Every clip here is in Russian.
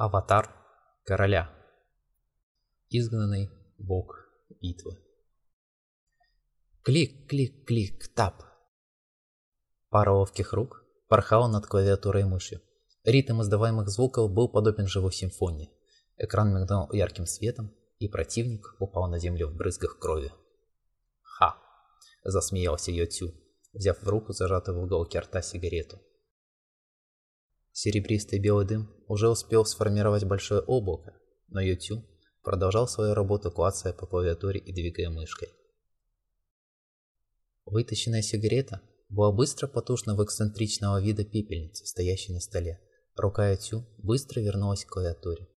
Аватар короля. Изгнанный бог битвы. Клик, клик, клик, тап. Пара ловких рук порхала над клавиатурой и мышью. Ритм издаваемых звуков был подобен живой симфонии. Экран мигнул ярким светом, и противник упал на землю в брызгах крови. «Ха!» – засмеялся Йотю, взяв в руку зажатую в уголке рта сигарету. Серебристый белый дым уже успел сформировать большое облако, но Ютю продолжал свою работу, клацая по клавиатуре и двигая мышкой. Вытащенная сигарета была быстро потушена в эксцентричного вида пепельнице, стоящей на столе. Рука Ютю быстро вернулась к клавиатуре.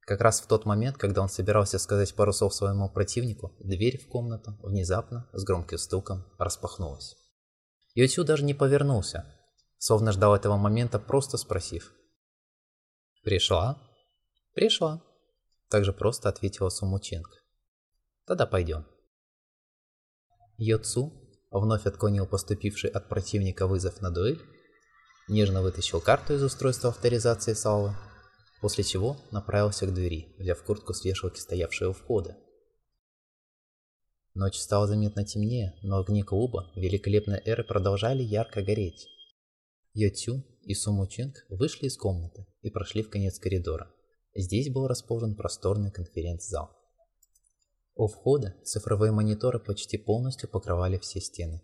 Как раз в тот момент, когда он собирался сказать пару слов своему противнику, дверь в комнату внезапно, с громким стуком, распахнулась. Ютю даже не повернулся, словно ждал этого момента, просто спросив. «Пришла?» «Пришла», – также просто ответила Сумученко. «Тогда пойдем». Йоцу вновь отклонил поступивший от противника вызов на дуэль, нежно вытащил карту из устройства авторизации Салвы, после чего направился к двери, взяв куртку с вешалки, стоявшей у входа. Ночь стала заметно темнее, но огни клуба великолепной эры продолжали ярко гореть. Йотю и Сумучинг вышли из комнаты и прошли в конец коридора. Здесь был расположен просторный конференц-зал. У входа цифровые мониторы почти полностью покрывали все стены.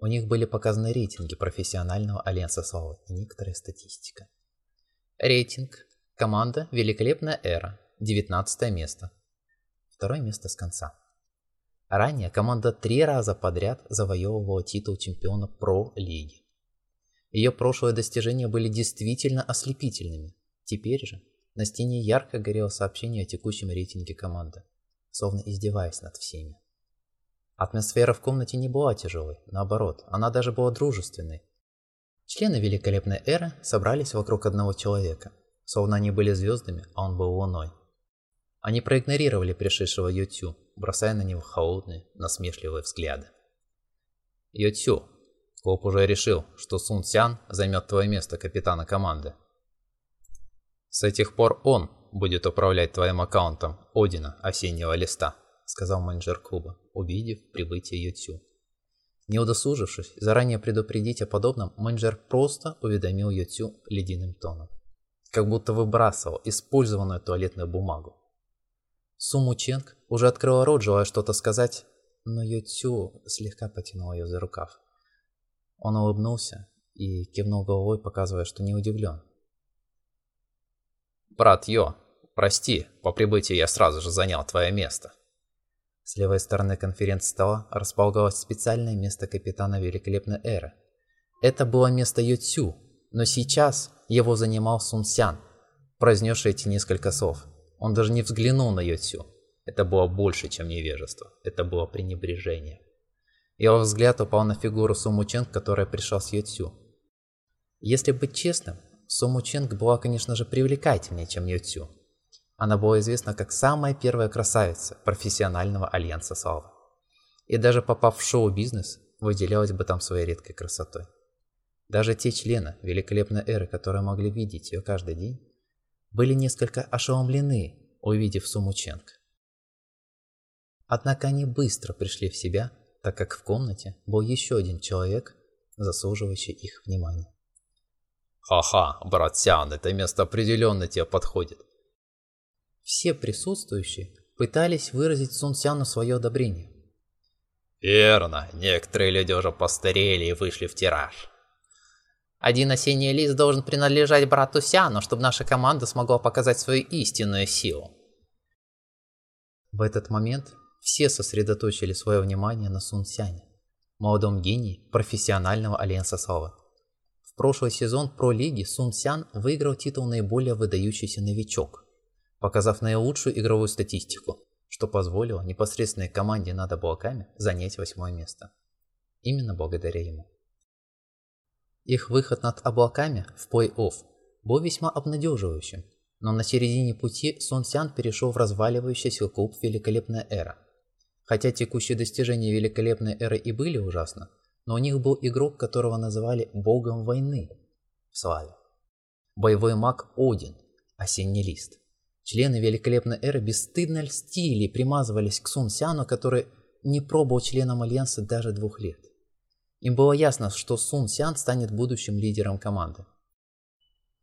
У них были показаны рейтинги профессионального альянса славы и некоторая статистика. Рейтинг. Команда «Великолепная эра». 19 место. Второе место с конца. Ранее команда три раза подряд завоевывала титул чемпиона Про-лиги. Ее прошлые достижения были действительно ослепительными. Теперь же на стене ярко горело сообщение о текущем рейтинге команды, словно издеваясь над всеми. Атмосфера в комнате не была тяжелой, наоборот, она даже была дружественной. Члены великолепной эры собрались вокруг одного человека, словно они были звездами, а он был луной. Они проигнорировали пришедшего Ютю, бросая на него холодные, насмешливые взгляды. «Ютю, Клуб уже решил, что Сун Сян займет твое место капитана команды. С этих пор он будет управлять твоим аккаунтом Одина осеннего листа, сказал менеджер клуба, увидев прибытие Ютю. Не удосужившись заранее предупредить о подобном, менеджер просто уведомил Ютю ледяным тоном, как будто выбрасывал использованную туалетную бумагу. Суму Ченг уже открыла рот, желая что-то сказать, но Ютю слегка потянул ее за рукав. Он улыбнулся и кивнул головой, показывая, что не удивлен. «Брат Йо, прости, по прибытии я сразу же занял твое место». С левой стороны конференц-стола располагалось специальное место капитана Великолепной Эры. Это было место Ютсю, но сейчас его занимал Сун Сян, произнесший эти несколько слов. Он даже не взглянул на Ютсю. Это было больше, чем невежество. Это было пренебрежение. Его взгляд упал на фигуру Суму Ченг, которая пришла с Ютсю. Если быть честным, Суму Ченг была, конечно же, привлекательнее, чем Ютсю. Она была известна как самая первая красавица профессионального альянса славы. И даже попав в шоу-бизнес, выделялась бы там своей редкой красотой. Даже те члены великолепной эры, которые могли видеть ее каждый день, были несколько ошеломлены, увидев Суму Ченг. Однако они быстро пришли в себя так как в комнате был еще один человек, заслуживающий их внимания. «Ха-ха, брат Сян, это место определенно тебе подходит!» Все присутствующие пытались выразить Сун Сяну свое одобрение. «Верно, некоторые люди уже постарели и вышли в тираж». Один осенний лист должен принадлежать брату Сяну, чтобы наша команда смогла показать свою истинную силу. В этот момент все сосредоточили свое внимание на Сун Сяне, молодом гении профессионального альянса славы. В прошлый сезон Про-лиги Сун Сян выиграл титул наиболее выдающийся новичок, показав наилучшую игровую статистику, что позволило непосредственной команде над облаками занять восьмое место. Именно благодаря ему. Их выход над облаками в плей-офф был весьма обнадеживающим, но на середине пути Сон Сян перешел в разваливающийся клуб «Великолепная эра», Хотя текущие достижения великолепной эры и были ужасны, но у них был игрок, которого называли богом войны в славе. Боевой маг Один, Осенний лист. Члены великолепной эры бесстыдно льстили и примазывались к Сун Сяну, который не пробовал членом Альянса даже двух лет. Им было ясно, что Сун Сян станет будущим лидером команды.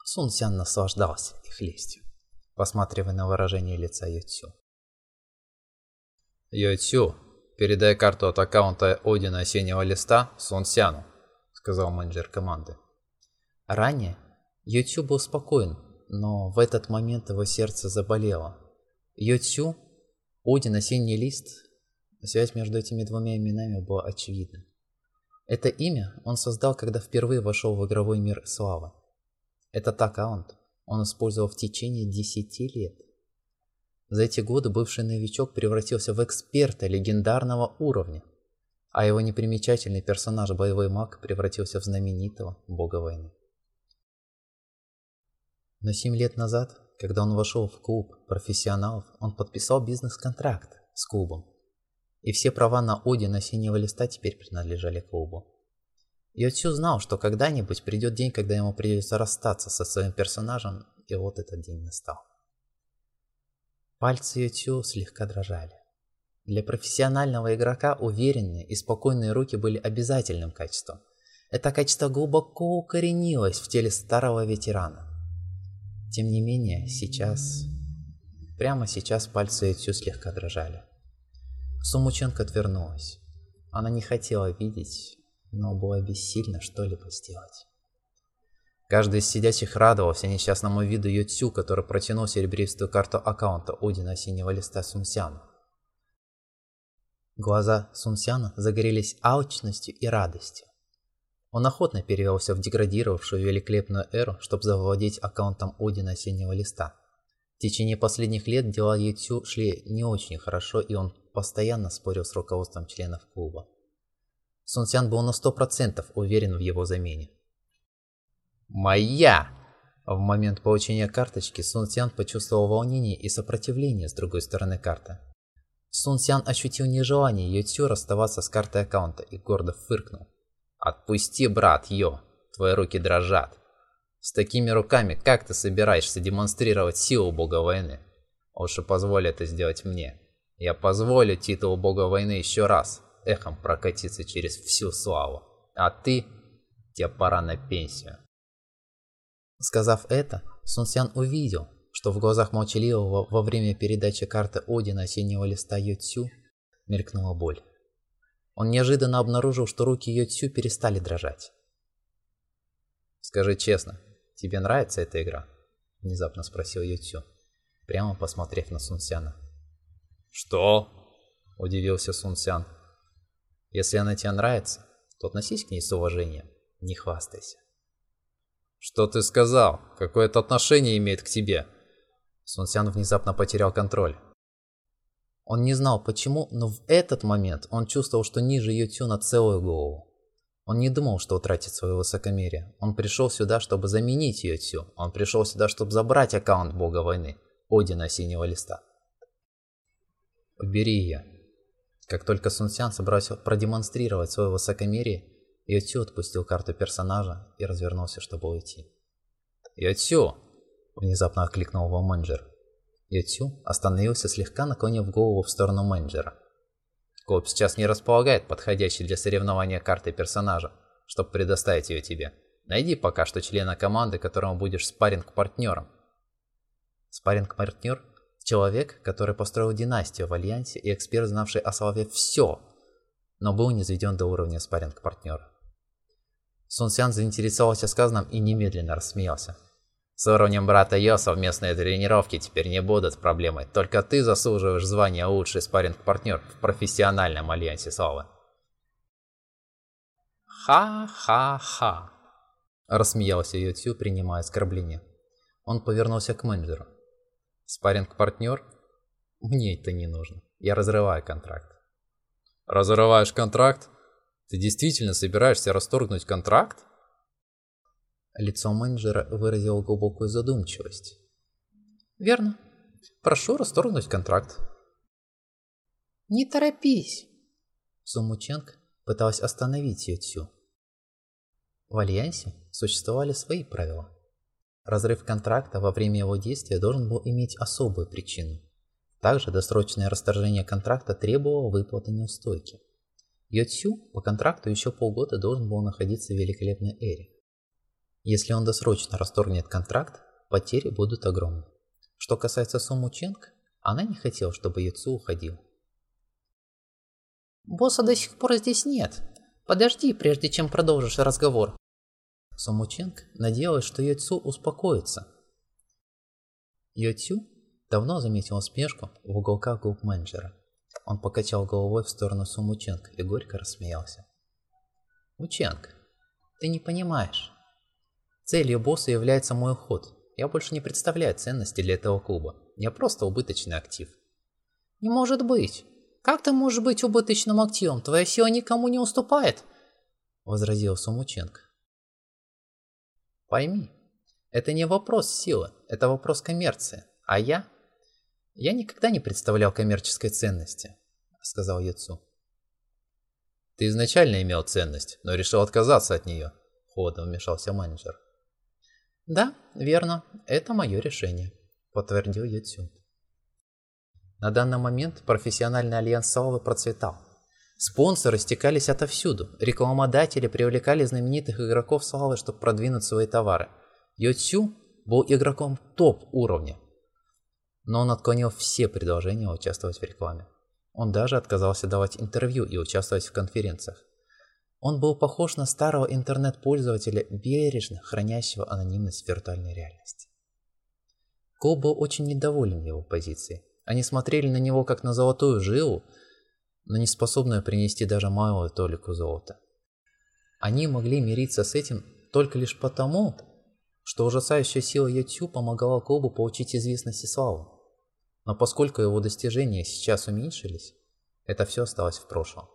Сун Сян наслаждался их лестью, посматривая на выражение лица Ютсю. Ютсю, передай карту от аккаунта Одина Осеннего Листа Сун Сяну, сказал менеджер команды. Ранее Ютсю был спокоен, но в этот момент его сердце заболело. Ютсю, Один Осенний Лист, связь между этими двумя именами была очевидна. Это имя он создал, когда впервые вошел в игровой мир славы. Этот аккаунт он использовал в течение 10 лет. За эти годы бывший новичок превратился в эксперта легендарного уровня, а его непримечательный персонаж боевой маг превратился в знаменитого бога войны. Но 7 лет назад, когда он вошел в клуб профессионалов, он подписал бизнес-контракт с клубом. И все права на Оди на синего листа теперь принадлежали клубу. Йотсю знал, что когда-нибудь придет день, когда ему придется расстаться со своим персонажем, и вот этот день настал. Пальцы Йотсю слегка дрожали. Для профессионального игрока уверенные и спокойные руки были обязательным качеством. Это качество глубоко укоренилось в теле старого ветерана. Тем не менее, сейчас... Прямо сейчас пальцы Йотсю слегка дрожали. Сумученко отвернулась. Она не хотела видеть но было бессильно что-либо сделать. Каждый из сидящих радовался несчастному виду Ютсю, который протянул серебристую карту аккаунта Одина синего листа Сунсяну. Глаза Сунсяна загорелись алчностью и радостью. Он охотно перевелся в деградировавшую великолепную эру, чтобы завладеть аккаунтом Одина синего листа. В течение последних лет дела Ютсю шли не очень хорошо, и он постоянно спорил с руководством членов клуба. Сун Сян был на сто процентов уверен в его замене. «Моя!» В момент получения карточки Сун Сян почувствовал волнение и сопротивление с другой стороны карты. Сун Сян ощутил нежелание Йотсю расставаться с картой аккаунта и гордо фыркнул. «Отпусти, брат, Йо! Твои руки дрожат! С такими руками как ты собираешься демонстрировать силу бога войны? Лучше позволь это сделать мне. Я позволю титулу бога войны еще раз, эхом прокатиться через всю славу. А ты, тебе пора на пенсию. Сказав это, Сунсян увидел, что в глазах молчаливого во время передачи карты Одина осеннего листа Йоцю мелькнула боль. Он неожиданно обнаружил, что руки Йоцю перестали дрожать. «Скажи честно, тебе нравится эта игра?» – внезапно спросил Йоцю, прямо посмотрев на Сунсяна. «Что?» – удивился Сунсян. Если она тебе нравится, то относись к ней с уважением, не хвастайся. Что ты сказал? Какое это отношение имеет к тебе? Сунсян внезапно потерял контроль. Он не знал почему, но в этот момент он чувствовал, что ниже Ютю на целую голову. Он не думал, что утратит свое высокомерие. Он пришел сюда, чтобы заменить Ютю. Он пришел сюда, чтобы забрать аккаунт бога войны, Одина синего листа. Убери ее. Как только Сун Сян собрался продемонстрировать свое высокомерие, Йотю отпустил карту персонажа и развернулся, чтобы уйти. «Йотю!» – внезапно окликнул его менеджер. Йотю остановился, слегка наклонив голову в сторону менеджера. «Клуб сейчас не располагает подходящей для соревнования карты персонажа, чтобы предоставить ее тебе. Найди пока что члена команды, которому будешь спарринг-партнером». «Спарринг-партнер?» Человек, который построил династию в Альянсе и эксперт, знавший о славе все, но был не заведен до уровня спарринг-партнера. Сун Сян заинтересовался сказанным и немедленно рассмеялся. С уровнем брата Йо совместные тренировки теперь не будут проблемой. Только ты заслуживаешь звания лучший спарринг-партнер в профессиональном альянсе славы. Ха-ха-ха. Рассмеялся Ютю, принимая оскорбление. Он повернулся к менеджеру. Спарринг-партнер? Мне это не нужно. Я разрываю контракт. Разрываешь контракт? Ты действительно собираешься расторгнуть контракт? Лицо менеджера выразило глубокую задумчивость. Верно. Прошу расторгнуть контракт. Не торопись. Сумученко пыталась остановить Ютсю. В Альянсе существовали свои правила. Разрыв контракта во время его действия должен был иметь особую причину. Также досрочное расторжение контракта требовало выплаты неустойки. Йоцю по контракту еще полгода должен был находиться в великолепной эре. Если он досрочно расторгнет контракт, потери будут огромны. Что касается Суму Ченг, она не хотела, чтобы Йоцу уходил. «Босса до сих пор здесь нет. Подожди, прежде чем продолжишь разговор». Суму Ченг надеялась, что Йоцу успокоится. Йоцю давно заметил усмешку в уголках губ менеджера. Он покачал головой в сторону Суму Ченг и горько рассмеялся. «Ученг, ты не понимаешь. Целью босса является мой уход. Я больше не представляю ценности для этого клуба. Я просто убыточный актив». «Не может быть. Как ты можешь быть убыточным активом? Твоя сила никому не уступает», — возразил Сумученко. «Пойми, это не вопрос силы, это вопрос коммерции. А я «Я никогда не представлял коммерческой ценности», — сказал Яцу. «Ты изначально имел ценность, но решил отказаться от нее», — холодно вмешался менеджер. «Да, верно, это мое решение», — подтвердил Яцу. На данный момент профессиональный альянс Салвы процветал. Спонсоры стекались отовсюду, рекламодатели привлекали знаменитых игроков Салвы, чтобы продвинуть свои товары. Йоцю был игроком топ-уровня, но он отклонил все предложения участвовать в рекламе. Он даже отказался давать интервью и участвовать в конференциях. Он был похож на старого интернет-пользователя, бережно хранящего анонимность в виртуальной реальности. Кол был очень недоволен его позицией. Они смотрели на него как на золотую жилу, но не способную принести даже малую толику золота. Они могли мириться с этим только лишь потому, что ужасающая сила YouTube помогала Колбу получить известность и славу. Но поскольку его достижения сейчас уменьшились, это все осталось в прошлом.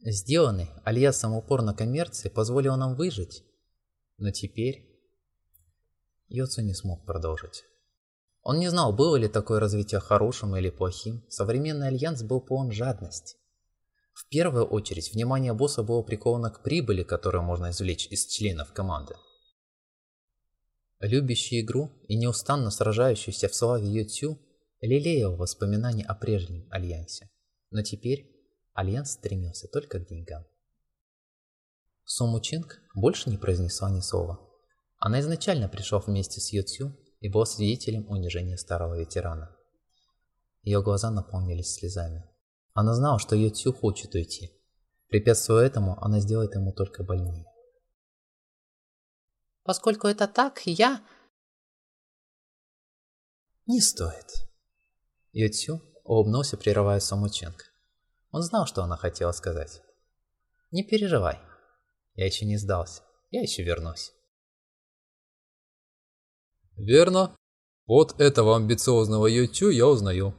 Сделанный альясом упор на коммерции позволил нам выжить, но теперь Йоцу не смог продолжить. Он не знал, было ли такое развитие хорошим или плохим. Современный альянс был полон жадности. В первую очередь, внимание босса было приковано к прибыли, которую можно извлечь из членов команды. Любящий игру и неустанно сражающийся в славе Ютю лелеял воспоминания о прежнем Альянсе. Но теперь Альянс стремился только к деньгам. Суму Чинг больше не произнесла ни слова. Она изначально пришла вместе с Ютю и была свидетелем унижения старого ветерана. Ее глаза наполнились слезами. Она знала, что Ютю хочет уйти. Препятствуя этому, она сделает ему только больнее. Поскольку это так, я... Не стоит. Ютю улыбнулся, прерывая Самученко. Он знал, что она хотела сказать. Не переживай. Я еще не сдался. Я еще вернусь. Верно. Вот этого амбициозного Ютю я узнаю.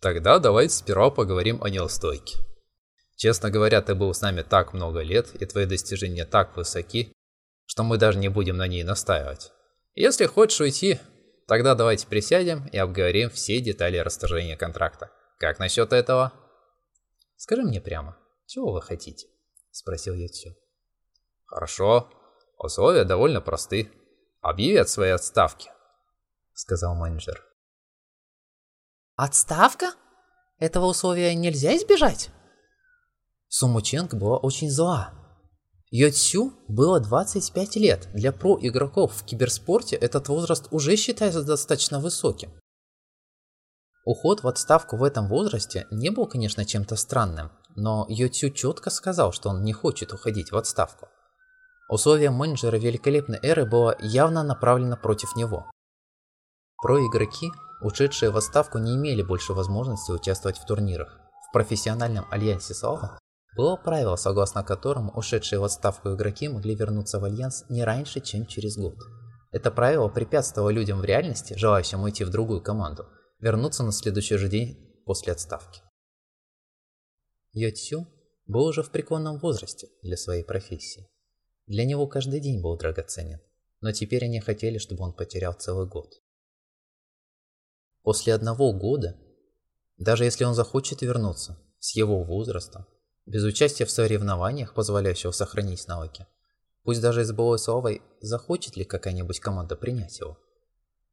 Тогда давайте сперва поговорим о неустойке. Честно говоря, ты был с нами так много лет, и твои достижения так высоки, что мы даже не будем на ней настаивать. Если хочешь уйти, тогда давайте присядем и обговорим все детали расторжения контракта. Как насчет этого? Скажи мне прямо, чего вы хотите? Спросил Ютсю. Хорошо. Условия довольно просты. Объяви от своей отставки, сказал менеджер. Отставка? Этого условия нельзя избежать? Сумученко была очень зла Йоцю было 25 лет. Для про-игроков в киберспорте этот возраст уже считается достаточно высоким. Уход в отставку в этом возрасте не был, конечно, чем-то странным, но Йоцю четко сказал, что он не хочет уходить в отставку. Условие менеджера великолепной эры было явно направлено против него. Про-игроки, ушедшие в отставку, не имели больше возможности участвовать в турнирах. В профессиональном альянсе Слава было правило, согласно которому ушедшие в отставку игроки могли вернуться в Альянс не раньше, чем через год. Это правило препятствовало людям в реальности, желающим уйти в другую команду, вернуться на следующий же день после отставки. Йотсю был уже в преклонном возрасте для своей профессии. Для него каждый день был драгоценен, но теперь они хотели, чтобы он потерял целый год. После одного года, даже если он захочет вернуться, с его возрастом, без участия в соревнованиях, позволяющего сохранить навыки, Пусть даже и с былой словой, захочет ли какая-нибудь команда принять его.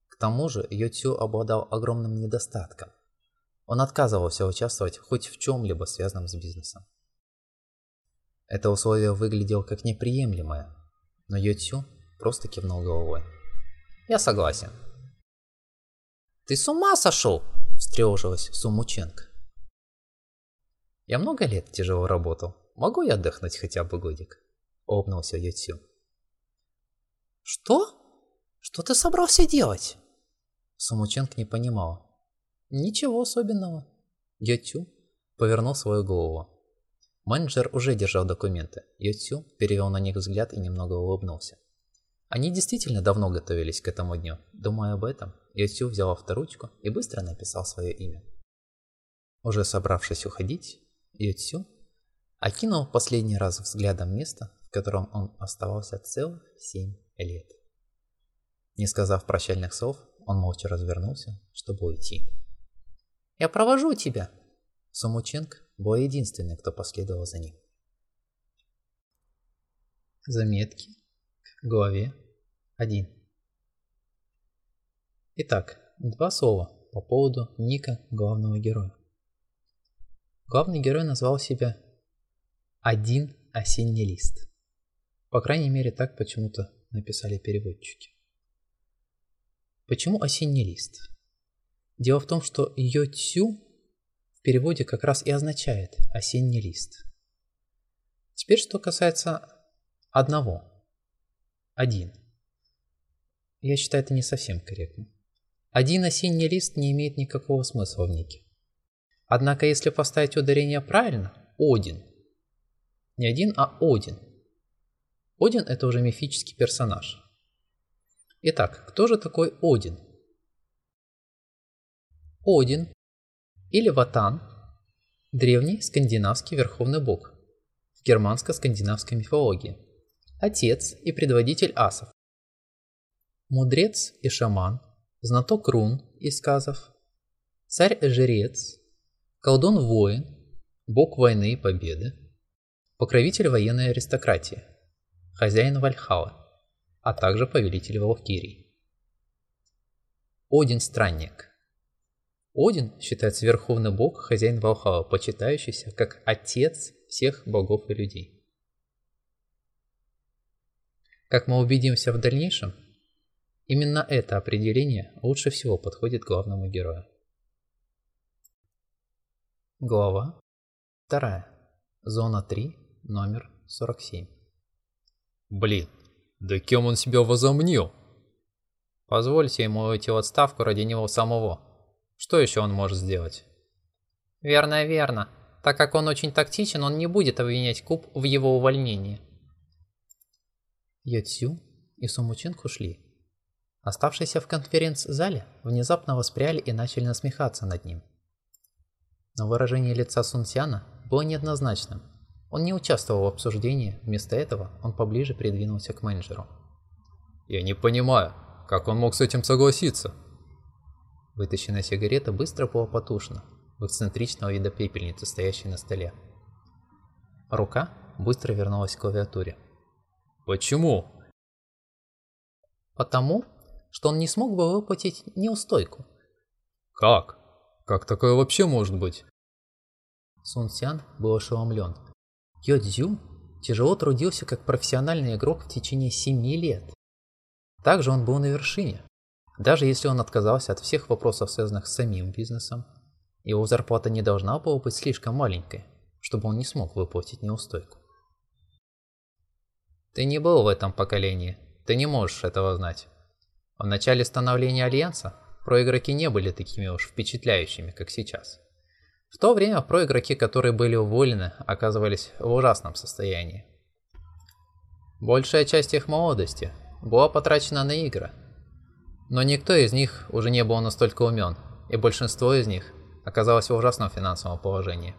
К тому же Ютю обладал огромным недостатком. Он отказывался участвовать хоть в чем-либо связанном с бизнесом. Это условие выглядело как неприемлемое, но Ютю просто кивнул головой. «Я согласен». «Ты с ума сошел?» – встревожилась Сумученко. «Я много лет тяжело работал. Могу я отдохнуть хотя бы годик?» – улыбнулся Ютю. «Что? Что ты собрался делать?» Сумученко не понимала. «Ничего особенного». Ютю повернул свою голову. Менеджер уже держал документы. Ютю перевел на них взгляд и немного улыбнулся. Они действительно давно готовились к этому дню. Думая об этом, Ютю взял авторучку и быстро написал свое имя. Уже собравшись уходить, Ютю окинул последний раз взглядом место, в котором он оставался целых семь лет. Не сказав прощальных слов, он молча развернулся, чтобы уйти. «Я провожу тебя!» Сумученко был единственный, кто последовал за ним. Заметки к главе 1 Итак, два слова по поводу ника главного героя. Главный герой назвал себя «Один осенний лист». По крайней мере, так почему-то написали переводчики. Почему осенний лист? Дело в том, что ее тю в переводе как раз и означает осенний лист. Теперь, что касается одного. Один. Я считаю, это не совсем корректно. Один осенний лист не имеет никакого смысла в нике. Однако, если поставить ударение правильно, Один. Не один, а Один. Один – это уже мифический персонаж. Итак, кто же такой Один? Один или Ватан – древний скандинавский верховный бог в германско-скандинавской мифологии, отец и предводитель асов, мудрец и шаман, знаток рун и сказов, царь-жрец, колдун-воин, бог войны и победы, покровитель военной аристократии, хозяин Вальхала, а также повелитель Валкирий. Один-странник. Один считается верховный бог, хозяин Валхала, почитающийся как отец всех богов и людей. Как мы убедимся в дальнейшем, Именно это определение лучше всего подходит главному герою. Глава 2. Зона 3, номер 47. Блин, да кем он себя возомнил? Позвольте ему уйти в отставку ради него самого. Что еще он может сделать? Верно, верно. Так как он очень тактичен, он не будет обвинять Куб в его увольнении. Ятсю и Сумученко ушли, Оставшиеся в конференц-зале внезапно воспряли и начали насмехаться над ним. Но выражение лица Сунсяна было неоднозначным. Он не участвовал в обсуждении, вместо этого он поближе придвинулся к менеджеру. «Я не понимаю, как он мог с этим согласиться?» Вытащенная сигарета быстро была потушена в эксцентричного вида пепельницы, стоящей на столе. Рука быстро вернулась к клавиатуре. «Почему?» «Потому, что он не смог бы выплатить неустойку. Как? Как такое вообще может быть? Сун Сян был ошеломлен. Йо Цзю тяжело трудился как профессиональный игрок в течение семи лет. Также он был на вершине. Даже если он отказался от всех вопросов, связанных с самим бизнесом, его зарплата не должна была быть слишком маленькой, чтобы он не смог выплатить неустойку. Ты не был в этом поколении, ты не можешь этого знать. В начале становления Альянса проигроки не были такими уж впечатляющими, как сейчас. В то время проигроки, которые были уволены, оказывались в ужасном состоянии. Большая часть их молодости была потрачена на игры. Но никто из них уже не был настолько умен, и большинство из них оказалось в ужасном финансовом положении.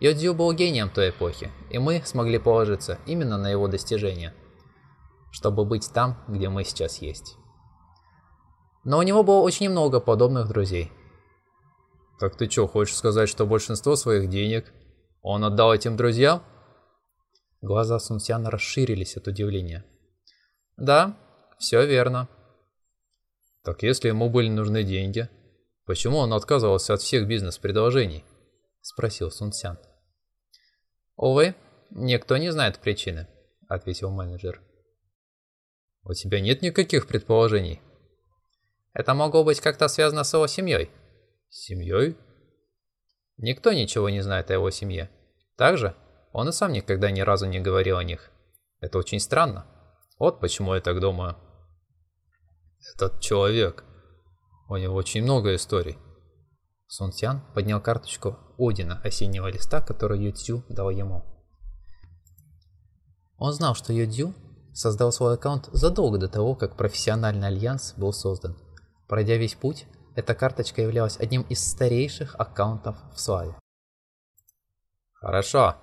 Йодзю был гением той эпохи, и мы смогли положиться именно на его достижения, чтобы быть там, где мы сейчас есть. Но у него было очень много подобных друзей. Так ты что, хочешь сказать, что большинство своих денег он отдал этим друзьям? Глаза Сунсяна расширились от удивления. «Да, все верно». «Так если ему были нужны деньги, почему он отказывался от всех бизнес-предложений?» – спросил Сунсян. «Увы, никто не знает причины», – ответил менеджер. «У тебя нет никаких предположений?» «Это могло быть как-то связано с его семьей». «С семьей?» Никто ничего не знает о его семье. Также он и сам никогда ни разу не говорил о них. Это очень странно. Вот почему я так думаю. Этот человек. У него очень много историй. Сун Сян поднял карточку Одина осеннего листа, которую Ю Цю дал ему. Он знал, что Ю Цю создал свой аккаунт задолго до того, как профессиональный альянс был создан. Пройдя весь путь, эта карточка являлась одним из старейших аккаунтов в Славе. Хорошо,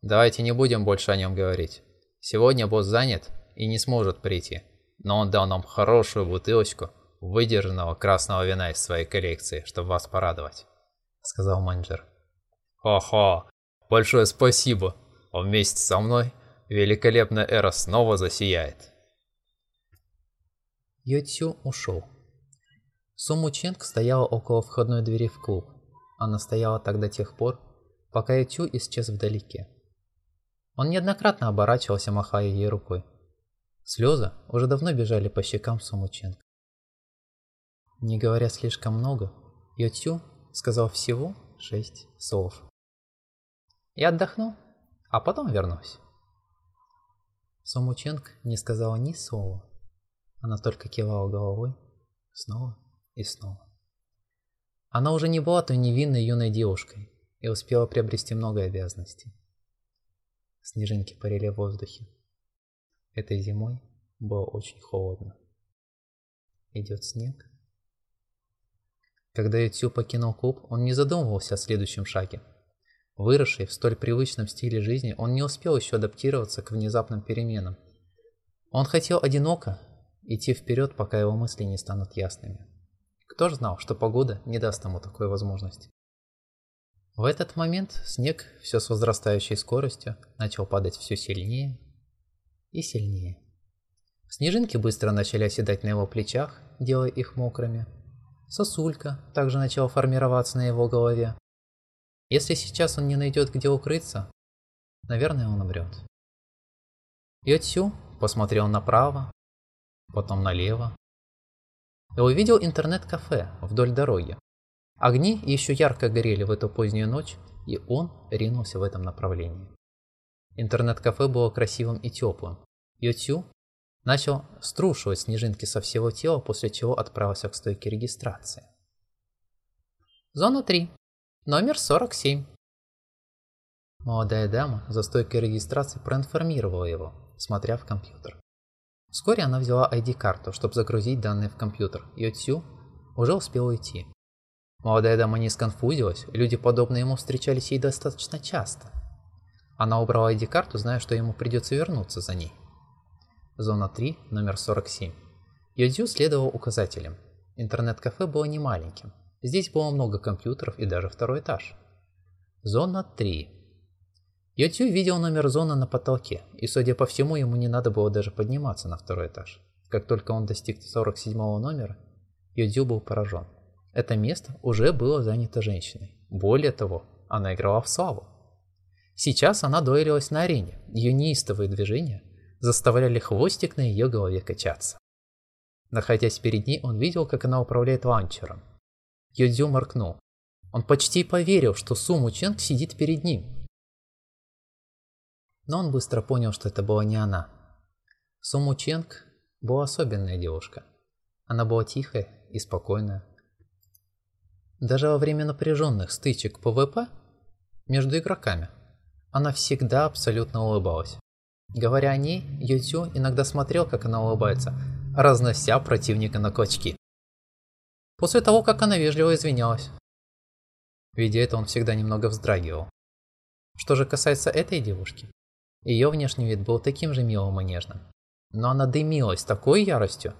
давайте не будем больше о нем говорить. Сегодня босс занят и не сможет прийти, но он дал нам хорошую бутылочку выдержанного красного вина из своей коллекции, чтобы вас порадовать», — сказал менеджер. «Хо-хо, большое спасибо, а вместе со мной великолепная эра снова засияет». Йотсю ушел. Суму Ченг стояла около входной двери в клуб. Она стояла так до тех пор, пока Ютю исчез вдалеке. Он неоднократно оборачивался, махая ей рукой. Слезы уже давно бежали по щекам Суму Ченг. Не говоря слишком много, Ютю сказал всего шесть слов. «Я отдохну, а потом вернусь». Суму Ченг не сказала ни слова. Она только кивала головой снова и снова. Она уже не была той невинной юной девушкой и успела приобрести много обязанностей. Снежинки парили в воздухе. Этой зимой было очень холодно. Идет снег. Когда Ютю покинул клуб, он не задумывался о следующем шаге. Выросший в столь привычном стиле жизни, он не успел еще адаптироваться к внезапным переменам. Он хотел одиноко идти вперед, пока его мысли не станут ясными. Кто ж знал, что погода не даст ему такой возможности? В этот момент снег все с возрастающей скоростью начал падать все сильнее и сильнее. Снежинки быстро начали оседать на его плечах, делая их мокрыми. Сосулька также начала формироваться на его голове. Если сейчас он не найдет где укрыться, наверное, он умрет. Йотсю посмотрел направо, потом налево, я увидел интернет-кафе вдоль дороги. Огни еще ярко горели в эту позднюю ночь, и он ринулся в этом направлении. Интернет-кафе было красивым и теплым. Ютю начал струшивать снежинки со всего тела, после чего отправился к стойке регистрации. Зона 3. Номер 47. Молодая дама за стойкой регистрации проинформировала его, смотря в компьютер. Вскоре она взяла ID-карту, чтобы загрузить данные в компьютер, и Отсю уже успел уйти. Молодая дама не сконфузилась, люди, подобные ему, встречались ей достаточно часто. Она убрала ID-карту, зная, что ему придется вернуться за ней. Зона 3, номер 47. Йодзю следовал указателям. Интернет-кафе было не маленьким. Здесь было много компьютеров и даже второй этаж. Зона 3. Ютю видел номер зоны на потолке, и, судя по всему, ему не надо было даже подниматься на второй этаж. Как только он достиг 47 номера, Йодзю был поражен. Это место уже было занято женщиной. Более того, она играла в славу. Сейчас она дуэлилась на арене. Ее неистовые движения заставляли хвостик на ее голове качаться. Находясь перед ней, он видел, как она управляет ланчером. Йодзю моркнул. Он почти поверил, что Суму Ченг сидит перед ним, но он быстро понял, что это была не она. Суму Ченг была особенная девушка. Она была тихая и спокойная. Даже во время напряженных стычек ПВП между игроками она всегда абсолютно улыбалась. Говоря о ней, Ютю иногда смотрел, как она улыбается, разнося противника на клочки. После того, как она вежливо извинялась. Видя это, он всегда немного вздрагивал. Что же касается этой девушки, ее внешний вид был таким же милым и нежным. Но она дымилась такой яростью,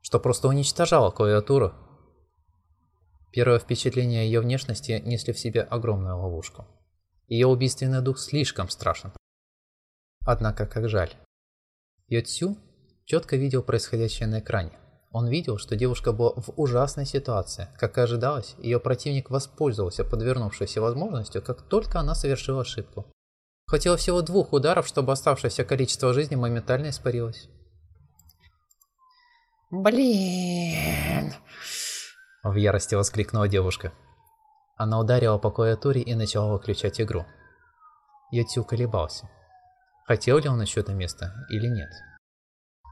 что просто уничтожала клавиатуру. Первое впечатление ее внешности несли в себе огромную ловушку. Ее убийственный дух слишком страшен. Однако как жаль. Йоцю четко видел происходящее на экране. Он видел, что девушка была в ужасной ситуации. Как и ожидалось, ее противник воспользовался подвернувшейся возможностью, как только она совершила ошибку. Хватило всего двух ударов, чтобы оставшееся количество жизни моментально испарилось. Блин! В ярости воскликнула девушка. Она ударила по клавиатуре и начала выключать игру. Ютю колебался. Хотел ли он еще это место или нет?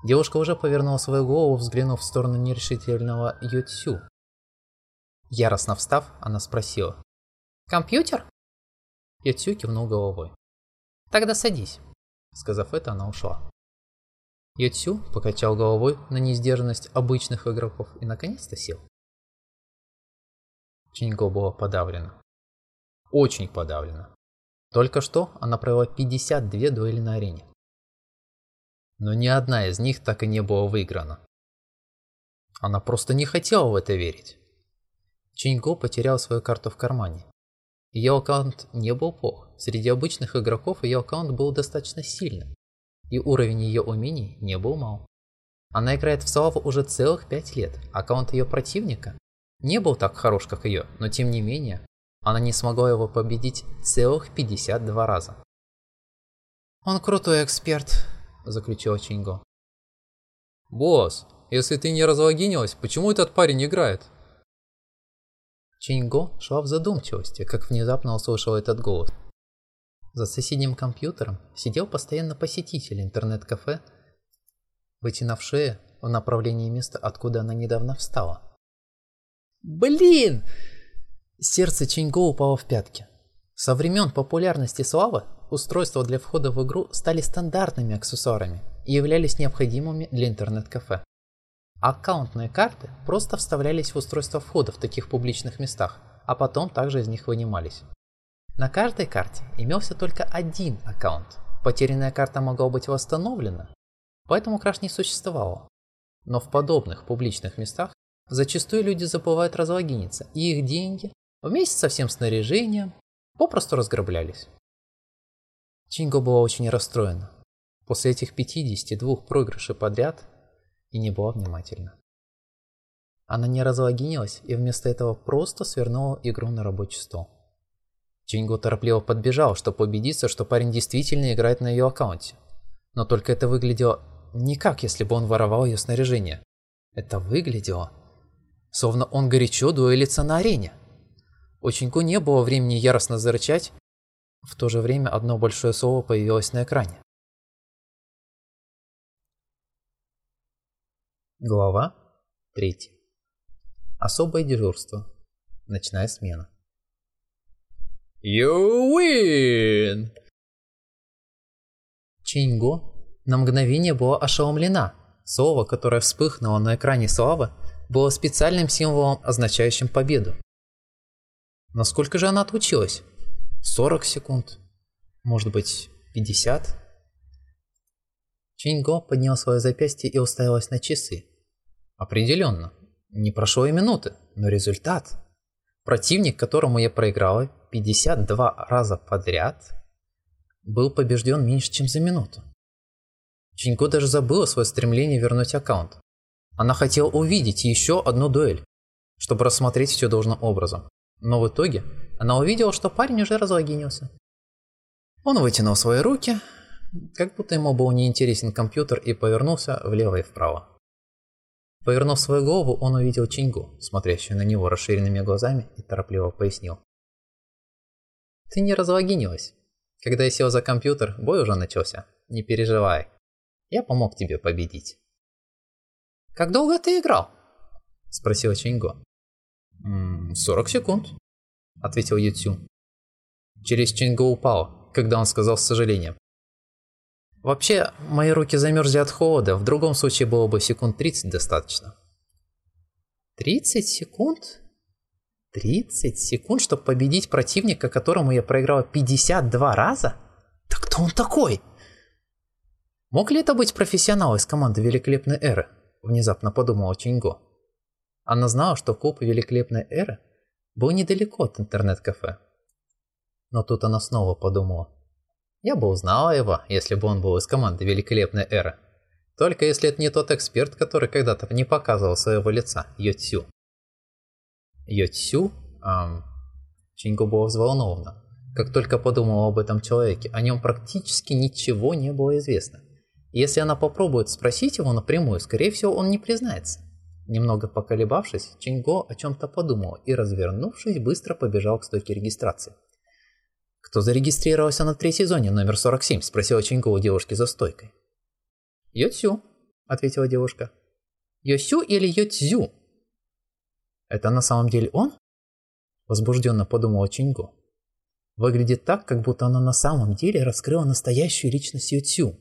Девушка уже повернула свою голову, взглянув в сторону нерешительного Ютю. Яростно встав, она спросила. «Компьютер?» Ютю кивнул головой. «Тогда садись». Сказав это, она ушла. Ютю покачал головой на неиздержанность обычных игроков и наконец-то сел. Чиньго была подавлена. Очень подавлена. Только что она провела 52 дуэли на арене но ни одна из них так и не была выиграна. Она просто не хотела в это верить. Чиньго потерял свою карту в кармане. Ее аккаунт не был плох. Среди обычных игроков ее аккаунт был достаточно сильным. И уровень ее умений не был мал. Она играет в Славу уже целых 5 лет. Аккаунт ее противника не был так хорош, как ее, но тем не менее, она не смогла его победить целых 52 раза. Он крутой эксперт, – заключил Чинго. «Босс, если ты не разлогинилась, почему этот парень играет?» Чинго шла в задумчивости, как внезапно услышал этот голос. За соседним компьютером сидел постоянно посетитель интернет-кафе, вытянув шею в направлении места, откуда она недавно встала. «Блин!» Сердце Чинго упало в пятки. Со времен популярности Славы устройства для входа в игру стали стандартными аксессуарами и являлись необходимыми для интернет-кафе. Аккаунтные карты просто вставлялись в устройство входа в таких публичных местах, а потом также из них вынимались. На каждой карте имелся только один аккаунт. Потерянная карта могла быть восстановлена, поэтому краш не существовало. Но в подобных публичных местах зачастую люди забывают разлогиниться, и их деньги вместе со всем снаряжением попросту разграблялись. Чинго была очень расстроена. После этих 52 проигрышей подряд и не была внимательна. Она не разлогинилась и вместо этого просто свернула игру на рабочий стол. Чинго торопливо подбежал, чтобы убедиться, что парень действительно играет на ее аккаунте. Но только это выглядело не как если бы он воровал ее снаряжение. Это выглядело, словно он горячо дуэлится на арене. У Чингу не было времени яростно зарычать в то же время одно большое слово появилось на экране. Глава 3. Особое дежурство. Ночная смена. You win! Чинго на мгновение была ошеломлена. Слово, которое вспыхнуло на экране славы, было специальным символом, означающим победу. Насколько же она отучилась? 40 секунд, может быть 50. Чинго поднял свое запястье и уставилась на часы. Определенно, не прошло и минуты, но результат. Противник, которому я проиграла 52 раза подряд, был побежден меньше, чем за минуту. Чинько даже забыла свое стремление вернуть аккаунт. Она хотела увидеть еще одну дуэль, чтобы рассмотреть все должным образом. Но в итоге она увидела, что парень уже разлогинился. Он вытянул свои руки, как будто ему был неинтересен компьютер и повернулся влево и вправо. Повернув свою голову, он увидел Чингу, смотрящую на него расширенными глазами, и торопливо пояснил. «Ты не разлогинилась. Когда я сел за компьютер, бой уже начался. Не переживай. Я помог тебе победить». «Как долго ты играл?» – спросила Чингу. «40 секунд», — ответил Ютю. Через Чинго упал, когда он сказал с сожалением. «Вообще, мои руки замерзли от холода, в другом случае было бы секунд 30 достаточно». «30 секунд?» 30 секунд, чтобы победить противника, которому я проиграла 52 раза? Да кто он такой? Мог ли это быть профессионал из команды Великолепной Эры? Внезапно подумала Чинго. Она знала, что клуб Великолепной Эры был недалеко от интернет-кафе. Но тут она снова подумала. Я бы узнала его, если бы он был из команды Великолепной Эры. Только если это не тот эксперт, который когда-то не показывал своего лица, Йотсю. Йотсю? Эм... Чингу была взволнована. Как только подумала об этом человеке, о нем практически ничего не было известно. Если она попробует спросить его напрямую, скорее всего, он не признается. Немного поколебавшись, Чинго о чем-то подумал и, развернувшись, быстро побежал к стойке регистрации. «Кто зарегистрировался на третьей зоне, номер 47?» – спросила Чинго у девушки за стойкой. «Йоцю», – ответила девушка. «Йосю или Йоцзю?» «Это на самом деле он?» – возбужденно подумала Чинго. Выглядит так, как будто она на самом деле раскрыла настоящую личность Йоцю.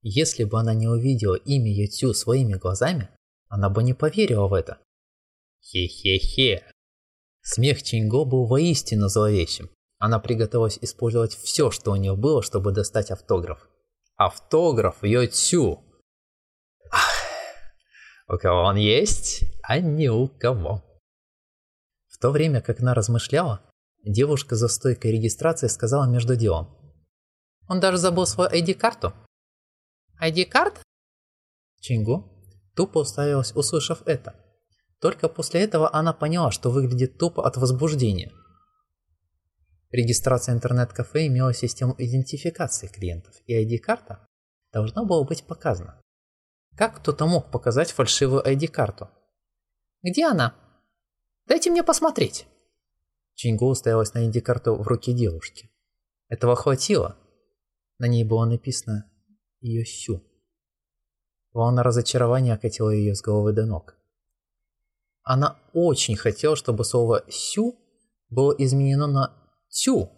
Если бы она не увидела имя Ютю своими глазами, она бы не поверила в это. Хе-хе-хе. Смех Чинго был воистину зловещим. Она приготовилась использовать все, что у нее было, чтобы достать автограф. Автограф Йотю! Ах, у кого он есть, а не у кого. В то время, как она размышляла, девушка за стойкой регистрации сказала между делом. Он даже забыл свою ID-карту. ID-карт? Чингу тупо уставилась, услышав это. Только после этого она поняла, что выглядит тупо от возбуждения. Регистрация интернет-кафе имела систему идентификации клиентов, и ID-карта должна была быть показана. Как кто-то мог показать фальшивую ID-карту? Где она? Дайте мне посмотреть. Чингу уставилась на ID-карту в руке девушки. Этого хватило. На ней было написано ее Сю. Волна разочарования окатила ее с головы до ног. Она очень хотела, чтобы слово «сю» было изменено на «тю».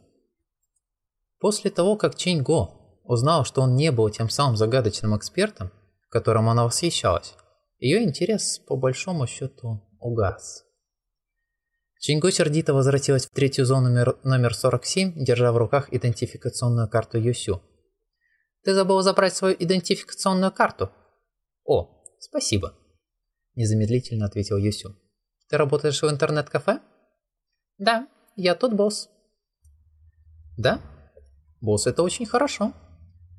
После того, как Чэнь Го узнала, что он не был тем самым загадочным экспертом, которым она восхищалась, ее интерес, по большому счету, угас. Чинго сердито возвратилась в третью зону номер, номер 47, держа в руках идентификационную карту Юсю. Ты забыл забрать свою идентификационную карту. О, спасибо. Незамедлительно ответил Юсю. Ты работаешь в интернет-кафе? Да, я тут босс. Да? Босс, это очень хорошо.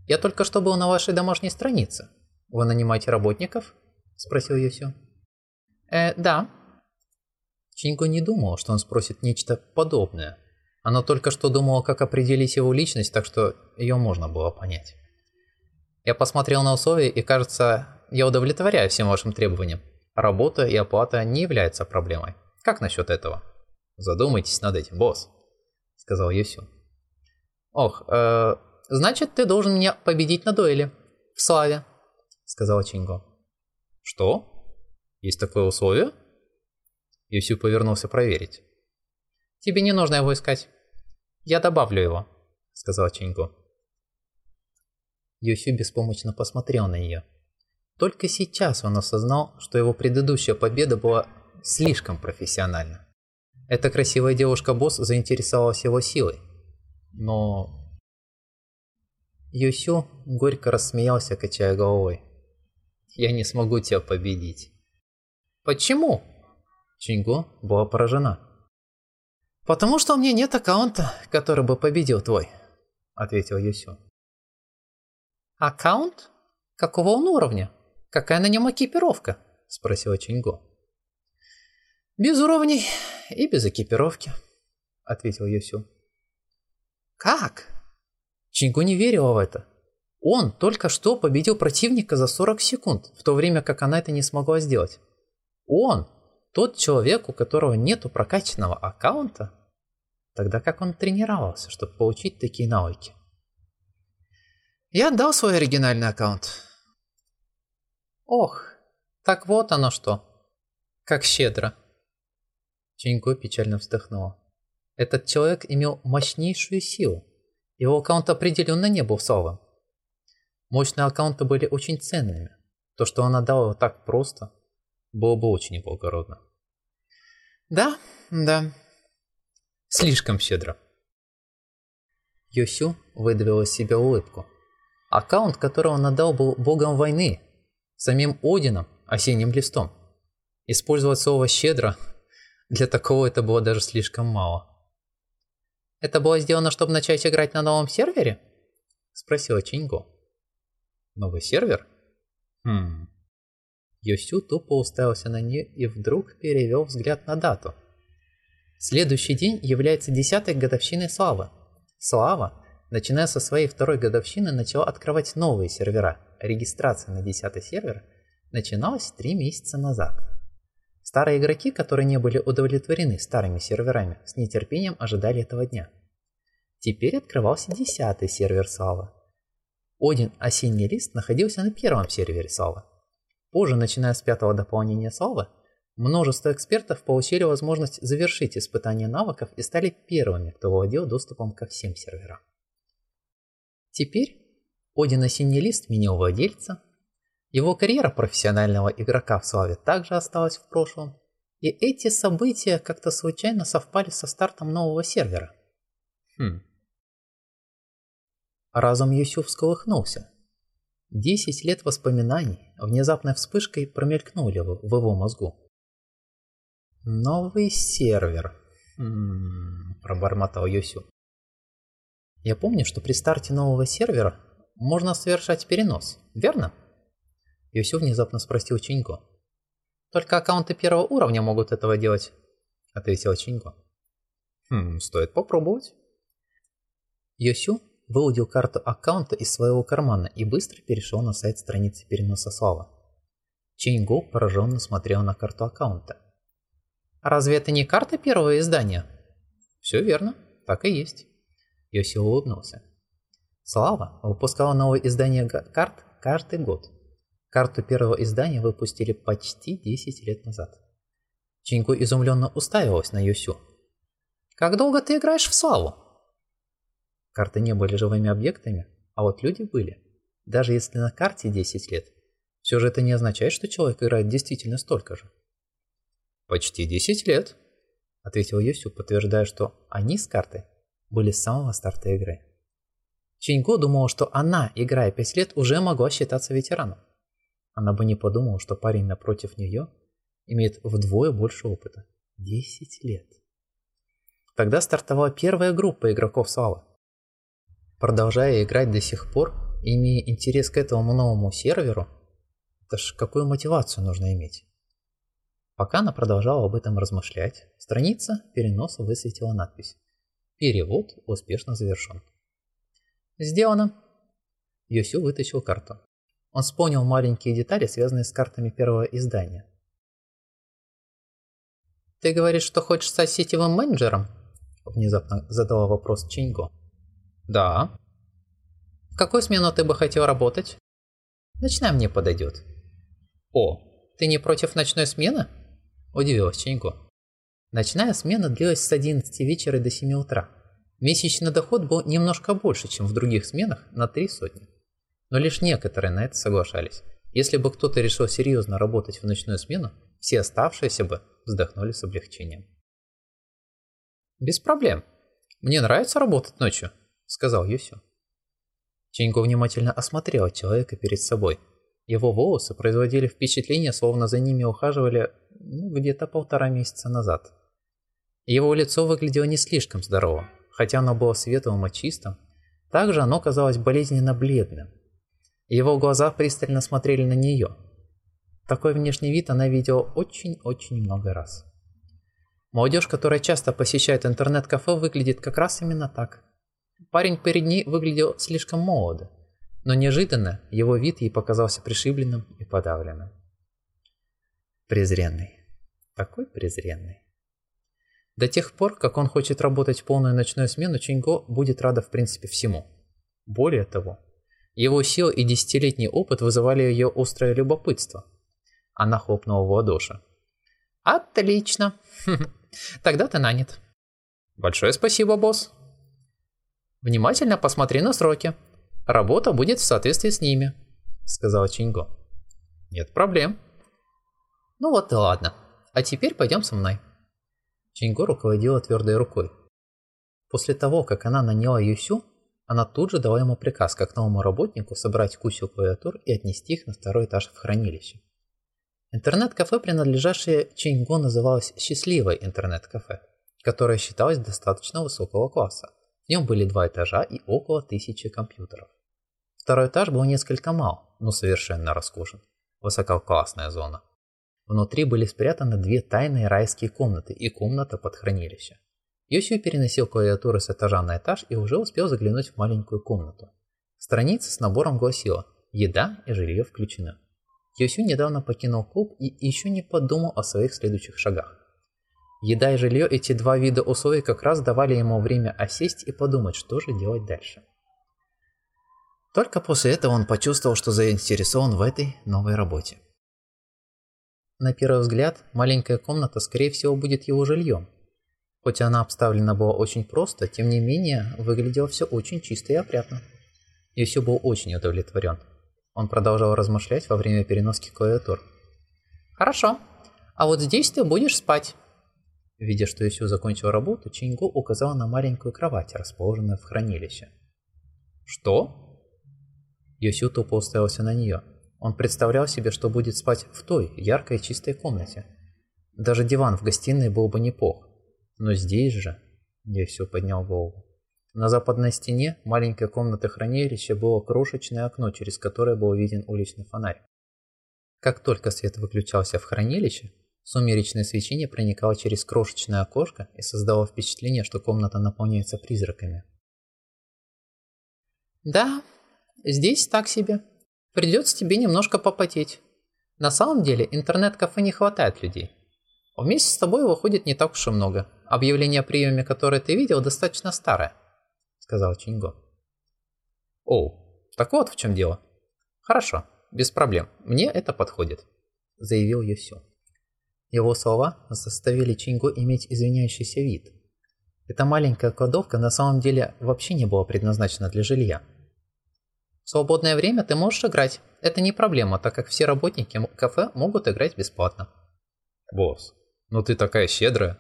Я только что был на вашей домашней странице. Вы нанимаете работников? Спросил Юсю. Э, да. Чинго не думал, что он спросит нечто подобное. Она только что думала, как определить его личность, так что ее можно было понять. Я посмотрел на условия и, кажется, я удовлетворяю всем вашим требованиям. Работа и оплата не являются проблемой. Как насчет этого? Задумайтесь над этим, босс, сказал Юсю. Ох, э, значит, ты должен меня победить на дуэли. В славе, сказал Чинго. Что? Есть такое условие? Юсю повернулся проверить. Тебе не нужно его искать. Я добавлю его, сказал Чинго. Юсю беспомощно посмотрел на нее. Только сейчас он осознал, что его предыдущая победа была слишком профессиональна. Эта красивая девушка-босс заинтересовалась его силой. Но... Юсю горько рассмеялся, качая головой. «Я не смогу тебя победить». «Почему?» Чинго была поражена. «Потому что у меня нет аккаунта, который бы победил твой», — ответил Юсю. «Аккаунт? Какого он уровня? Какая на нем экипировка?» – спросила Чинго. «Без уровней и без экипировки», – ответил Юсю. «Как?» Чинго не верила в это. Он только что победил противника за 40 секунд, в то время как она это не смогла сделать. Он, тот человек, у которого нету прокачанного аккаунта, тогда как он тренировался, чтобы получить такие навыки. Я отдал свой оригинальный аккаунт. Ох, так вот оно что. Как щедро. Чинько печально вздохнула. Этот человек имел мощнейшую силу. Его аккаунт определенно не был слабым. Мощные аккаунты были очень ценными. То, что он отдал его так просто, было бы очень благородно. Да, да. Слишком щедро. Йосю выдавила из себя улыбку. Аккаунт, который он отдал, был богом войны, самим Одином, осенним листом. Использовать слово «щедро» для такого это было даже слишком мало. Это было сделано, чтобы начать играть на новом сервере? Спросила Чиньго. Новый сервер? Хм. Йосю тупо уставился на нее и вдруг перевел взгляд на дату. Следующий день является десятой годовщиной Славы. Слава, начиная со своей второй годовщины, начала открывать новые сервера. Регистрация на десятый сервер начиналась три месяца назад. Старые игроки, которые не были удовлетворены старыми серверами, с нетерпением ожидали этого дня. Теперь открывался десятый сервер Славы. Один осенний лист находился на первом сервере Славы. Позже, начиная с пятого дополнения Славы, множество экспертов получили возможность завершить испытание навыков и стали первыми, кто владел доступом ко всем серверам. Теперь Один осенний лист менял владельца, его карьера профессионального игрока в Славе также осталась в прошлом, и эти события как-то случайно совпали со стартом нового сервера. Хм. Разум Юсюф всколыхнулся. Десять лет воспоминаний внезапной вспышкой промелькнули в его мозгу. «Новый сервер», хм, пробормотал Юсю. «Я помню, что при старте нового сервера можно совершать перенос, верно?» Юсю внезапно спросил Чинько. «Только аккаунты первого уровня могут этого делать», — ответил Чинько. «Хм, стоит попробовать». Йосю выудил карту аккаунта из своего кармана и быстро перешел на сайт страницы переноса слава. Чейнго пораженно смотрел на карту аккаунта. «Разве это не карта первого издания?» «Все верно, так и есть». Йоси улыбнулся. Слава выпускала новое издание карт каждый год. Карту первого издания выпустили почти 10 лет назад. Чинько изумленно уставилась на Йосю. «Как долго ты играешь в Славу?» Карты не были живыми объектами, а вот люди были. Даже если на карте 10 лет, все же это не означает, что человек играет действительно столько же. «Почти 10 лет», — ответил Йосю, подтверждая, что они с картой были с самого старта игры. Чиньго думала, что она, играя 5 лет, уже могла считаться ветераном. Она бы не подумала, что парень напротив нее имеет вдвое больше опыта. 10 лет. Тогда стартовала первая группа игроков Славы продолжая играть до сих пор, имея интерес к этому новому серверу, это ж какую мотивацию нужно иметь? Пока она продолжала об этом размышлять, страница переноса высветила надпись «Перевод успешно завершен». «Сделано!» Йосю вытащил карту. Он вспомнил маленькие детали, связанные с картами первого издания. «Ты говоришь, что хочешь стать сетевым менеджером?» Внезапно задала вопрос Чинго. Да. В какую смену ты бы хотел работать? Ночная мне подойдет. О, ты не против ночной смены? Удивилась Ченько. Ночная смена длилась с 11 вечера до 7 утра. Месячный доход был немножко больше, чем в других сменах, на три сотни. Но лишь некоторые на это соглашались. Если бы кто-то решил серьезно работать в ночную смену, все оставшиеся бы вздохнули с облегчением. Без проблем. Мне нравится работать ночью, — сказал Юсю. Чинько внимательно осмотрел человека перед собой. Его волосы производили впечатление, словно за ними ухаживали ну, где-то полтора месяца назад. Его лицо выглядело не слишком здоровым, хотя оно было светлым и чистым. Также оно казалось болезненно бледным. Его глаза пристально смотрели на нее. Такой внешний вид она видела очень-очень много раз. Молодежь, которая часто посещает интернет-кафе, выглядит как раз именно так. Парень перед ней выглядел слишком молодо, но неожиданно его вид ей показался пришибленным и подавленным. Презренный. Такой презренный. До тех пор, как он хочет работать полную ночную смену, Чинго будет рада в принципе всему. Более того, его сила и десятилетний опыт вызывали ее острое любопытство. Она хлопнула в ладоши. «Отлично! Тогда ты нанят». «Большое спасибо, босс!» Внимательно посмотри на сроки. Работа будет в соответствии с ними», — сказал Чинго. «Нет проблем». «Ну вот и ладно. А теперь пойдем со мной». Чинго руководила твердой рукой. После того, как она наняла Юсю, она тут же дала ему приказ, как новому работнику, собрать кучу клавиатур и отнести их на второй этаж в хранилище. Интернет-кафе, принадлежащее Чинго, называлось «Счастливое интернет-кафе». которое считалось достаточно высокого класса. В нем были два этажа и около тысячи компьютеров. Второй этаж был несколько мал, но совершенно роскошен. Высококлассная зона. Внутри были спрятаны две тайные райские комнаты и комната под хранилище. Йосио переносил клавиатуру с этажа на этаж и уже успел заглянуть в маленькую комнату. Страница с набором гласила «Еда и жилье включены». Йосю недавно покинул клуб и еще не подумал о своих следующих шагах. Еда и жилье, эти два вида условий как раз давали ему время осесть и подумать, что же делать дальше. Только после этого он почувствовал, что заинтересован в этой новой работе. На первый взгляд, маленькая комната, скорее всего, будет его жильем. Хоть она обставлена была очень просто, тем не менее, выглядело все очень чисто и опрятно. Все был очень удовлетворен. Он продолжал размышлять во время переноски клавиатур. «Хорошо. А вот здесь ты будешь спать». Видя, что Исю закончил работу, Чингу указал на маленькую кровать, расположенную в хранилище. «Что?» Йосю тупо уставился на нее. Он представлял себе, что будет спать в той, яркой чистой комнате. Даже диван в гостиной был бы неплох. Но здесь же... Йосю поднял голову. На западной стене маленькой комнаты хранилища было крошечное окно, через которое был виден уличный фонарь. Как только свет выключался в хранилище, сумеречное свечение проникало через крошечное окошко и создало впечатление, что комната наполняется призраками. «Да, Здесь так себе. Придется тебе немножко попотеть. На самом деле интернет-кафе не хватает людей. Вместе с тобой выходит не так уж и много. Объявление о приеме, которое ты видел, достаточно старое, сказал Чинго. О, так вот в чем дело. Хорошо, без проблем. Мне это подходит, заявил Юсю. Его слова заставили Чинго иметь извиняющийся вид. Эта маленькая кладовка на самом деле вообще не была предназначена для жилья. В свободное время ты можешь играть. Это не проблема, так как все работники кафе могут играть бесплатно. Босс, ну ты такая щедрая.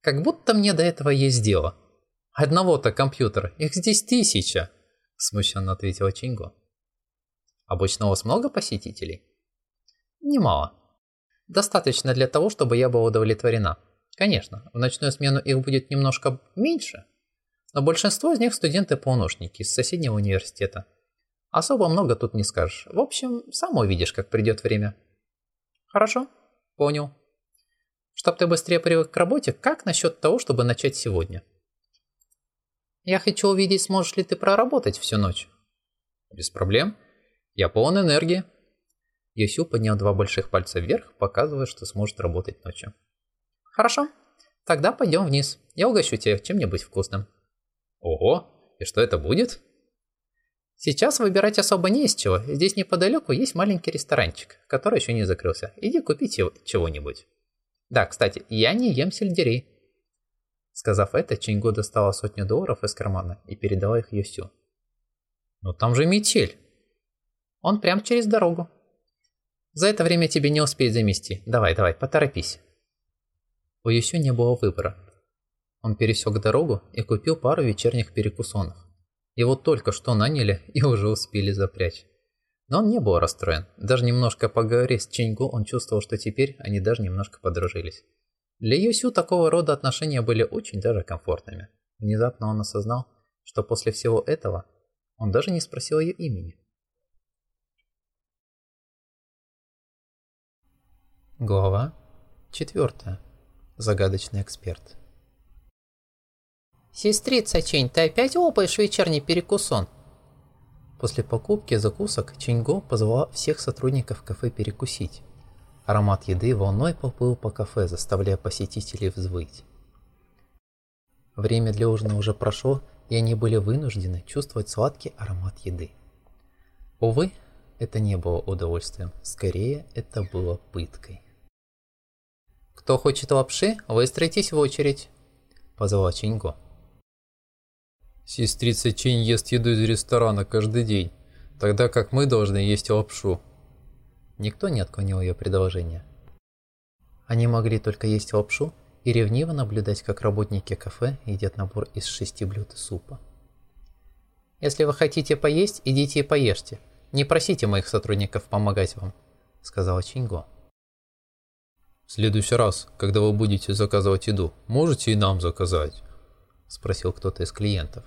Как будто мне до этого есть дело. Одного-то компьютера, их здесь тысяча, смущенно ответила Чинго. Обычно у вас много посетителей? Немало. Достаточно для того, чтобы я была удовлетворена. Конечно, в ночную смену их будет немножко меньше, но большинство из них студенты-полношники из соседнего университета. Особо много тут не скажешь. В общем, сам увидишь, как придет время. Хорошо? Понял. Чтоб ты быстрее привык к работе, как насчет того, чтобы начать сегодня? Я хочу увидеть, сможешь ли ты проработать всю ночь. Без проблем. Я полон энергии. Йосю поднял два больших пальца вверх, показывая, что сможет работать ночью. Хорошо. Тогда пойдем вниз. Я угощу тебя чем-нибудь вкусным. Ого, и что это будет? Сейчас выбирать особо не из чего. Здесь неподалеку есть маленький ресторанчик, который еще не закрылся. Иди купить чего-нибудь. Да, кстати, я не ем сельдерей. Сказав это, Чингу достала сотню долларов из кармана и передала их Юсю. Но там же метель. Он прям через дорогу. За это время тебе не успеет замести. Давай, давай, поторопись. У Юсю не было выбора. Он пересек дорогу и купил пару вечерних перекусонов. Его только что наняли и уже успели запрячь. Но он не был расстроен. Даже немножко поговорив с Ченьгу, он чувствовал, что теперь они даже немножко подружились. Для Юсю такого рода отношения были очень даже комфортными. Внезапно он осознал, что после всего этого он даже не спросил ее имени. Глава 4. Загадочный эксперт. «Сестрица Чень, ты опять лопаешь вечерний перекусон?» После покупки закусок Ченьго позвала всех сотрудников кафе перекусить. Аромат еды волной поплыл по кафе, заставляя посетителей взвыть. Время для ужина уже прошло, и они были вынуждены чувствовать сладкий аромат еды. Увы, это не было удовольствием, скорее это было пыткой. «Кто хочет лапши, выстроитесь в очередь», – позвала Чиньго. Сестрица Чинь ест еду из ресторана каждый день, тогда как мы должны есть лапшу. Никто не отклонил ее предложение. Они могли только есть лапшу и ревниво наблюдать, как работники кафе едят набор из шести блюд супа. «Если вы хотите поесть, идите и поешьте. Не просите моих сотрудников помогать вам», — сказала Чинго. В следующий раз, когда вы будете заказывать еду, можете и нам заказать? Спросил кто-то из клиентов.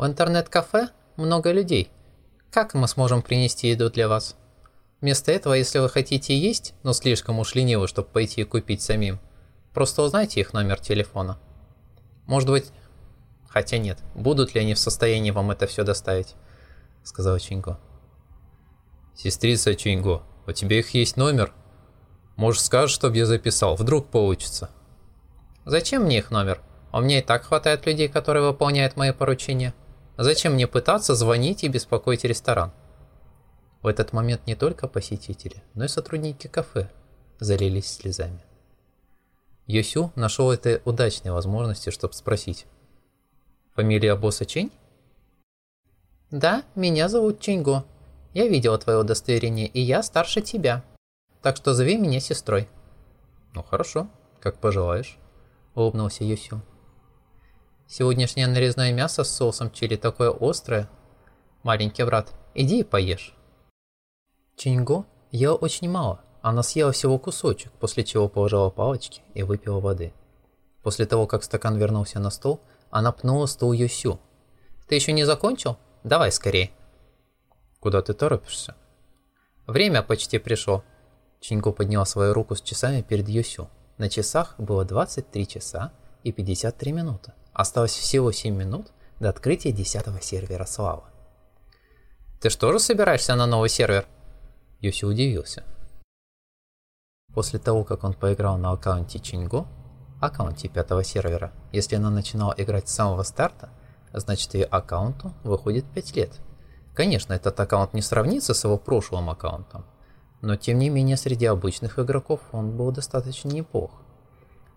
В интернет-кафе много людей. Как мы сможем принести еду для вас? Вместо этого, если вы хотите есть, но слишком уж ленивы, чтобы пойти и купить самим, просто узнайте их номер телефона. Может быть... Хотя нет, будут ли они в состоянии вам это все доставить? Сказал Чинго. Сестрица Чинго, у тебя их есть номер? Может, скажешь, чтобы я записал? Вдруг получится. Зачем мне их номер? У меня и так хватает людей, которые выполняют мои поручения. Зачем мне пытаться звонить и беспокоить ресторан? В этот момент не только посетители, но и сотрудники кафе залились слезами. Йосю нашел это удачной возможностью, чтобы спросить. «Фамилия босса Чень?» «Да, меня зовут Ченьго. Я видела твое удостоверение, и я старше тебя. Так что зови меня сестрой». «Ну хорошо, как пожелаешь», — улыбнулся Йосю. Сегодняшнее нарезное мясо с соусом чили такое острое. Маленький брат, иди и поешь. Чинго ела очень мало. Она съела всего кусочек, после чего положила палочки и выпила воды. После того, как стакан вернулся на стол, она пнула стул Юсю. «Ты еще не закончил? Давай скорее». «Куда ты торопишься?» «Время почти пришло». Чинго поднял свою руку с часами перед Юсю. На часах было 23 часа и 53 минуты. Осталось всего 7 минут до открытия 10 сервера Слава. «Ты что же собираешься на новый сервер?» Йоси удивился. После того, как он поиграл на аккаунте Чинго, аккаунте пятого сервера, если она начинала играть с самого старта, значит ее аккаунту выходит 5 лет. Конечно, этот аккаунт не сравнится с его прошлым аккаунтом, но тем не менее среди обычных игроков он был достаточно неплох.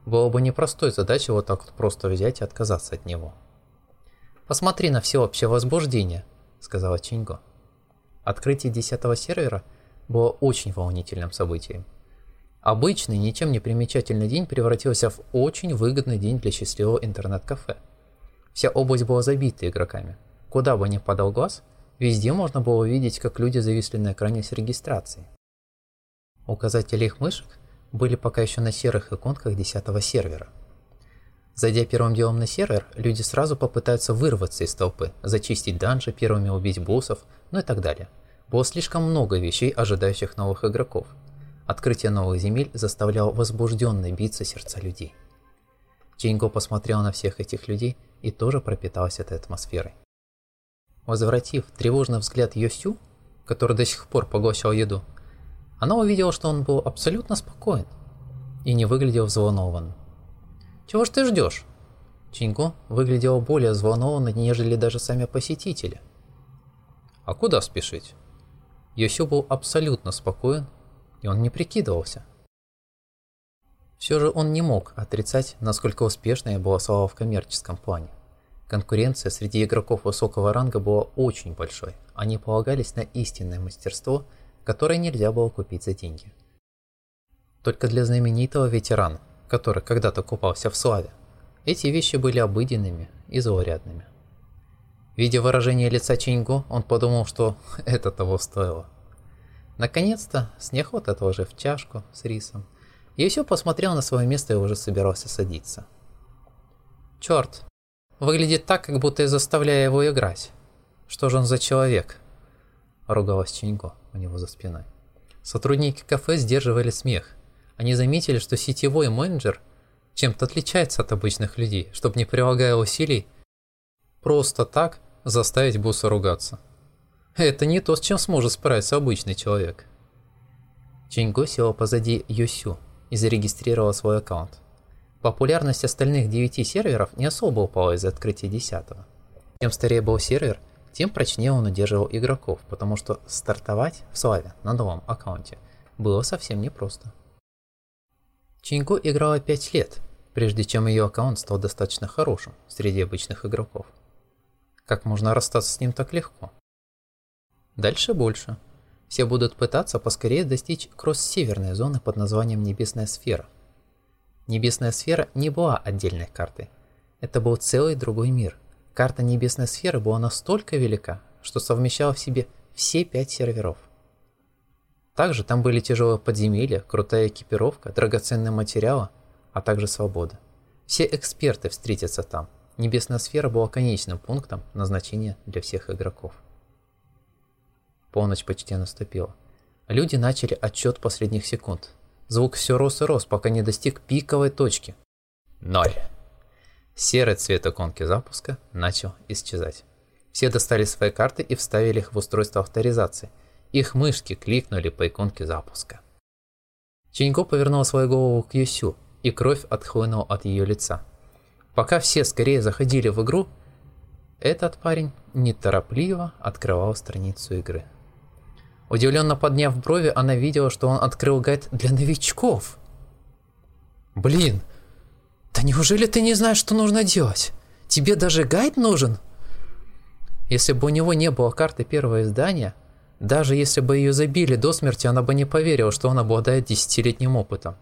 Было бы непростой задачей вот так вот просто взять и отказаться от него. «Посмотри на всеобщее возбуждение», — сказала Чинго. Открытие десятого сервера было очень волнительным событием. Обычный, ничем не примечательный день превратился в очень выгодный день для счастливого интернет-кафе. Вся область была забита игроками. Куда бы ни подал глаз, везде можно было увидеть, как люди зависли на экране с регистрацией. Указатели их мышек были пока еще на серых иконках 10 сервера. Зайдя первым делом на сервер, люди сразу попытаются вырваться из толпы, зачистить данжи, первыми убить боссов, ну и так далее. Было слишком много вещей, ожидающих новых игроков. Открытие новых земель заставляло возбужденно биться сердца людей. Чейнго посмотрел на всех этих людей и тоже пропитался этой атмосферой. Возвратив тревожный взгляд Йосю, который до сих пор поглощал еду, она увидела, что он был абсолютно спокоен и не выглядел взволнован. «Чего ж ты ждешь?» Чинго выглядел более взволнованно, нежели даже сами посетители. «А куда спешить?» Йосю был абсолютно спокоен, и он не прикидывался. Все же он не мог отрицать, насколько успешной была слава в коммерческом плане. Конкуренция среди игроков высокого ранга была очень большой. Они полагались на истинное мастерство – которые нельзя было купить за деньги. Только для знаменитого ветерана, который когда-то купался в славе, эти вещи были обыденными и заурядными. Видя выражение лица Чинго, он подумал, что это того стоило. Наконец-то, с неохотой отложив чашку с рисом, Юсю посмотрел на свое место и уже собирался садиться. Черт, выглядит так, как будто я заставляю его играть. Что же он за человек? Ругалась Чинго у него за спиной. Сотрудники кафе сдерживали смех. Они заметили, что сетевой менеджер чем-то отличается от обычных людей, чтобы не прилагая усилий, просто так заставить босса ругаться. Это не то, с чем сможет справиться обычный человек. Чинго села позади Йосю и зарегистрировала свой аккаунт. Популярность остальных девяти серверов не особо упала из-за открытия десятого. Чем старее был сервер, тем прочнее он удерживал игроков, потому что стартовать в славе на новом аккаунте было совсем непросто. Чингу играла 5 лет, прежде чем ее аккаунт стал достаточно хорошим среди обычных игроков. Как можно расстаться с ним так легко? Дальше больше. Все будут пытаться поскорее достичь кросс-северной зоны под названием Небесная сфера. Небесная сфера не была отдельной картой. Это был целый другой мир, Карта небесной сферы была настолько велика, что совмещала в себе все пять серверов. Также там были тяжелые подземелья, крутая экипировка, драгоценные материалы, а также свобода. Все эксперты встретятся там. Небесная сфера была конечным пунктом назначения для всех игроков. Полночь почти наступила. Люди начали отчет последних секунд. Звук все рос и рос, пока не достиг пиковой точки. Ноль. Серый цвет иконки запуска начал исчезать. Все достали свои карты и вставили их в устройство авторизации. Их мышки кликнули по иконке запуска. Чиньго повернул свою голову к Юсю, и кровь отхлынула от ее лица. Пока все скорее заходили в игру, этот парень неторопливо открывал страницу игры. Удивленно подняв брови, она видела, что он открыл гайд для новичков. «Блин, да неужели ты не знаешь, что нужно делать? Тебе даже гайд нужен?» Если бы у него не было карты первого издания, даже если бы ее забили до смерти, она бы не поверила, что он обладает десятилетним опытом.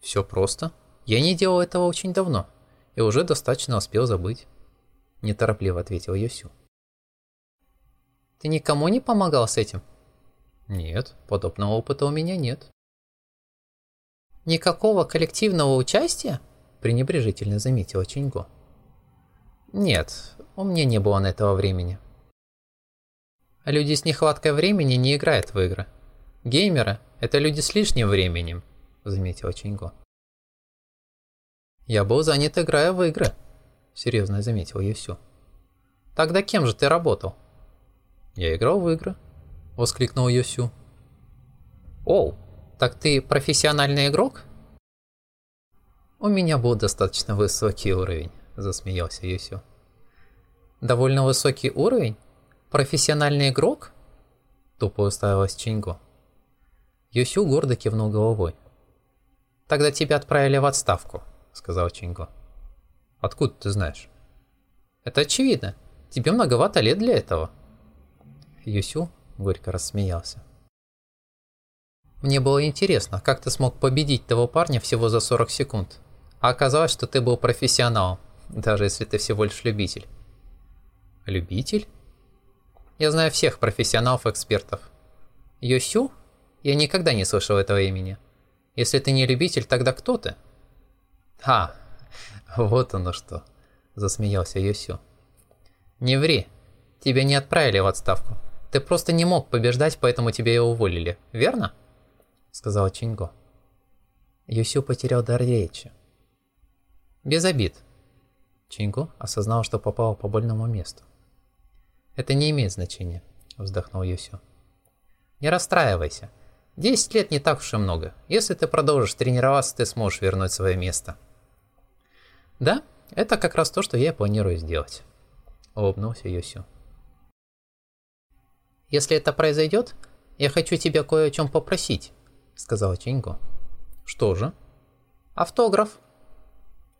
Все просто. Я не делал этого очень давно и уже достаточно успел забыть. Неторопливо ответил Йосю. Ты никому не помогал с этим? Нет, подобного опыта у меня нет. Никакого коллективного участия? Пренебрежительно заметила Чиньго. Нет, у меня не было на этого времени. Люди с нехваткой времени не играют в игры. Геймеры – это люди с лишним временем, заметила Чиньго. Я был занят, играя в игры, серьезно заметил Юсю. Тогда кем же ты работал? «Я играл в игры», — воскликнул Йосю. «Оу, так ты профессиональный игрок?» «У меня был достаточно высокий уровень», — засмеялся Йосю. «Довольно высокий уровень? Профессиональный игрок?» Тупо уставилась Чинго. Йосю гордо кивнул головой. «Тогда тебя отправили в отставку», — сказал Чинго. «Откуда ты знаешь?» «Это очевидно. Тебе многовато лет для этого», Юсю горько рассмеялся. Мне было интересно, как ты смог победить того парня всего за 40 секунд. А оказалось, что ты был профессионал, даже если ты всего лишь любитель. Любитель? Я знаю всех профессионалов-экспертов. Йосю? Я никогда не слышал этого имени. Если ты не любитель, тогда кто ты? А, вот оно что, засмеялся Йосю. Не ври, тебя не отправили в отставку. Ты просто не мог побеждать, поэтому тебя и уволили, верно?» Сказал Чинго. Юсю потерял дар речи. «Без обид». Чинго осознал, что попал по больному месту. «Это не имеет значения», — вздохнул Юсю. «Не расстраивайся. Десять лет не так уж и много. Если ты продолжишь тренироваться, ты сможешь вернуть свое место». «Да, это как раз то, что я планирую сделать», — улыбнулся Юсю. «Если это произойдет, я хочу тебя кое о чем попросить», — сказала Чинго. «Что же?» «Автограф».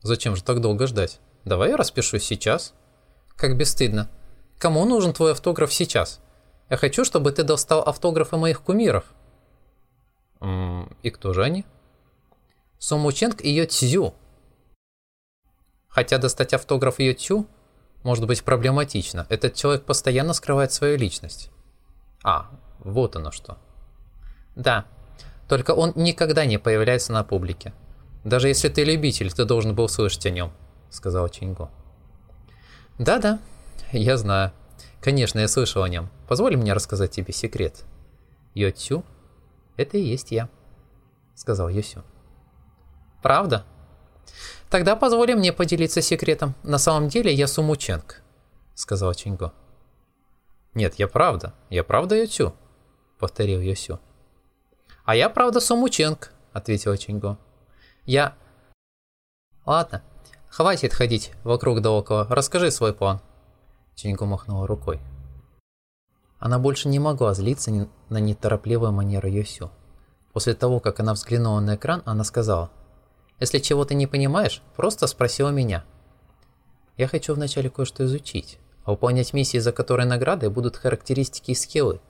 «Зачем же так долго ждать? Давай я распишусь сейчас». «Как бесстыдно. Кому нужен твой автограф сейчас? Я хочу, чтобы ты достал автографы моих кумиров». «М -м, «И кто же они?» «Сумученг и Йотсю». Хотя достать автограф Йотсю может быть проблематично. Этот человек постоянно скрывает свою личность. А, вот оно что. Да, только он никогда не появляется на публике. Даже если ты любитель, ты должен был слышать о нем, сказал Чинго. Да-да, я знаю. Конечно, я слышал о нем. Позволь мне рассказать тебе секрет. Йотсю, это и есть я, сказал Йосю. Правда? Тогда позволь мне поделиться секретом. На самом деле я Сумученг, сказал Чинго. «Нет, я правда. Я правда Йосю», — повторил Йосю. «А я правда Сомученк», — ответила Чинго. «Я...» «Ладно, хватит ходить вокруг да около. Расскажи свой план». Чинго махнула рукой. Она больше не могла злиться на неторопливую манеру Йосю. После того, как она взглянула на экран, она сказала, «Если чего-то не понимаешь, просто спроси у меня. Я хочу вначале кое-что изучить. А выполнять миссии, за которые награды, будут характеристики и скиллы.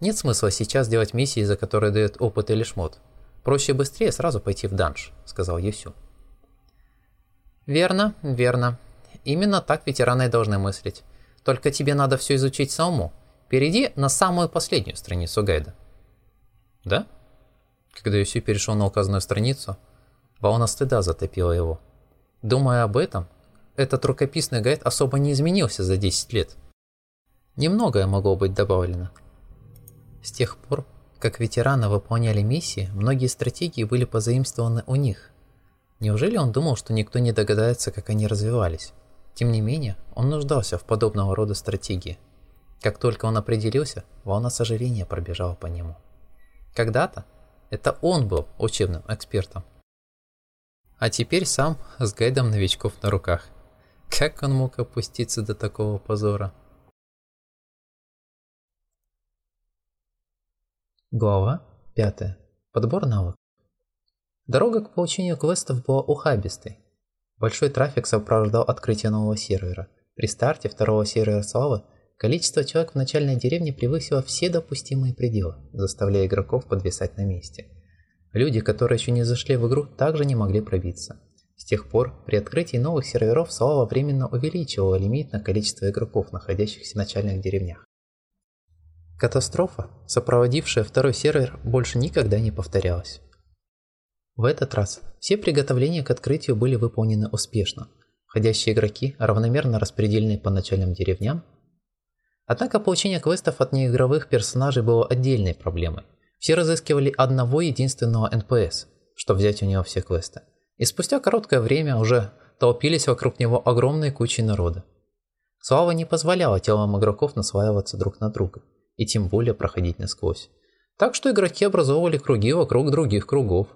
Нет смысла сейчас делать миссии, за которые дают опыт или шмот. Проще и быстрее сразу пойти в данж, сказал Юсю. Верно, верно. Именно так ветераны должны мыслить. Только тебе надо все изучить самому. перейди на самую последнюю страницу гайда. Да? Когда Юсю перешел на указанную страницу, волна стыда затопила его. Думая об этом, этот рукописный гайд особо не изменился за 10 лет. Немногое могло быть добавлено. С тех пор, как ветераны выполняли миссии, многие стратегии были позаимствованы у них. Неужели он думал, что никто не догадается, как они развивались? Тем не менее, он нуждался в подобного рода стратегии. Как только он определился, волна сожаления пробежала по нему. Когда-то это он был учебным экспертом. А теперь сам с гайдом новичков на руках. Как он мог опуститься до такого позора? Глава 5. Подбор навыков. Дорога к получению квестов была ухабистой. Большой трафик сопровождал открытие нового сервера. При старте второго сервера Славы количество человек в начальной деревне превысило все допустимые пределы, заставляя игроков подвисать на месте. Люди, которые еще не зашли в игру, также не могли пробиться. С тех пор, при открытии новых серверов Слава временно увеличивала лимит на количество игроков, находящихся в начальных деревнях. Катастрофа, сопроводившая второй сервер, больше никогда не повторялась. В этот раз все приготовления к открытию были выполнены успешно. Входящие игроки равномерно распределены по начальным деревням. Однако получение квестов от неигровых персонажей было отдельной проблемой. Все разыскивали одного единственного НПС, чтобы взять у него все квесты. И спустя короткое время уже толпились вокруг него огромные кучи народа. Слава не позволяла телам игроков насваиваться друг на друга и тем более проходить насквозь. Так что игроки образовывали круги вокруг других кругов.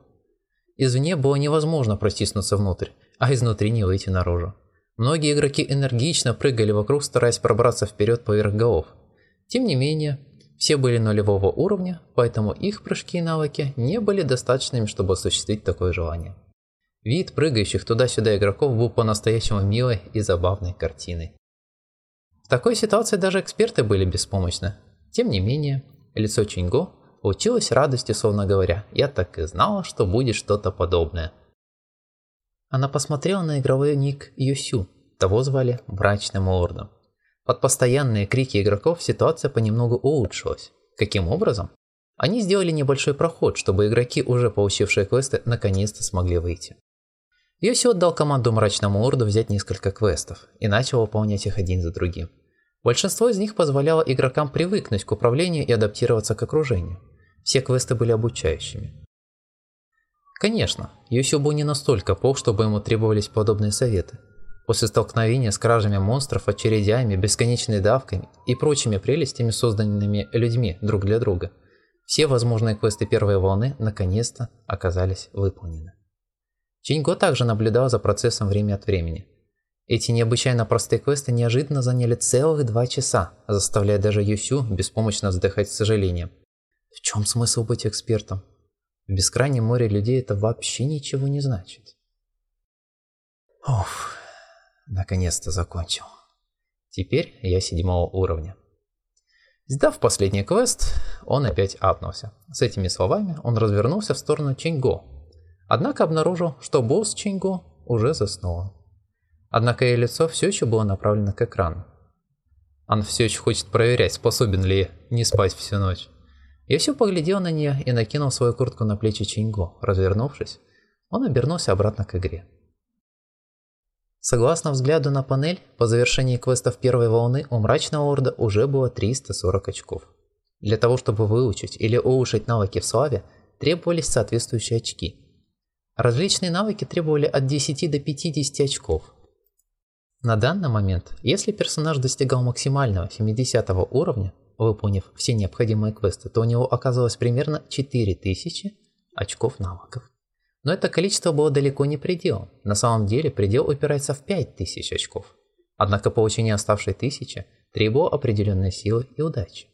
Извне было невозможно протиснуться внутрь, а изнутри не выйти наружу. Многие игроки энергично прыгали вокруг, стараясь пробраться вперед поверх голов. Тем не менее, все были нулевого уровня, поэтому их прыжки и навыки не были достаточными, чтобы осуществить такое желание. Вид прыгающих туда-сюда игроков был по-настоящему милой и забавной картиной. В такой ситуации даже эксперты были беспомощны, тем не менее, лицо Чинго получилось радостью, словно говоря, «Я так и знала, что будет что-то подобное». Она посмотрела на игровой ник Юсю, того звали Брачным Лордом. Под постоянные крики игроков ситуация понемногу улучшилась. Каким образом? Они сделали небольшой проход, чтобы игроки, уже получившие квесты, наконец-то смогли выйти. Йоси отдал команду Мрачному Лорду взять несколько квестов и начал выполнять их один за другим. Большинство из них позволяло игрокам привыкнуть к управлению и адаптироваться к окружению. Все квесты были обучающими. Конечно, Юсю был не настолько плох, чтобы ему требовались подобные советы. После столкновения с кражами монстров, очередями, бесконечной давкой и прочими прелестями, созданными людьми друг для друга, все возможные квесты первой волны наконец-то оказались выполнены. Чиньго также наблюдал за процессом время от времени – эти необычайно простые квесты неожиданно заняли целых два часа, заставляя даже Юсю беспомощно вздыхать с сожалением. В чем смысл быть экспертом? В бескрайнем море людей это вообще ничего не значит. Уф, наконец-то закончил. Теперь я седьмого уровня. Сдав последний квест, он опять апнулся. С этими словами он развернулся в сторону Чинго. Однако обнаружил, что босс Чинго уже заснул. Однако ее лицо все еще было направлено к экрану. Он все еще хочет проверять, способен ли не спать всю ночь. Я все поглядел на нее и накинул свою куртку на плечи Чинго. Развернувшись, он обернулся обратно к игре. Согласно взгляду на панель, по завершении квестов первой волны у Мрачного Орда уже было 340 очков. Для того, чтобы выучить или улучшить навыки в славе, требовались соответствующие очки. Различные навыки требовали от 10 до 50 очков, на данный момент, если персонаж достигал максимального 70 уровня, выполнив все необходимые квесты, то у него оказалось примерно 4000 очков навыков. Но это количество было далеко не пределом. На самом деле предел упирается в 5000 очков. Однако получение оставшей тысячи требовало определенной силы и удачи.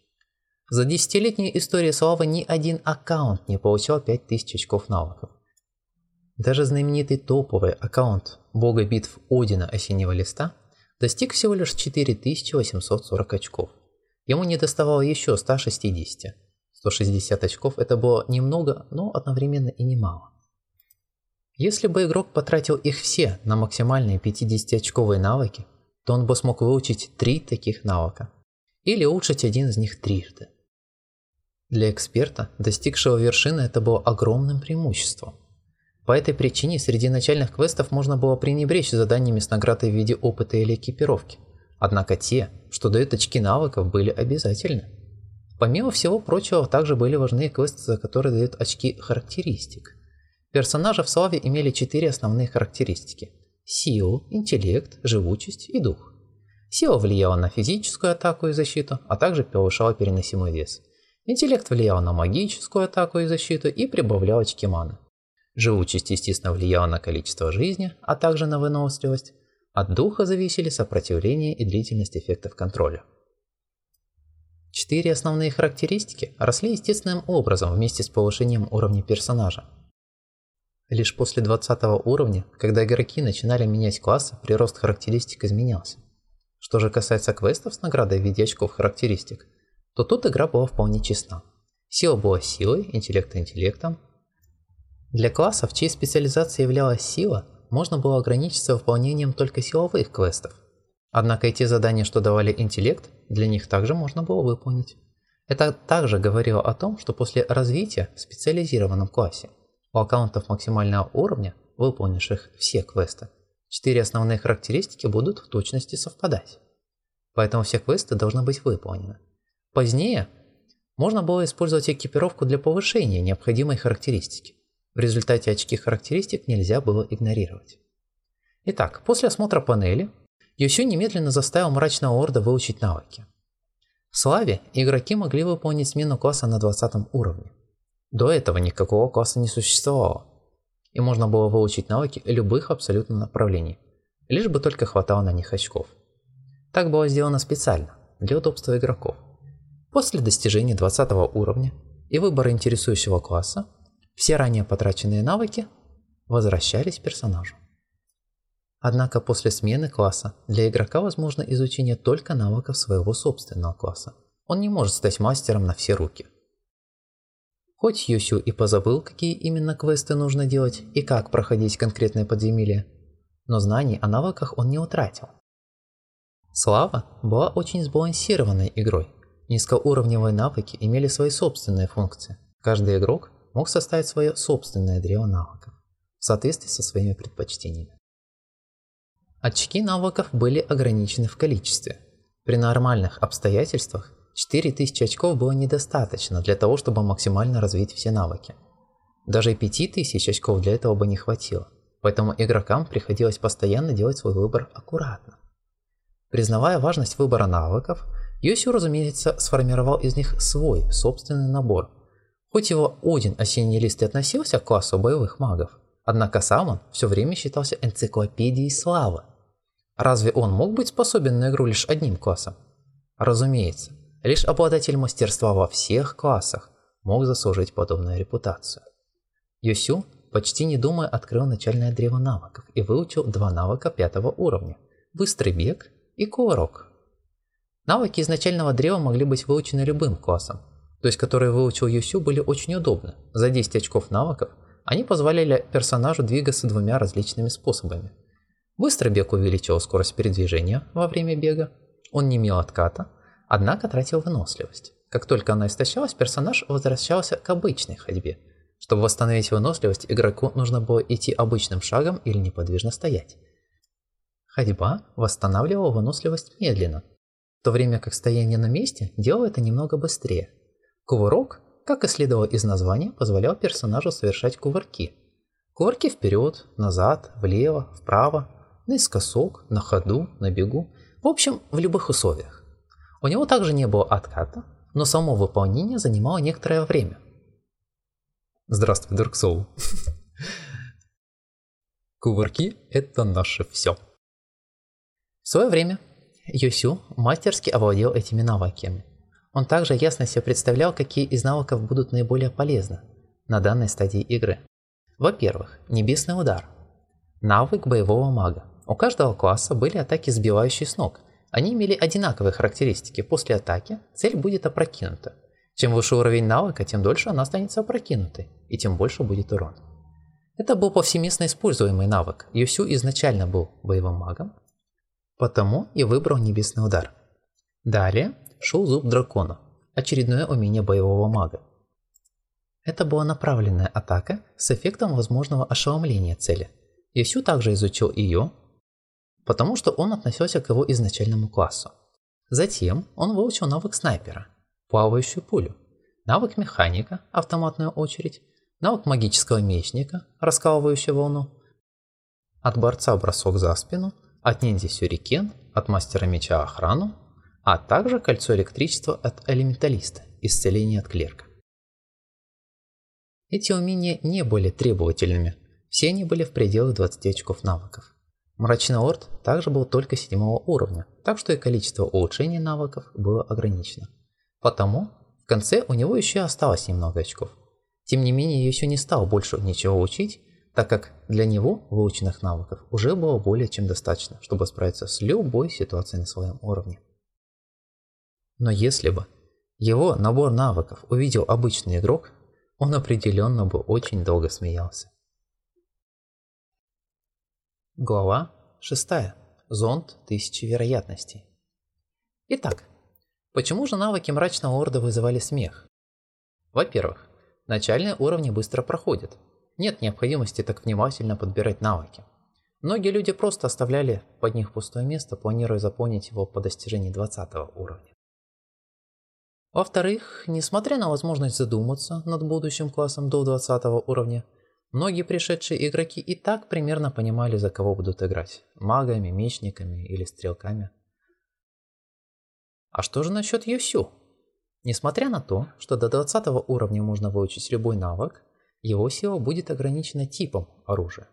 За десятилетнюю историю славы ни один аккаунт не получал 5000 очков навыков. Даже знаменитый топовый аккаунт бога битв Одина Осеннего Листа достиг всего лишь 4840 очков. Ему не доставало еще 160. 160 очков это было немного, но одновременно и немало. Если бы игрок потратил их все на максимальные 50-очковые навыки, то он бы смог выучить три таких навыка. или улучшить один из них трижды. Для эксперта, достигшего вершины, это было огромным преимуществом. По этой причине среди начальных квестов можно было пренебречь заданиями с наградой в виде опыта или экипировки. Однако те, что дают очки навыков, были обязательны. Помимо всего прочего, также были важны квесты, за которые дают очки характеристик. Персонажи в Славе имели четыре основные характеристики – силу, интеллект, живучесть и дух. Сила влияла на физическую атаку и защиту, а также повышала переносимый вес. Интеллект влиял на магическую атаку и защиту и прибавлял очки маны. Живучесть, естественно, влияла на количество жизни, а также на выносливость. От духа зависели сопротивление и длительность эффектов контроля. Четыре основные характеристики росли естественным образом вместе с повышением уровня персонажа. Лишь после 20 уровня, когда игроки начинали менять классы, прирост характеристик изменялся. Что же касается квестов с наградой в виде очков характеристик, то тут игра была вполне честна. Сила была силой, интеллект интеллектом. Для классов, чьей специализацией являлась сила, можно было ограничиться выполнением только силовых квестов. Однако и те задания, что давали интеллект, для них также можно было выполнить. Это также говорило о том, что после развития в специализированном классе у аккаунтов максимального уровня, выполнивших все квесты, четыре основные характеристики будут в точности совпадать. Поэтому все квесты должны быть выполнены. Позднее можно было использовать экипировку для повышения необходимой характеристики. В результате очки характеристик нельзя было игнорировать. Итак, после осмотра панели, Юсю немедленно заставил мрачного орда выучить навыки. В Славе игроки могли выполнить смену класса на 20 уровне. До этого никакого класса не существовало, и можно было выучить навыки любых абсолютно направлений, лишь бы только хватало на них очков. Так было сделано специально, для удобства игроков. После достижения 20 уровня и выбора интересующего класса, все ранее потраченные навыки возвращались персонажу. Однако после смены класса для игрока возможно изучение только навыков своего собственного класса. Он не может стать мастером на все руки. Хоть Юсю и позабыл, какие именно квесты нужно делать и как проходить конкретные подземелья, но знаний о навыках он не утратил. Слава была очень сбалансированной игрой, Низкоуровневые навыки имели свои собственные функции. Каждый игрок мог составить свое собственное древо навыков в соответствии со своими предпочтениями. Очки навыков были ограничены в количестве. При нормальных обстоятельствах 4000 очков было недостаточно для того, чтобы максимально развить все навыки. Даже 5000 очков для этого бы не хватило, поэтому игрокам приходилось постоянно делать свой выбор аккуратно. Признавая важность выбора навыков, Йосю, разумеется, сформировал из них свой собственный набор. Хоть его Один осенний лист и относился к классу боевых магов, однако сам он все время считался энциклопедией славы. Разве он мог быть способен на игру лишь одним классом? Разумеется, лишь обладатель мастерства во всех классах мог заслужить подобную репутацию. Йосю, почти не думая, открыл начальное древо навыков и выучил два навыка пятого уровня – быстрый бег и кувырок. Навыки изначального древа могли быть выучены любым классом, то есть которые выучил Юсю были очень удобны. За 10 очков навыков они позволяли персонажу двигаться двумя различными способами. Быстрый бег увеличивал скорость передвижения во время бега, он не имел отката, однако тратил выносливость. Как только она истощалась, персонаж возвращался к обычной ходьбе. Чтобы восстановить выносливость, игроку нужно было идти обычным шагом или неподвижно стоять. Ходьба восстанавливала выносливость медленно, в то время как стояние на месте делало это немного быстрее. Кувырок, как и следовало из названия, позволял персонажу совершать кувырки. Кувырки вперед, назад, влево, вправо, наискосок, на ходу, на бегу, в общем, в любых условиях. У него также не было отката, но само выполнение занимало некоторое время. Здравствуй, Dark Soul. Кувырки – это наше все. В свое время Юсю мастерски овладел этими навыками. Он также ясно себе представлял, какие из навыков будут наиболее полезны на данной стадии игры. Во-первых, небесный удар. Навык боевого мага. У каждого класса были атаки, сбивающие с ног. Они имели одинаковые характеристики. После атаки цель будет опрокинута. Чем выше уровень навыка, тем дольше она останется опрокинутой, и тем больше будет урон. Это был повсеместно используемый навык. Юсю изначально был боевым магом, Потому и выбрал небесный удар. Далее, шел зуб дракона, очередное умение боевого мага. Это была направленная атака с эффектом возможного ошеломления цели. Ясю также изучил ее, потому что он относился к его изначальному классу. Затем он выучил навык снайпера, плавающую пулю, навык механика, автоматную очередь, навык магического мечника, раскалывающую волну, от борца бросок за спину, от ниндзя сюрикен, от мастера меча охрану, а также кольцо электричества от элементалиста, исцеление от клерка. Эти умения не были требовательными, все они были в пределах 20 очков навыков. Мрачный Орд также был только седьмого уровня, так что и количество улучшений навыков было ограничено. Потому в конце у него еще осталось немного очков. Тем не менее, еще не стал больше ничего учить, так как для него выученных навыков уже было более чем достаточно, чтобы справиться с любой ситуацией на своем уровне. Но если бы его набор навыков увидел обычный игрок, он определенно бы очень долго смеялся. Глава 6. Зонд тысячи вероятностей. Итак, почему же навыки мрачного орда вызывали смех? Во-первых, начальные уровни быстро проходят. Нет необходимости так внимательно подбирать навыки. Многие люди просто оставляли под них пустое место, планируя заполнить его по достижении 20 уровня. Во-вторых, несмотря на возможность задуматься над будущим классом до 20 уровня, Многие пришедшие игроки и так примерно понимали, за кого будут играть – магами, мечниками или стрелками. А что же насчет Юсю? Несмотря на то, что до 20 уровня можно выучить любой навык, его сила будет ограничена типом оружия.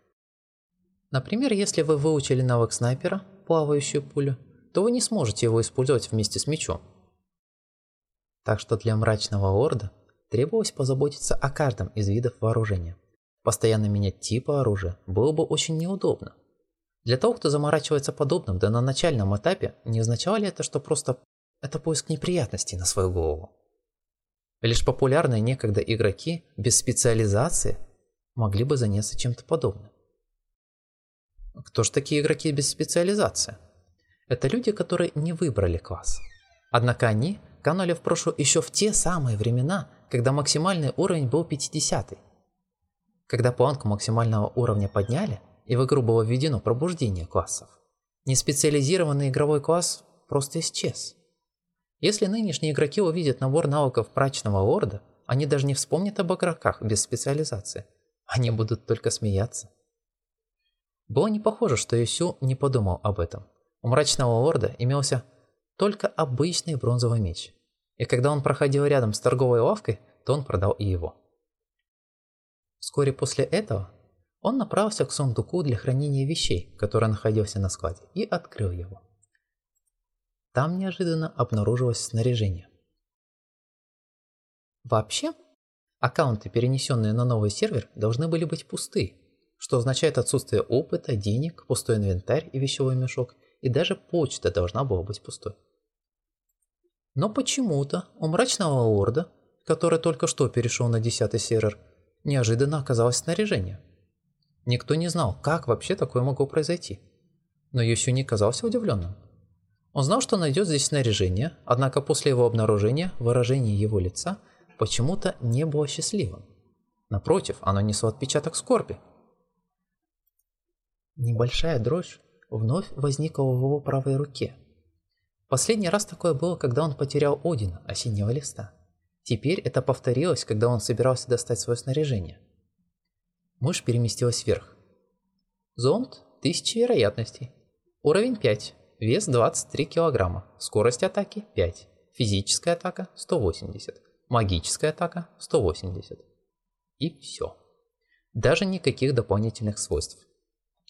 Например, если вы выучили навык снайпера, плавающую пулю, то вы не сможете его использовать вместе с мечом. Так что для мрачного орда требовалось позаботиться о каждом из видов вооружения. Постоянно менять типы оружия было бы очень неудобно. Для того, кто заморачивается подобным, да на начальном этапе, не означало ли это, что просто это поиск неприятностей на свою голову? Лишь популярные некогда игроки без специализации могли бы заняться чем-то подобным. Кто же такие игроки без специализации? Это люди, которые не выбрали класс. Однако они канули в прошлое еще в те самые времена, когда максимальный уровень был 50 -й. Когда планку максимального уровня подняли, и в игру было введено пробуждение классов, неспециализированный игровой класс просто исчез. Если нынешние игроки увидят набор навыков прачного орда, они даже не вспомнят об игроках без специализации. Они будут только смеяться. Было не похоже, что Исю не подумал об этом. У мрачного орда имелся только обычный бронзовый меч. И когда он проходил рядом с торговой лавкой, то он продал и его. Вскоре после этого он направился к сундуку для хранения вещей, который находился на складе, и открыл его. Там неожиданно обнаружилось снаряжение. Вообще, аккаунты, перенесенные на новый сервер, должны были быть пусты, что означает отсутствие опыта, денег, пустой инвентарь и вещевой мешок, и даже почта должна была быть пустой. Но почему-то у мрачного лорда, который только что перешел на 10 сервер, неожиданно оказалось снаряжение. Никто не знал, как вообще такое могло произойти. Но Юсю не казался удивленным. Он знал, что найдет здесь снаряжение, однако после его обнаружения выражение его лица почему-то не было счастливым. Напротив, оно несло отпечаток скорби. Небольшая дрожь вновь возникла в его правой руке. Последний раз такое было, когда он потерял Одина, осеннего листа. Теперь это повторилось, когда он собирался достать свое снаряжение. Мышь переместилась вверх. Зонд – 1000 вероятностей. Уровень 5. Вес 23 килограмма. Скорость атаки 5. Физическая атака 180. Магическая атака 180. И все. Даже никаких дополнительных свойств.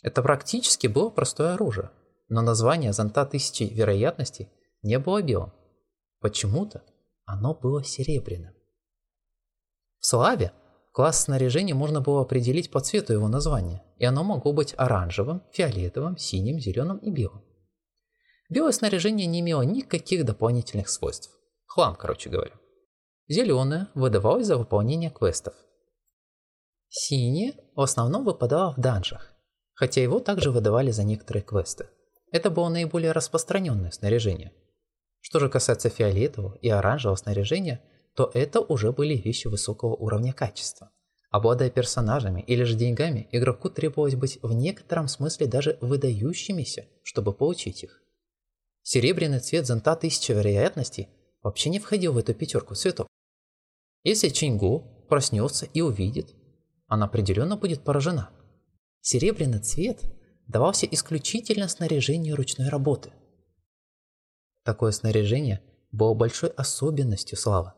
Это практически было простое оружие, но название зонта тысячи вероятностей не было белым. Почему-то оно было серебряным. В славе класс снаряжения можно было определить по цвету его названия, и оно могло быть оранжевым, фиолетовым, синим, зеленым и белым. Белое снаряжение не имело никаких дополнительных свойств. Хлам, короче говоря. Зеленое выдавалось за выполнение квестов. Синее в основном выпадало в данжах, хотя его также выдавали за некоторые квесты. Это было наиболее распространенное снаряжение – Что же касается фиолетового и оранжевого снаряжения, то это уже были вещи высокого уровня качества. Обладая персонажами или же деньгами, игроку требовалось быть в некотором смысле даже выдающимися, чтобы получить их. Серебряный цвет зонта тысячи вероятностей вообще не входил в эту пятерку цветов. Если Чингу проснется и увидит, она определенно будет поражена. Серебряный цвет давался исключительно снаряжению ручной работы. Такое снаряжение было большой особенностью славы.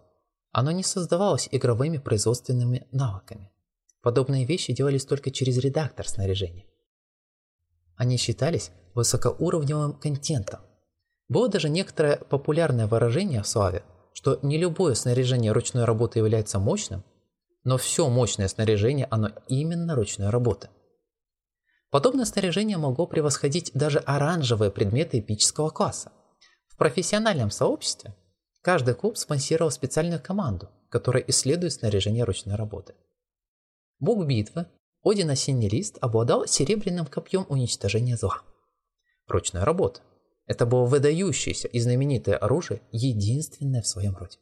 Оно не создавалось игровыми производственными навыками. Подобные вещи делались только через редактор снаряжения. Они считались высокоуровневым контентом. Было даже некоторое популярное выражение в славе, что не любое снаряжение ручной работы является мощным, но все мощное снаряжение оно именно ручной работы. Подобное снаряжение могло превосходить даже оранжевые предметы эпического класса. В профессиональном сообществе каждый клуб спонсировал специальную команду, которая исследует снаряжение ручной работы. Бог битвы, Один Осенний Лист, обладал серебряным копьем уничтожения зла. Ручная работа. Это было выдающееся и знаменитое оружие, единственное в своем роде.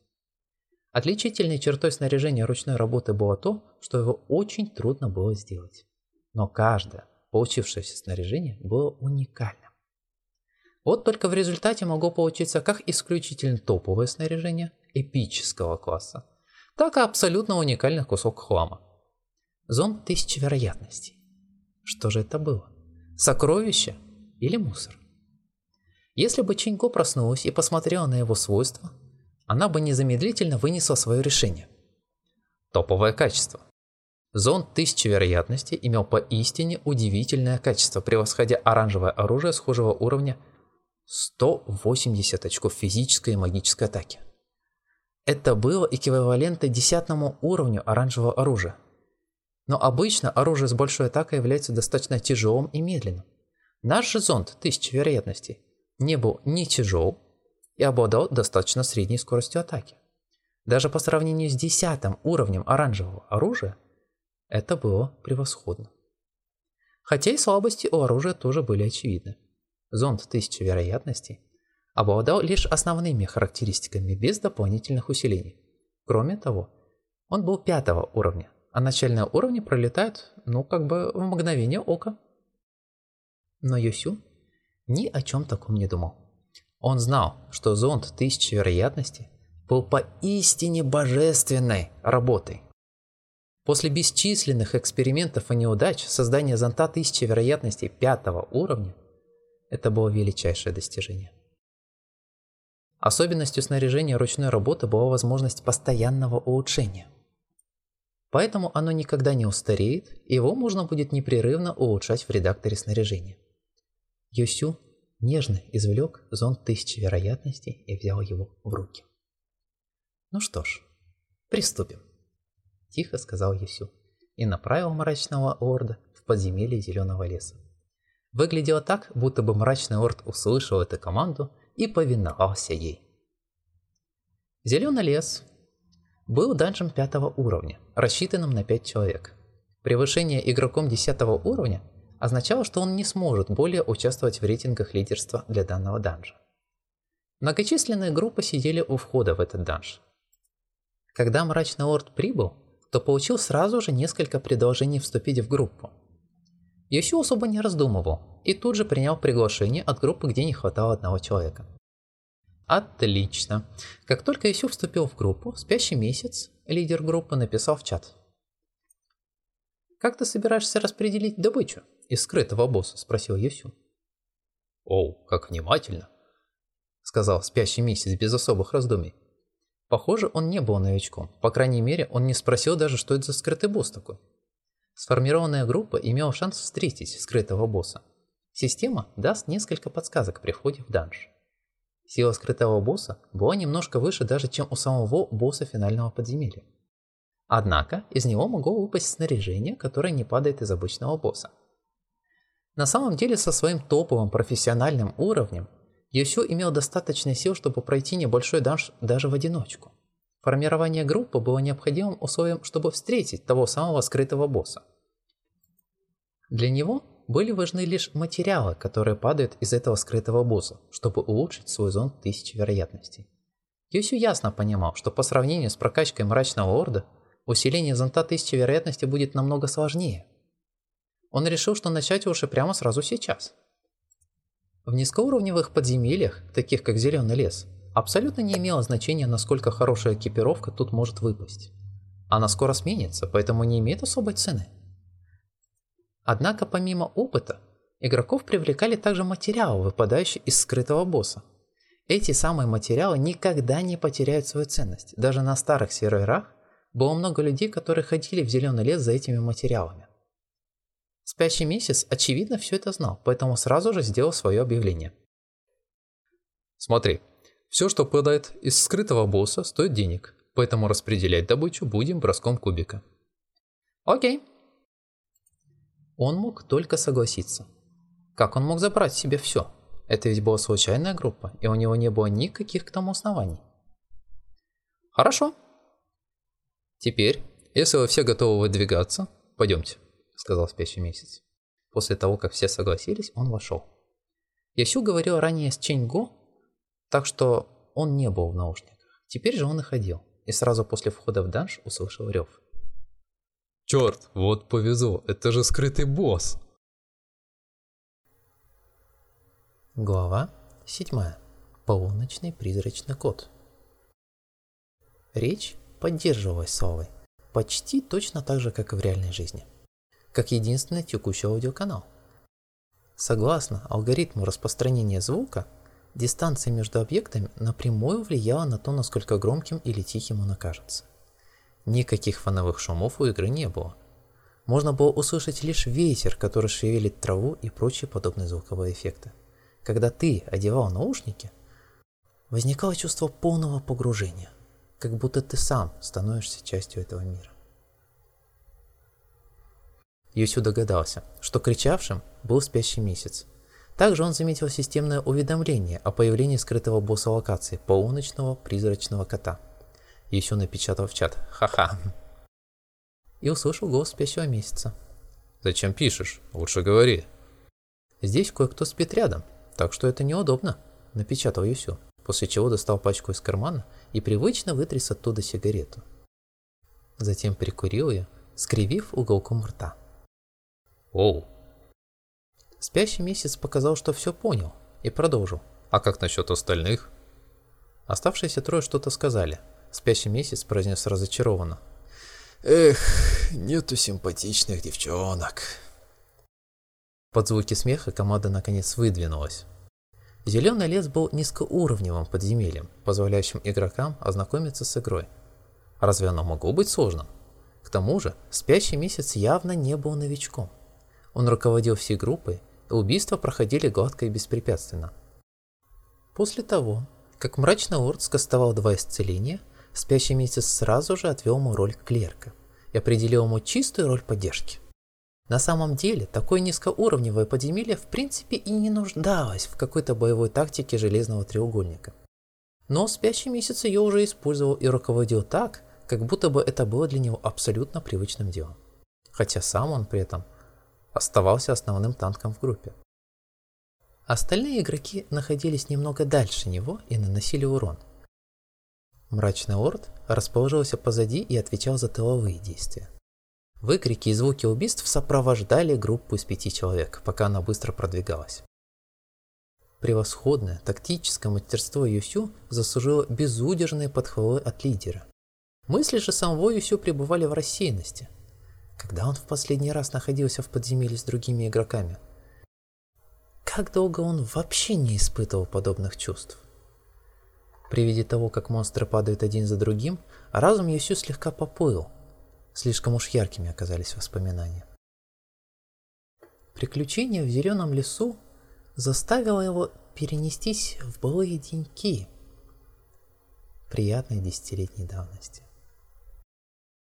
Отличительной чертой снаряжения ручной работы было то, что его очень трудно было сделать. Но каждое, получившееся снаряжение было уникальным. Вот только в результате могло получиться как исключительно топовое снаряжение эпического класса, так и абсолютно уникальный кусок хлама. Зон тысячи вероятностей. Что же это было? Сокровище или мусор? Если бы Чинько проснулась и посмотрела на его свойства, она бы незамедлительно вынесла свое решение. Топовое качество. Зон тысячи вероятностей имел поистине удивительное качество, превосходя оранжевое оружие схожего уровня 180 очков физической и магической атаки. Это было эквивалентно десятому уровню оранжевого оружия. Но обычно оружие с большой атакой является достаточно тяжелым и медленным. Наш же зонд тысячи вероятностей не был ни тяжел и обладал достаточно средней скоростью атаки. Даже по сравнению с десятым уровнем оранжевого оружия, это было превосходно. Хотя и слабости у оружия тоже были очевидны. Зонд тысячи вероятностей обладал лишь основными характеристиками без дополнительных усилений. Кроме того, он был пятого уровня, а начальные уровни пролетают, ну, как бы в мгновение ока. Но Юсю ни о чем таком не думал. Он знал, что зонд тысячи вероятностей был поистине божественной работой. После бесчисленных экспериментов и неудач создание зонта тысячи вероятностей пятого уровня это было величайшее достижение. Особенностью снаряжения ручной работы была возможность постоянного улучшения. Поэтому оно никогда не устареет, и его можно будет непрерывно улучшать в редакторе снаряжения. Юсю нежно извлек зонт тысячи вероятностей и взял его в руки. «Ну что ж, приступим», – тихо сказал Юсю и направил мрачного орда в подземелье зеленого леса. Выглядело так, будто бы мрачный орд услышал эту команду и повиновался ей. Зеленый лес был данжем пятого уровня, рассчитанным на 5 человек. Превышение игроком 10 уровня означало, что он не сможет более участвовать в рейтингах лидерства для данного данжа. Многочисленные группы сидели у входа в этот данж. Когда Мрачный Лорд прибыл, то получил сразу же несколько предложений вступить в группу. Йосю особо не раздумывал и тут же принял приглашение от группы, где не хватало одного человека. Отлично. Как только Йосю вступил в группу, спящий месяц, лидер группы, написал в чат. «Как ты собираешься распределить добычу?» из скрытого босса?» – спросил Юсю. «Оу, как внимательно!» – сказал спящий месяц без особых раздумий. Похоже, он не был новичком. По крайней мере, он не спросил даже, что это за скрытый босс такой. Сформированная группа имела шанс встретить скрытого босса. Система даст несколько подсказок при входе в данж. Сила скрытого босса была немножко выше даже, чем у самого босса финального подземелья. Однако, из него могло выпасть снаряжение, которое не падает из обычного босса. На самом деле со своим топовым профессиональным уровнем Йосю имел достаточно сил, чтобы пройти небольшой данж даже в одиночку. Формирование группы было необходимым условием, чтобы встретить того самого скрытого босса. Для него были важны лишь материалы, которые падают из этого скрытого босса, чтобы улучшить свой зон тысячи вероятностей. Юсю ясно понимал, что по сравнению с прокачкой мрачного орда, усиление зонта тысячи вероятностей будет намного сложнее. Он решил, что начать лучше прямо сразу сейчас. В низкоуровневых подземельях, таких как Зеленый лес, абсолютно не имело значения, насколько хорошая экипировка тут может выпасть. Она скоро сменится, поэтому не имеет особой цены. Однако помимо опыта, игроков привлекали также материалы, выпадающие из скрытого босса. Эти самые материалы никогда не потеряют свою ценность. Даже на старых серверах было много людей, которые ходили в зеленый лес за этими материалами. Спящий месяц, очевидно, все это знал, поэтому сразу же сделал свое объявление. Смотри, все, что падает из скрытого босса, стоит денег, поэтому распределять добычу будем броском кубика. Окей, он мог только согласиться. Как он мог забрать себе все? Это ведь была случайная группа, и у него не было никаких к тому оснований. Хорошо. Теперь, если вы все готовы выдвигаться, пойдемте, сказал спящий месяц. После того, как все согласились, он вошел. Ясю говорил ранее с Ченьго, так что он не был в наушниках. Теперь же он и ходил, и сразу после входа в данж услышал рев. Черт, вот повезло, это же скрытый босс. Глава 7. Полуночный призрачный кот. Речь поддерживалась Совой, почти точно так же, как и в реальной жизни, как единственный текущий аудиоканал. Согласно алгоритму распространения звука, дистанция между объектами напрямую влияла на то, насколько громким или тихим он окажется. Никаких фоновых шумов у игры не было. Можно было услышать лишь ветер, который шевелит траву и прочие подобные звуковые эффекты. Когда ты одевал наушники, возникало чувство полного погружения, как будто ты сам становишься частью этого мира. Юсю догадался, что кричавшим был спящий месяц. Также он заметил системное уведомление о появлении скрытого босса локации полуночного призрачного кота – еще напечатал в чат. Ха-ха. И услышал голос спящего месяца. Зачем пишешь? Лучше говори. Здесь кое-кто спит рядом, так что это неудобно, напечатал Юсю, после чего достал пачку из кармана и привычно вытряс оттуда сигарету. Затем прикурил ее, скривив уголком рта. Оу. Спящий месяц показал, что все понял, и продолжил. А как насчет остальных? Оставшиеся трое что-то сказали, Спящий месяц произнес разочарованно. Эх, нету симпатичных девчонок. Под звуки смеха команда наконец выдвинулась. Зеленый лес был низкоуровневым подземельем, позволяющим игрокам ознакомиться с игрой. Разве оно могло быть сложным? К тому же, спящий месяц явно не был новичком. Он руководил всей группой, и убийства проходили гладко и беспрепятственно. После того, как мрачный лорд скостовал два исцеления, Спящий месяц сразу же отвел ему роль клерка и определил ему чистую роль поддержки. На самом деле, такое низкоуровневое подземелье в принципе и не нуждалось в какой-то боевой тактике железного треугольника. Но спящий месяц ее уже использовал и руководил так, как будто бы это было для него абсолютно привычным делом. Хотя сам он при этом оставался основным танком в группе. Остальные игроки находились немного дальше него и наносили урон – Мрачный орд расположился позади и отвечал за тыловые действия. Выкрики и звуки убийств сопровождали группу из пяти человек, пока она быстро продвигалась. Превосходное тактическое мастерство Юсю заслужило безудержные подхвалы от лидера. Мысли же самого Юсю пребывали в рассеянности. Когда он в последний раз находился в подземелье с другими игроками? Как долго он вообще не испытывал подобных чувств? При виде того, как монстры падают один за другим, разум Юсю слегка поплыл. Слишком уж яркими оказались воспоминания. Приключение в зеленом лесу заставило его перенестись в былые деньки приятной десятилетней давности.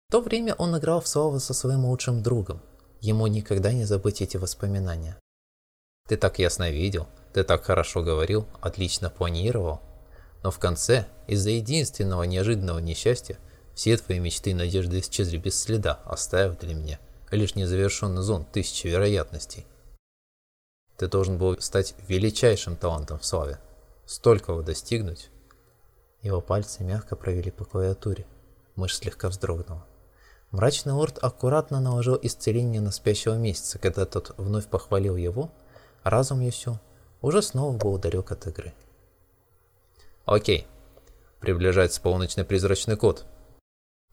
В то время он играл в слово со своим лучшим другом. Ему никогда не забыть эти воспоминания. Ты так ясно видел, ты так хорошо говорил, отлично планировал. Но в конце, из-за единственного неожиданного несчастья, все твои мечты и надежды исчезли без следа, оставив для меня лишь незавершенный зон тысячи вероятностей. Ты должен был стать величайшим талантом в славе. Столького достигнуть. Его пальцы мягко провели по клавиатуре. Мышь слегка вздрогнула. Мрачный лорд аккуратно наложил исцеление на спящего месяца, когда тот вновь похвалил его, а разум Юсю уже снова был далек от игры. Окей. Приближается полночный призрачный кот.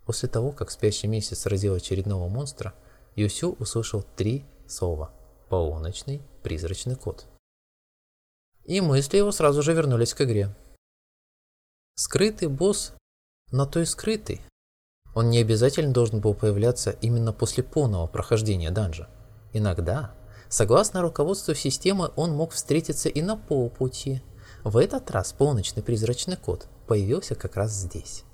После того, как спящий месяц сразил очередного монстра, Юсю услышал три слова. Полуночный призрачный кот. И мысли его сразу же вернулись к игре. Скрытый босс, на то и скрытый. Он не обязательно должен был появляться именно после полного прохождения данжа. Иногда, согласно руководству системы, он мог встретиться и на полпути. В этот раз полночный призрачный кот появился как раз здесь.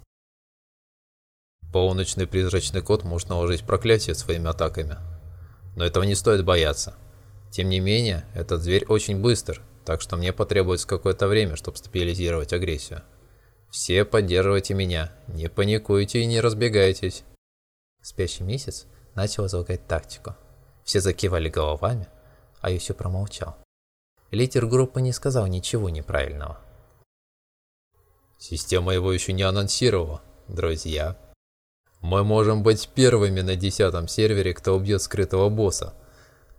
Полуночный призрачный кот может наложить проклятие своими атаками. Но этого не стоит бояться. Тем не менее, этот зверь очень быстр, так что мне потребуется какое-то время, чтобы стабилизировать агрессию. Все поддерживайте меня, не паникуйте и не разбегайтесь. Спящий месяц начал излагать тактику. Все закивали головами, а Юсю промолчал. Лидер группы не сказал ничего неправильного. Система его еще не анонсировала, друзья. Мы можем быть первыми на десятом сервере, кто убьет скрытого босса.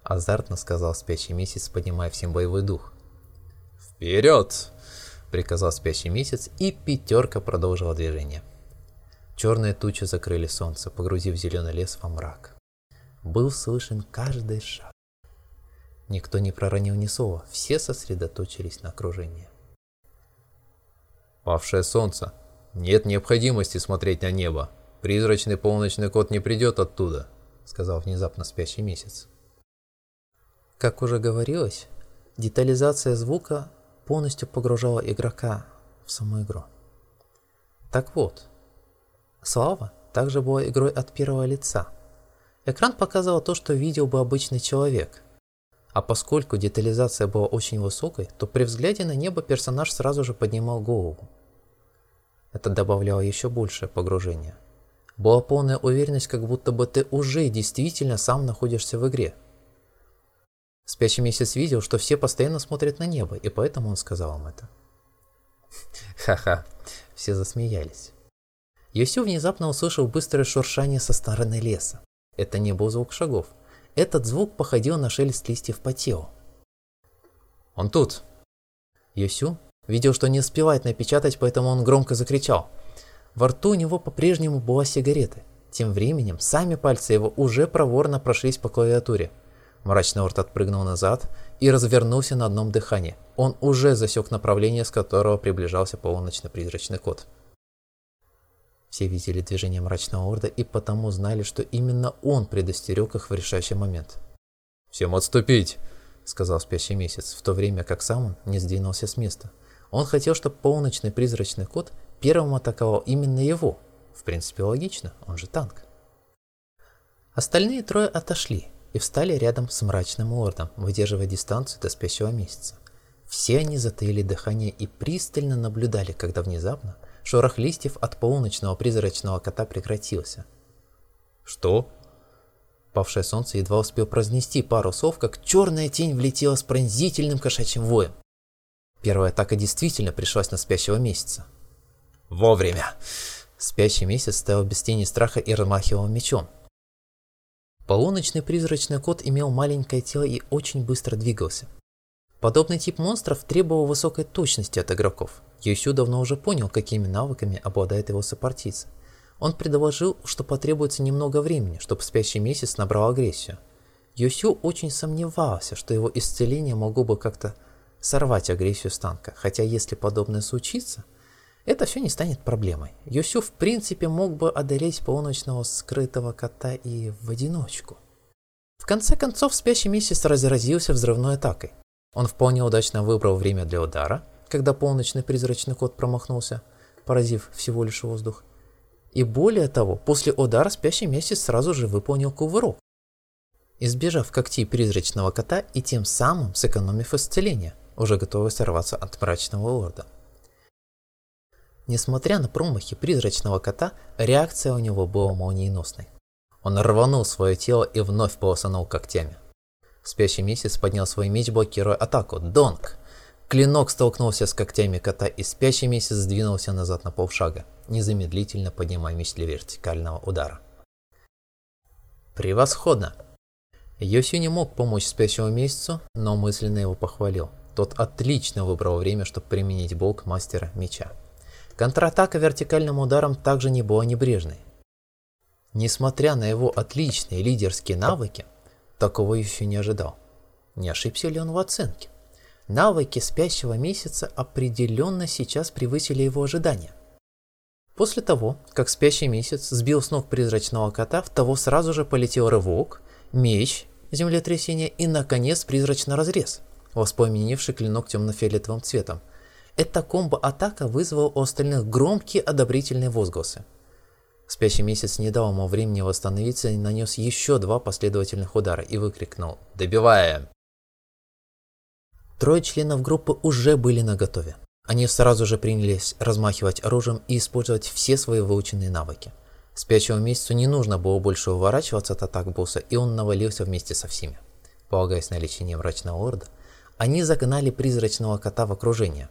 Азартно сказал спящий месяц, поднимая всем боевой дух. Вперед! Приказал спящий месяц, и пятерка продолжила движение. Черные тучи закрыли солнце, погрузив зеленый лес во мрак. Был слышен каждый шаг. Никто не проронил ни слова, все сосредоточились на окружении. Павшее солнце. Нет необходимости смотреть на небо. Призрачный полночный кот не придет оттуда, сказал внезапно спящий месяц. Как уже говорилось, детализация звука полностью погружала игрока в саму игру. Так вот, Слава также была игрой от первого лица. Экран показывал то, что видел бы обычный человек. А поскольку детализация была очень высокой, то при взгляде на небо персонаж сразу же поднимал голову. Это добавляло еще большее погружение. Была полная уверенность, как будто бы ты уже действительно сам находишься в игре. Спящий месяц видел, что все постоянно смотрят на небо, и поэтому он сказал им это. Ха-ха, все засмеялись. Йосю внезапно услышал быстрое шуршание со стороны леса. Это не был звук шагов. Этот звук походил на шелест листьев по телу. «Он тут!» Йосю видел, что не успевает напечатать, поэтому он громко закричал – во рту у него по-прежнему была сигарета. Тем временем сами пальцы его уже проворно прошлись по клавиатуре. Мрачный орд отпрыгнул назад и развернулся на одном дыхании. Он уже засек направление, с которого приближался полуночно-призрачный кот. Все видели движение мрачного орда и потому знали, что именно он предостерег их в решающий момент. «Всем отступить!» — сказал спящий месяц, в то время как сам он не сдвинулся с места. Он хотел, чтобы полуночный призрачный кот первым атаковал именно его. В принципе, логично, он же танк. Остальные трое отошли и встали рядом с мрачным лордом, выдерживая дистанцию до спящего месяца. Все они затаили дыхание и пристально наблюдали, когда внезапно шорох листьев от полуночного призрачного кота прекратился. «Что?» Павшее солнце едва успел произнести пару слов, как черная тень влетела с пронзительным кошачьим воем. Первая атака действительно пришлась на спящего месяца. Вовремя. Спящий месяц стоял без тени страха и размахивал мечом. Полуночный призрачный кот имел маленькое тело и очень быстро двигался. Подобный тип монстров требовал высокой точности от игроков. Юсю давно уже понял, какими навыками обладает его сопартийц. Он предложил, что потребуется немного времени, чтобы спящий месяц набрал агрессию. Юсю очень сомневался, что его исцеление могло бы как-то сорвать агрессию с танка, хотя если подобное случится, это все не станет проблемой. Юсю в принципе мог бы одолеть полночного скрытого кота и в одиночку. В конце концов, спящий месяц разразился взрывной атакой. Он вполне удачно выбрал время для удара, когда полночный призрачный кот промахнулся, поразив всего лишь воздух. И более того, после удара спящий месяц сразу же выполнил кувырок, избежав когтей призрачного кота и тем самым сэкономив исцеление, уже готовый сорваться от мрачного лорда. Несмотря на промахи призрачного кота, реакция у него была молниеносной. Он рванул свое тело и вновь полосанул когтями. Спящий месяц поднял свой меч, блокируя атаку. Донг! Клинок столкнулся с когтями кота, и спящий месяц сдвинулся назад на полшага, незамедлительно поднимая меч для вертикального удара. Превосходно! Йосю не мог помочь спящему месяцу, но мысленно его похвалил. Тот отлично выбрал время, чтобы применить болк мастера меча. Контратака вертикальным ударом также не была небрежной. Несмотря на его отличные лидерские навыки, такого еще не ожидал. Не ошибся ли он в оценке? Навыки спящего месяца определенно сейчас превысили его ожидания. После того, как спящий месяц сбил с ног призрачного кота, в того сразу же полетел рывок, меч, землетрясение и, наконец, призрачный разрез, воспламенивший клинок темно-фиолетовым цветом. Эта комбо-атака вызвала у остальных громкие одобрительные возгласы. Спящий месяц не дал ему времени восстановиться и нанес еще два последовательных удара и выкрикнул «Добиваем!». Трое членов группы уже были наготове. Они сразу же принялись размахивать оружием и использовать все свои выученные навыки. Спящему месяцу не нужно было больше уворачиваться от атак босса, и он навалился вместе со всеми. Полагаясь на лечение мрачного лорда, они загнали призрачного кота в окружение.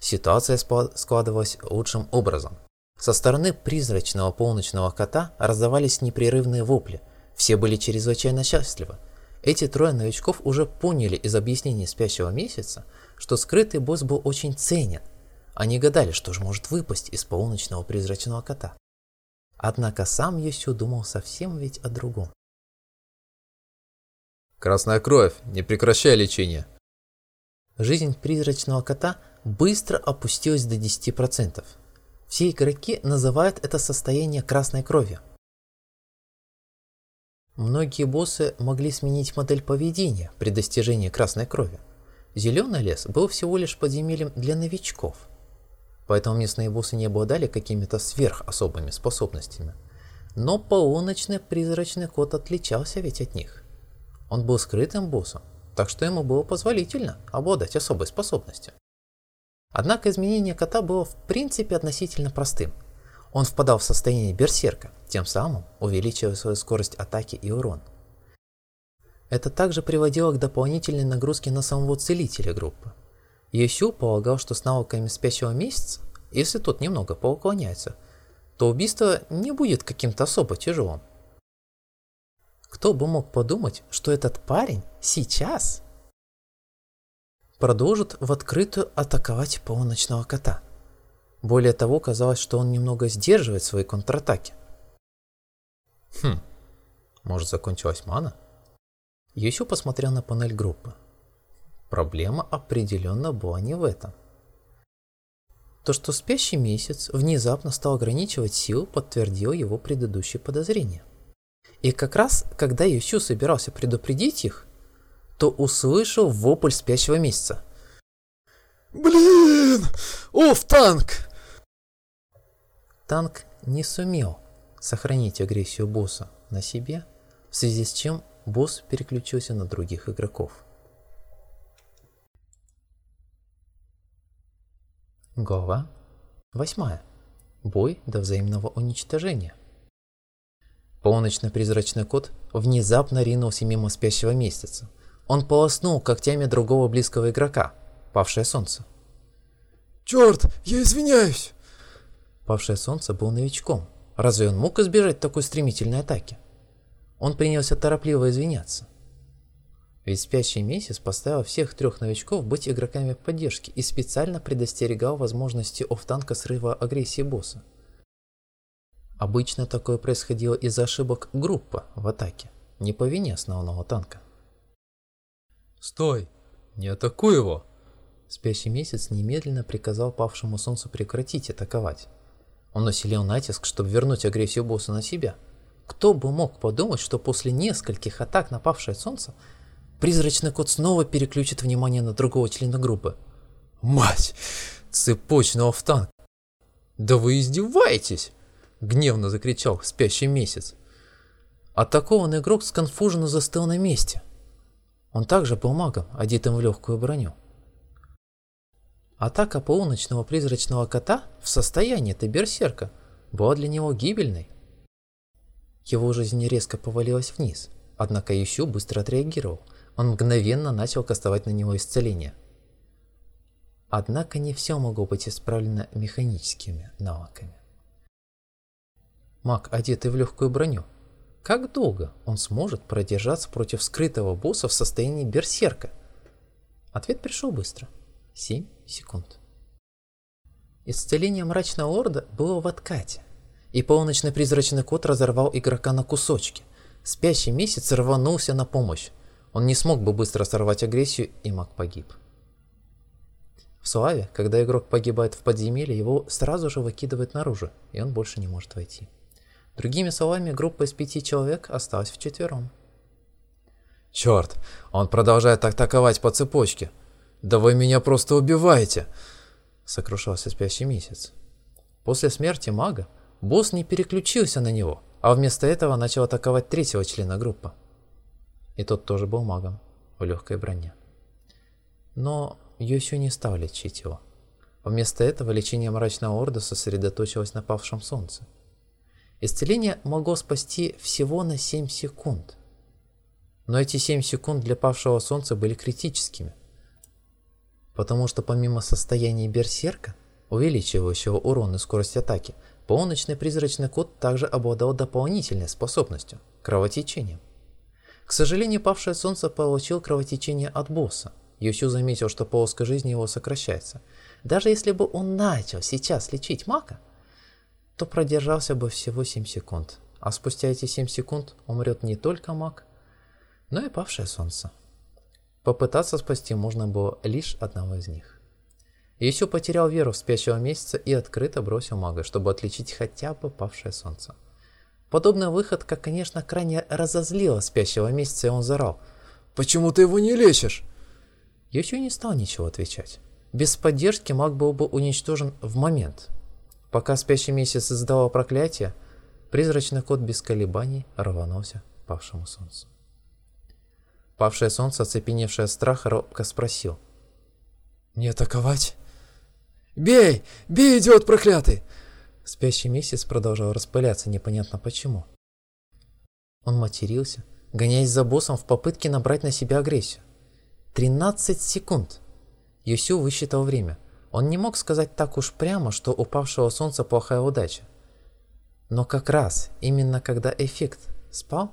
Ситуация складывалась лучшим образом. Со стороны призрачного полночного кота раздавались непрерывные вопли. Все были чрезвычайно счастливы. Эти трое новичков уже поняли из объяснений спящего месяца, что скрытый босс был очень ценен. Они гадали, что же может выпасть из полуночного призрачного кота. Однако сам Йосю думал совсем ведь о другом. «Красная кровь, не прекращай лечение!» Жизнь призрачного кота быстро опустилась до 10%. Все игроки называют это состояние красной крови. Многие боссы могли сменить модель поведения при достижении красной крови. Зеленый лес был всего лишь подземельем для новичков, поэтому местные боссы не обладали какими-то сверхособыми способностями. Но полуночный призрачный кот отличался ведь от них. Он был скрытым боссом, так что ему было позволительно обладать особой способностью. Однако изменение кота было в принципе относительно простым. Он впадал в состояние берсерка, тем самым увеличивая свою скорость атаки и урон. Это также приводило к дополнительной нагрузке на самого целителя группы. Йосю полагал, что с навыками спящего месяца, если тот немного поуклоняется, то убийство не будет каким-то особо тяжелым. Кто бы мог подумать, что этот парень сейчас продолжит в открытую атаковать полуночного кота. Более того, казалось, что он немного сдерживает свои контратаки. Хм, может закончилась мана? Еще посмотрел на панель группы. Проблема определенно была не в этом. То, что спящий месяц внезапно стал ограничивать силу, подтвердил его предыдущие подозрения. И как раз, когда Ющу собирался предупредить их, то услышал вопль спящего месяца. Блин! Оф, танк! Танк не сумел сохранить агрессию босса на себе, в связи с чем босс переключился на других игроков. Глава 8. Бой до взаимного уничтожения. Полночный призрачный кот внезапно ринулся мимо спящего месяца. Он полоснул когтями другого близкого игрока, павшее солнце. Черт, я извиняюсь! Павшее солнце был новичком. Разве он мог избежать такой стремительной атаки? Он принялся торопливо извиняться. Ведь спящий месяц поставил всех трех новичков быть игроками поддержки и специально предостерегал возможности офф-танка срыва агрессии босса. Обычно такое происходило из-за ошибок группы в атаке, не по вине основного танка. «Стой! Не атакуй его!» Спящий месяц немедленно приказал павшему солнцу прекратить атаковать. Он усилил натиск, чтобы вернуть агрессию босса на себя. Кто бы мог подумать, что после нескольких атак на павшее солнце призрачный кот снова переключит внимание на другого члена группы. «Мать! Цепочного в! Да вы издеваетесь!» Гневно закричал спящий месяц. Атакованный игрок сконфуженно застыл на месте. Он также был магом, одетым в легкую броню. Атака полуночного призрачного кота в состоянии Теберсерка была для него гибельной. Его жизнь резко повалилась вниз, однако Ющу быстро отреагировал. он мгновенно начал кастовать на него исцеление. Однако не все могло быть исправлено механическими навыками. Маг, одетый в легкую броню, как долго он сможет продержаться против скрытого босса в состоянии берсерка? Ответ пришел быстро. 7 секунд. Исцеление мрачного лорда было в откате, и полночный призрачный кот разорвал игрока на кусочки. Спящий месяц рванулся на помощь. Он не смог бы быстро сорвать агрессию, и маг погиб. В Славе, когда игрок погибает в подземелье, его сразу же выкидывают наружу, и он больше не может войти. Другими словами, группа из пяти человек осталась вчетвером. Черт, он продолжает атаковать по цепочке. Да вы меня просто убиваете! Сокрушался спящий месяц. После смерти мага босс не переключился на него, а вместо этого начал атаковать третьего члена группы. И тот тоже был магом в легкой броне. Но Йосю не стал лечить его. Вместо этого лечение мрачного орда сосредоточилось на павшем солнце. Исцеление могло спасти всего на 7 секунд. Но эти 7 секунд для павшего солнца были критическими. Потому что помимо состояния берсерка, увеличивающего урон и скорость атаки, полночный призрачный кот также обладал дополнительной способностью – кровотечением. К сожалению, павшее солнце получил кровотечение от босса. Йосю заметил, что полоска жизни его сокращается. Даже если бы он начал сейчас лечить мака, то продержался бы всего 7 секунд, а спустя эти 7 секунд умрет не только маг, но и павшее солнце. Попытаться спасти можно было лишь одного из них. Исю потерял веру в спящего месяца и открыто бросил мага, чтобы отличить хотя бы павшее солнце. Подобная выходка, конечно, крайне разозлила спящего месяца, и он зарал. «Почему ты его не лечишь?» Исю не стал ничего отвечать. Без поддержки маг был бы уничтожен в момент, Пока спящий месяц издавал проклятие, призрачный кот без колебаний рванулся к павшему солнцу. Павшее солнце, оцепеневшее от страха, робко спросил. «Не атаковать?» «Бей! Бей, идиот проклятый!» Спящий месяц продолжал распыляться, непонятно почему. Он матерился, гоняясь за боссом в попытке набрать на себя агрессию. 13 секунд! Юсю высчитал время – он не мог сказать так уж прямо, что упавшего солнца плохая удача. Но как раз, именно когда эффект спал,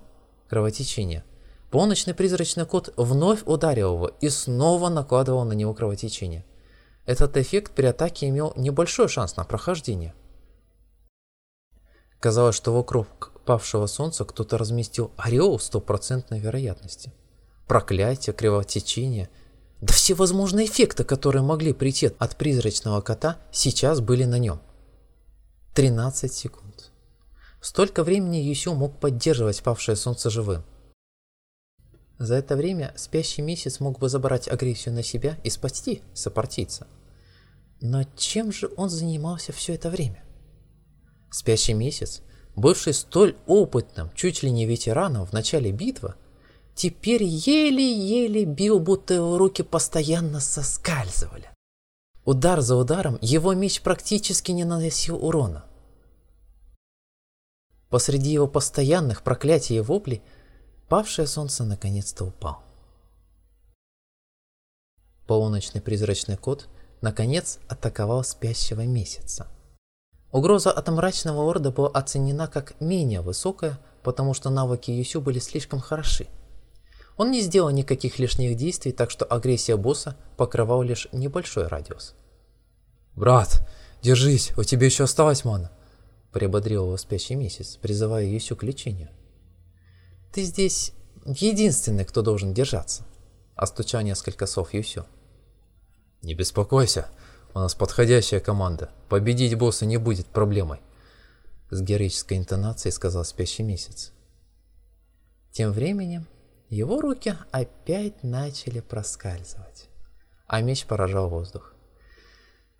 кровотечение, полночный призрачный кот вновь ударил его и снова накладывал на него кровотечение. Этот эффект при атаке имел небольшой шанс на прохождение. Казалось, что вокруг павшего солнца кто-то разместил ореол стопроцентной вероятности. Проклятие, кровотечение – да все возможные эффекты, которые могли прийти от призрачного кота, сейчас были на нем. 13 секунд. Столько времени Юсю мог поддерживать павшее солнце живым. За это время спящий месяц мог бы забрать агрессию на себя и спасти сопартийца. Но чем же он занимался все это время? Спящий месяц, бывший столь опытным, чуть ли не ветераном в начале битвы, теперь еле-еле бил, будто его руки постоянно соскальзывали. Удар за ударом его меч практически не наносил урона. Посреди его постоянных проклятий и воплей павшее солнце наконец-то упал. Полуночный призрачный кот наконец атаковал спящего месяца. Угроза от мрачного орда была оценена как менее высокая, потому что навыки Юсю были слишком хороши – он не сделал никаких лишних действий, так что агрессия босса покрывал лишь небольшой радиус. «Брат, держись, у тебя еще осталось мана!» Приободрил его спящий месяц, призывая Юсю к лечению. «Ты здесь единственный, кто должен держаться», – остучал несколько слов Юсю. «Не беспокойся, у нас подходящая команда. Победить босса не будет проблемой», – с героической интонацией сказал спящий месяц. Тем временем его руки опять начали проскальзывать, а меч поражал воздух.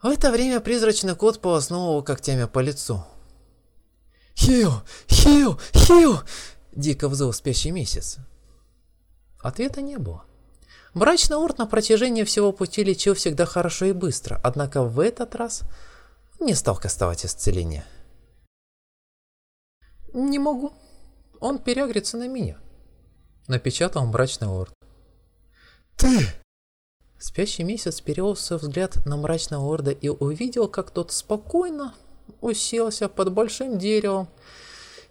В это время призрачный кот полоснул его когтями по лицу. «Хил! Хил! Хил!» – дико взвыл спящий месяц. Ответа не было. Брачный орд на протяжении всего пути лечил всегда хорошо и быстро, однако в этот раз не стал кастовать исцеление. «Не могу. Он переагрится на меня», напечатал мрачный лорд. Ты! Спящий месяц перевел свой взгляд на мрачного орда и увидел, как тот спокойно уселся под большим деревом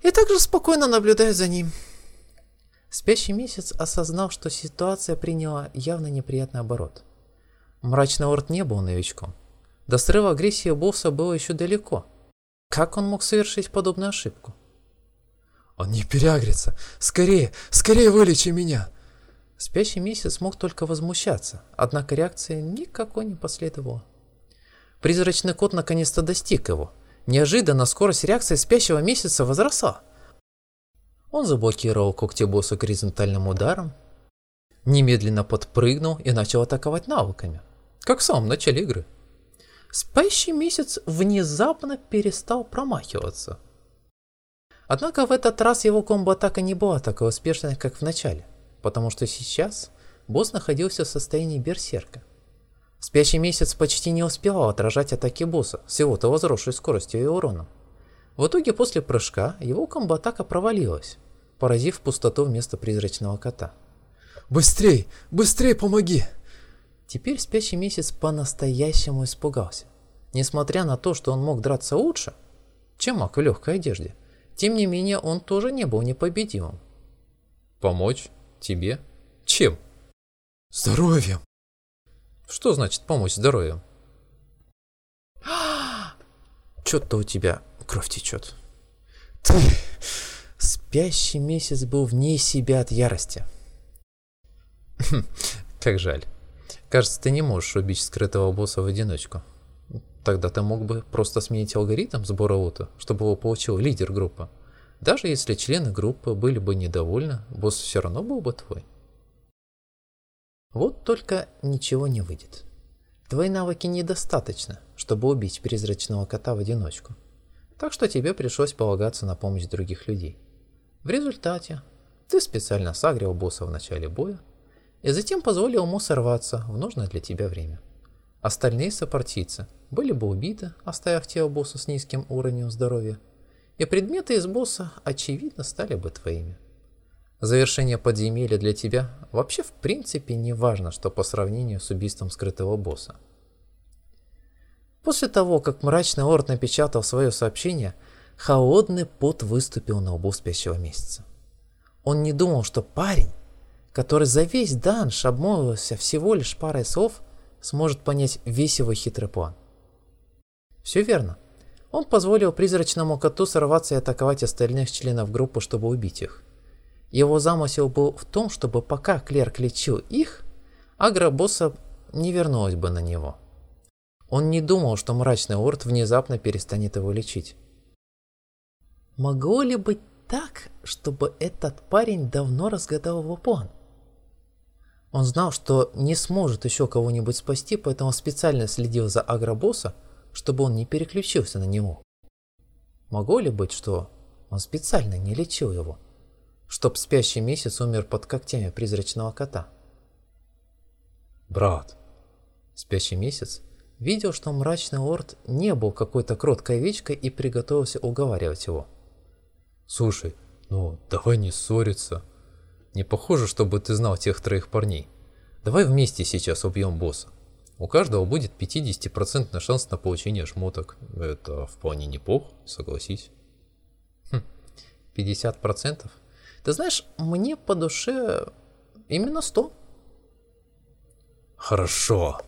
и также спокойно наблюдает за ним. Спящий месяц осознал, что ситуация приняла явно неприятный оборот. Мрачный орд не был новичком. До срыва агрессии босса было еще далеко. Как он мог совершить подобную ошибку? Он не переагрится. Скорее, скорее вылечи меня. Спящий месяц мог только возмущаться, однако реакции никакой не последовало. Призрачный кот наконец-то достиг его. Неожиданно скорость реакции спящего месяца возросла. Он заблокировал когти босса горизонтальным ударом, немедленно подпрыгнул и начал атаковать навыками, как в самом начале игры. Спящий месяц внезапно перестал промахиваться. Однако в этот раз его комбо-атака не была такой успешной, как в начале потому что сейчас босс находился в состоянии берсерка. Спящий месяц почти не успевал отражать атаки босса с его-то возросшей скоростью и уроном. В итоге после прыжка его комбо-атака провалилась, поразив пустоту вместо призрачного кота. «Быстрей! Быстрей помоги!» Теперь спящий месяц по-настоящему испугался. Несмотря на то, что он мог драться лучше, чем маг в легкой одежде, тем не менее он тоже не был непобедимым. «Помочь?» Тебе? Чем? Здоровьем. Что значит помочь здоровью? Чё-то у тебя кровь течет. Ты... Спящий месяц был вне себя от ярости. Как жаль. Кажется, ты не можешь убить скрытого босса в одиночку. Тогда ты мог бы просто сменить алгоритм сбора лута, чтобы его получил лидер группы. Даже если члены группы были бы недовольны, босс все равно был бы твой. Вот только ничего не выйдет. Твои навыки недостаточно, чтобы убить призрачного кота в одиночку. Так что тебе пришлось полагаться на помощь других людей. В результате ты специально сагрил босса в начале боя и затем позволил ему сорваться в нужное для тебя время. Остальные сопартийцы были бы убиты, оставив тело босса с низким уровнем здоровья, и предметы из босса, очевидно, стали бы твоими. Завершение подземелья для тебя вообще в принципе не важно, что по сравнению с убийством скрытого босса. После того, как мрачный орд напечатал свое сообщение, холодный пот выступил на лбу спящего месяца. Он не думал, что парень, который за весь данж обмолвился всего лишь парой слов, сможет понять весь его хитрый план. Все верно. Он позволил призрачному коту сорваться и атаковать остальных членов группы, чтобы убить их. Его замысел был в том, чтобы пока клерк лечил их, агробосса не вернулась бы на него. Он не думал, что мрачный орд внезапно перестанет его лечить. Могло ли быть так, чтобы этот парень давно разгадал его план? Он знал, что не сможет еще кого-нибудь спасти, поэтому специально следил за агробосса, чтобы он не переключился на него. Могло ли быть, что он специально не лечил его, чтоб спящий месяц умер под когтями призрачного кота? Брат, спящий месяц видел, что мрачный лорд не был какой-то кроткой овечкой и приготовился уговаривать его. Слушай, ну давай не ссориться. Не похоже, чтобы ты знал тех троих парней. Давай вместе сейчас убьем босса. У каждого будет 50% шанс на получение шмоток. Это вполне неплохо, согласись. Хм, 50%? Ты знаешь, мне по душе именно 100. Хорошо.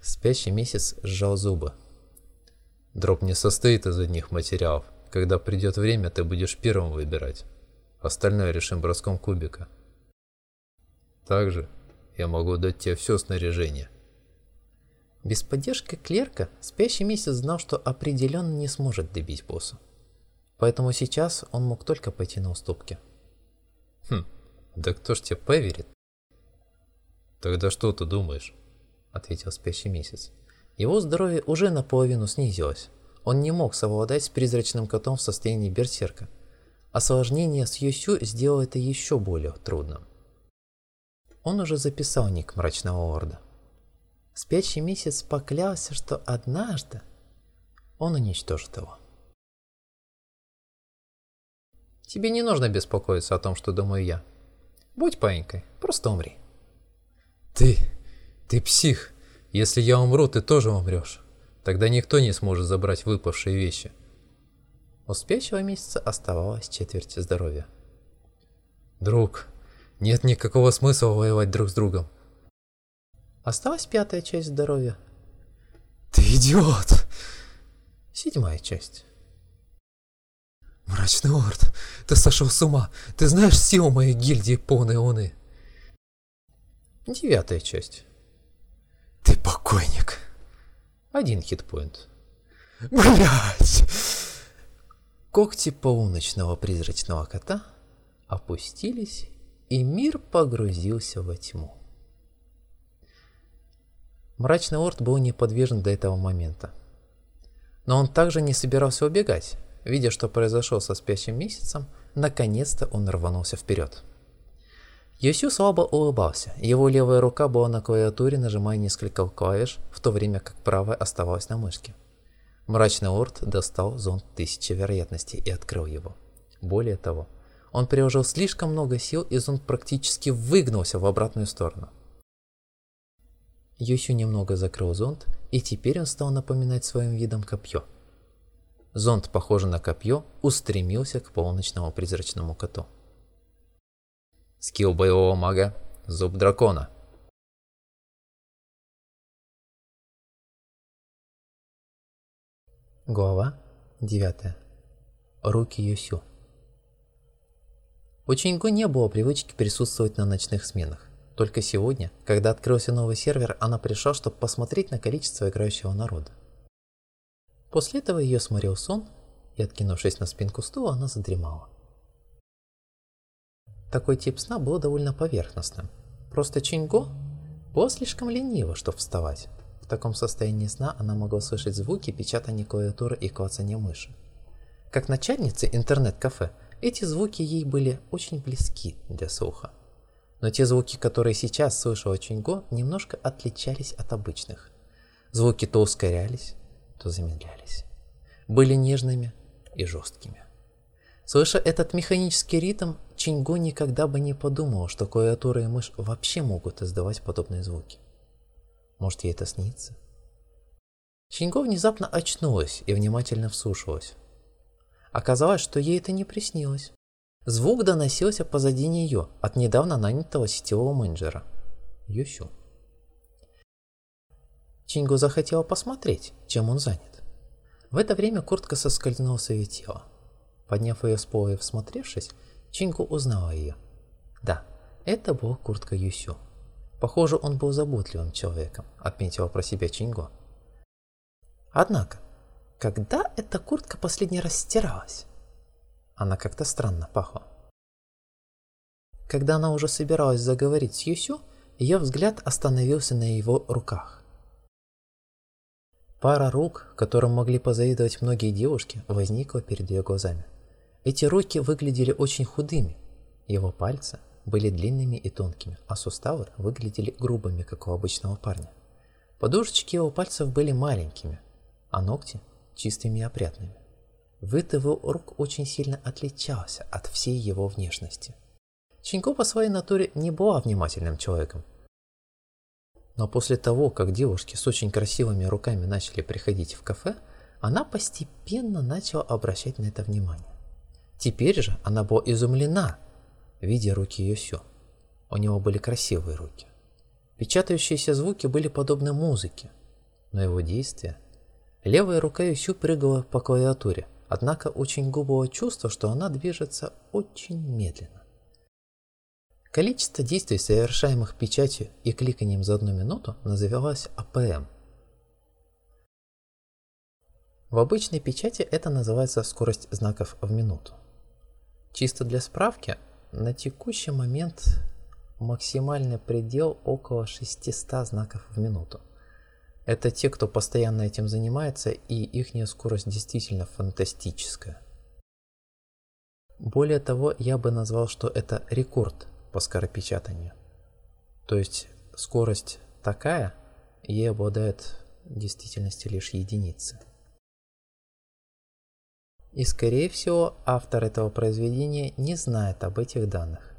Спящий месяц сжал зубы. Дроп не состоит из одних материалов. Когда придет время, ты будешь первым выбирать. Остальное решим броском кубика. Также я могу дать тебе все снаряжение. Без поддержки клерка спящий месяц знал, что определенно не сможет добить босса. Поэтому сейчас он мог только пойти на уступки. Хм, да кто ж тебе поверит? Тогда что ты думаешь? Ответил спящий месяц. Его здоровье уже наполовину снизилось. Он не мог совладать с призрачным котом в состоянии берсерка. Осложнение с Юсю сделало это еще более трудным. Он уже записал ник мрачного орда. Спящий месяц поклялся, что однажды он уничтожит его. Тебе не нужно беспокоиться о том, что думаю я. Будь паинькой, просто умри. Ты, ты псих. Если я умру, ты тоже умрешь. Тогда никто не сможет забрать выпавшие вещи. У спящего месяца оставалось четверть здоровья. Друг, нет никакого смысла воевать друг с другом. Осталась пятая часть здоровья. Ты идиот! Седьмая часть. Мрачный лорд, ты сошел с ума. Ты знаешь силу моей гильдии полной луны? Девятая часть. Ты покойник. Один хитпоинт. Блять! Когти полуночного призрачного кота опустились, и мир погрузился во тьму. Мрачный лорд был неподвижен до этого момента. Но он также не собирался убегать. Видя, что произошло со спящим месяцем, наконец-то он рванулся вперед. Йосю слабо улыбался. Его левая рука была на клавиатуре, нажимая несколько клавиш, в то время как правая оставалась на мышке. Мрачный лорд достал зонт тысячи вероятностей и открыл его. Более того, он приложил слишком много сил, и зонт практически выгнулся в обратную сторону. Йосю немного закрыл зонт, и теперь он стал напоминать своим видом копье. Зонт, похожий на копье, устремился к полночному призрачному коту. Скилл боевого мага – Зуб дракона. Глава 9. Руки Йосю. У Чингу не было привычки присутствовать на ночных сменах. Только сегодня, когда открылся новый сервер, она пришла, чтобы посмотреть на количество играющего народа. После этого ее сморил сон, и, откинувшись на спинку стула, она задремала. Такой тип сна был довольно поверхностным. Просто Чинго была слишком ленива, чтобы вставать. Таком состоянии сна она могла слышать звуки печатания клавиатуры и клацания мыши. Как начальница интернет-кафе, эти звуки ей были очень близки для слуха. Но те звуки, которые сейчас слышала Чинго, немножко отличались от обычных. Звуки то ускорялись, то замедлялись. Были нежными и жесткими. Слыша этот механический ритм, Чинго никогда бы не подумал, что клавиатура и мышь вообще могут издавать подобные звуки. Может, ей это снится? Чинго внезапно очнулась и внимательно вслушалась. Оказалось, что ей это не приснилось. Звук доносился позади нее от недавно нанятого сетевого менеджера. Юсю. Чингу захотела посмотреть, чем он занят. В это время куртка соскользнула с ее тела. Подняв ее с пола и всмотревшись, Чингу узнала ее. Да, это была куртка Юсю. Похоже, он был заботливым человеком, отметила про себя Чингу. Однако, когда эта куртка последний раз стиралась? Она как-то странно пахла. Когда она уже собиралась заговорить с Юсю, ее взгляд остановился на его руках. Пара рук, которым могли позавидовать многие девушки, возникла перед ее глазами. Эти руки выглядели очень худыми. Его пальцы были длинными и тонкими, а суставы выглядели грубыми, как у обычного парня. Подушечки его пальцев были маленькими, а ногти чистыми и опрятными. Вид его рук очень сильно отличался от всей его внешности. Чинько по своей натуре не была внимательным человеком. Но после того, как девушки с очень красивыми руками начали приходить в кафе, она постепенно начала обращать на это внимание. Теперь же она была изумлена, видя руки Йосю. У него были красивые руки. Печатающиеся звуки были подобны музыке, но его действия... Левая рука Йосю прыгала по клавиатуре, Однако очень глубокое чувство, что она движется очень медленно. Количество действий, совершаемых печатью и кликанием за одну минуту, называлось АПМ. В обычной печати это называется скорость знаков в минуту. Чисто для справки, на текущий момент максимальный предел около 600 знаков в минуту. Это те, кто постоянно этим занимается, и их скорость действительно фантастическая. Более того, я бы назвал, что это рекорд по скоропечатанию. То есть скорость такая, ей обладают в действительности лишь единицы. И скорее всего автор этого произведения не знает об этих данных.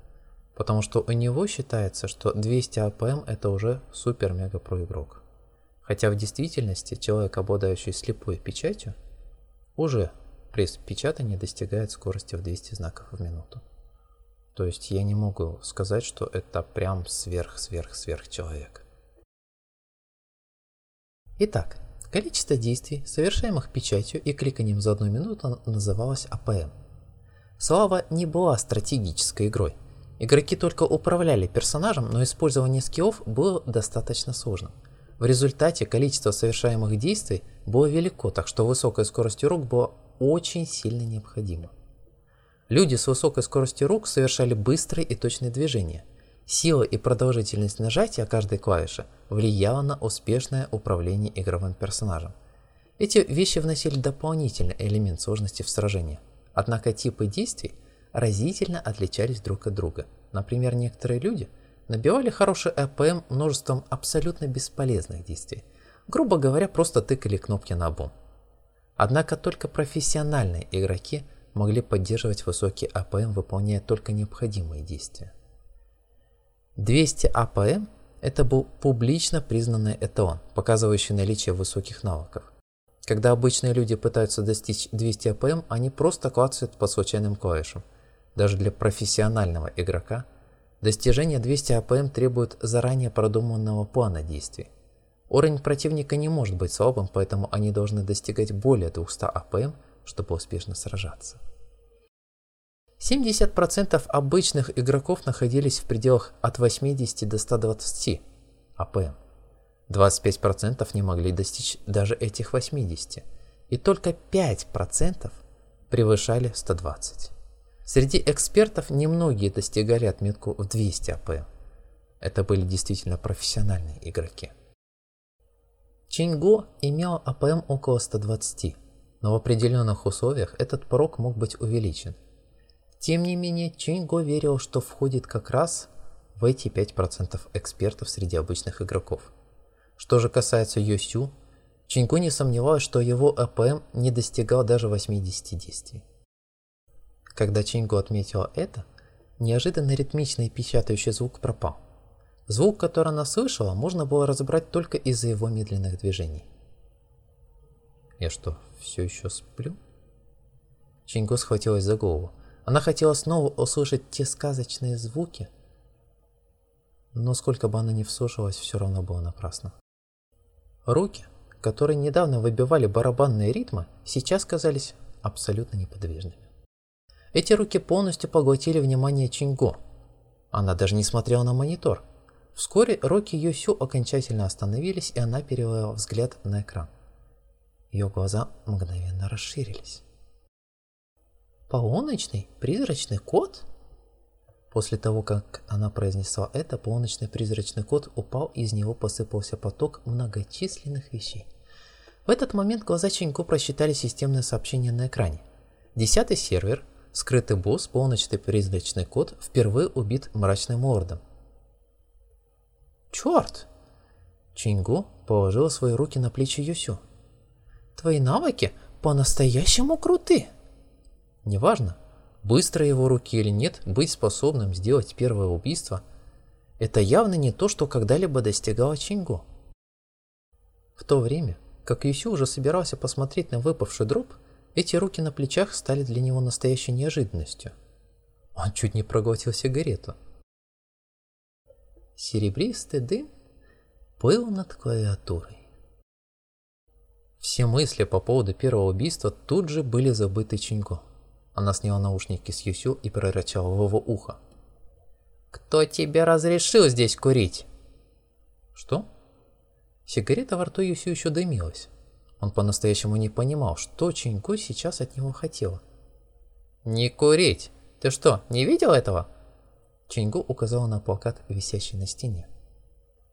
потому что у него считается, что 200 АПМ это уже супер-мега-про игрок. Хотя в действительности человек, обладающий слепой печатью, уже при печатании достигает скорости в 200 знаков в минуту. То есть я не могу сказать, что это прям сверх-сверх-сверх человек. Итак, количество действий, совершаемых печатью и кликанием за одну минуту называлось АПМ. Слава не была стратегической игрой. Игроки только управляли персонажем, но использование скиллов было достаточно сложным. В результате количество совершаемых действий было велико, так что высокая скорость рук была очень сильно необходима. Люди с высокой скоростью рук совершали быстрые и точные движения. Сила и продолжительность нажатия каждой клавиши влияла на успешное управление игровым персонажем. Эти вещи вносили дополнительный элемент сложности в сражение. Однако типы действий разительно отличались друг от друга. Например, некоторые люди набивали хороший АПМ множеством абсолютно бесполезных действий. Грубо говоря, просто тыкали кнопки наобум. Однако только профессиональные игроки могли поддерживать высокий АПМ, выполняя только необходимые действия. 200 АПМ – это был публично признанный эталон, показывающий наличие высоких навыков. Когда обычные люди пытаются достичь 200 АПМ, они просто клацают по случайным клавишам. Даже для профессионального игрока достижение 200 АПМ требует заранее продуманного плана действий. Уровень противника не может быть слабым, поэтому они должны достигать более 200 АПМ, чтобы успешно сражаться. 70% обычных игроков находились в пределах от 80 до 120 АПМ. 25% не могли достичь даже этих 80, и только 5% превышали 120. Среди экспертов немногие достигали отметку в 200 АПМ. Это были действительно профессиональные игроки. Чинго имел АПМ около 120, но в определенных условиях этот порог мог быть увеличен. Тем не менее, Чинго верил, что входит как раз в эти 5% экспертов среди обычных игроков. Что же касается Йосю, Чинго не сомневался, что его АПМ не достигал даже 80 действий. Когда Чинго отметила это, неожиданно ритмичный печатающий звук пропал. Звук, который она слышала, можно было разобрать только из-за его медленных движений. Я что, все еще сплю? Чинго схватилась за голову. Она хотела снова услышать те сказочные звуки, но сколько бы она ни вслушалась, все равно было напрасно. Руки, которые недавно выбивали барабанные ритмы, сейчас казались абсолютно неподвижными. Эти руки полностью поглотили внимание Чинго. Она даже не смотрела на монитор. Вскоре руки Юсю окончательно остановились, и она перевела взгляд на экран. Ее глаза мгновенно расширились. «Полуночный призрачный кот?» После того, как она произнесла это, полуночный призрачный кот упал, и из него посыпался поток многочисленных вещей. В этот момент глаза Чинько просчитали системное сообщение на экране. Десятый сервер, скрытый босс, полуночный призрачный кот, впервые убит мрачным лордом. «Черт!» Чингу положила свои руки на плечи Юсю. Твои навыки по-настоящему круты. Неважно, быстро его руки или нет, быть способным сделать первое убийство – это явно не то, что когда-либо достигало Чингу. В то время, как Юсю уже собирался посмотреть на выпавший дроп, эти руки на плечах стали для него настоящей неожиданностью. Он чуть не проглотил сигарету. Серебристый дым плыл над клавиатурой. Все мысли по поводу первого убийства тут же были забыты Чинько. Она сняла наушники с Юсю и прорычала в его ухо. «Кто тебе разрешил здесь курить?» «Что?» Сигарета во рту Юсю еще дымилась. Он по-настоящему не понимал, что Чинько сейчас от него хотела. «Не курить! Ты что, не видел этого?» Чиньго указала на плакат, висящий на стене.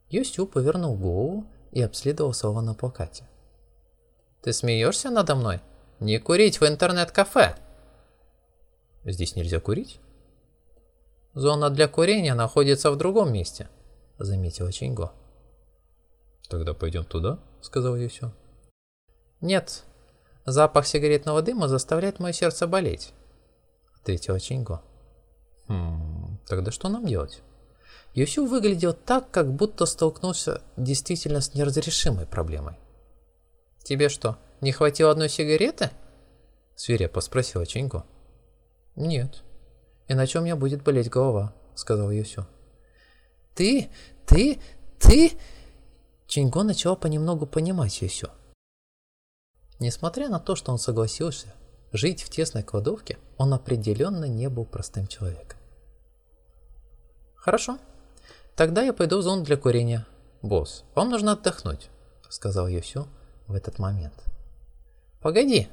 Юсю повернул голову и обследовал слова на плакате. Ты смеешься надо мной? Не курить в интернет-кафе. Здесь нельзя курить? Зона для курения находится в другом месте, заметила Чинго. Тогда пойдем туда, сказал Юсю. Нет, запах сигаретного дыма заставляет мое сердце болеть, ответила Чинго. Хм, Тогда что нам делать? Юсю выглядел так, как будто столкнулся действительно с неразрешимой проблемой. «Тебе что, не хватило одной сигареты?» Свирепо спросила Чинько. «Нет, иначе у меня будет болеть голова», сказал Юсю. «Ты, ты, ты...» Чинько начала понемногу понимать Юсю. Несмотря на то, что он согласился жить в тесной кладовке, он определенно не был простым человеком. «Хорошо, тогда я пойду в зону для курения. Босс, вам нужно отдохнуть», — сказал Юсю в этот момент. «Погоди,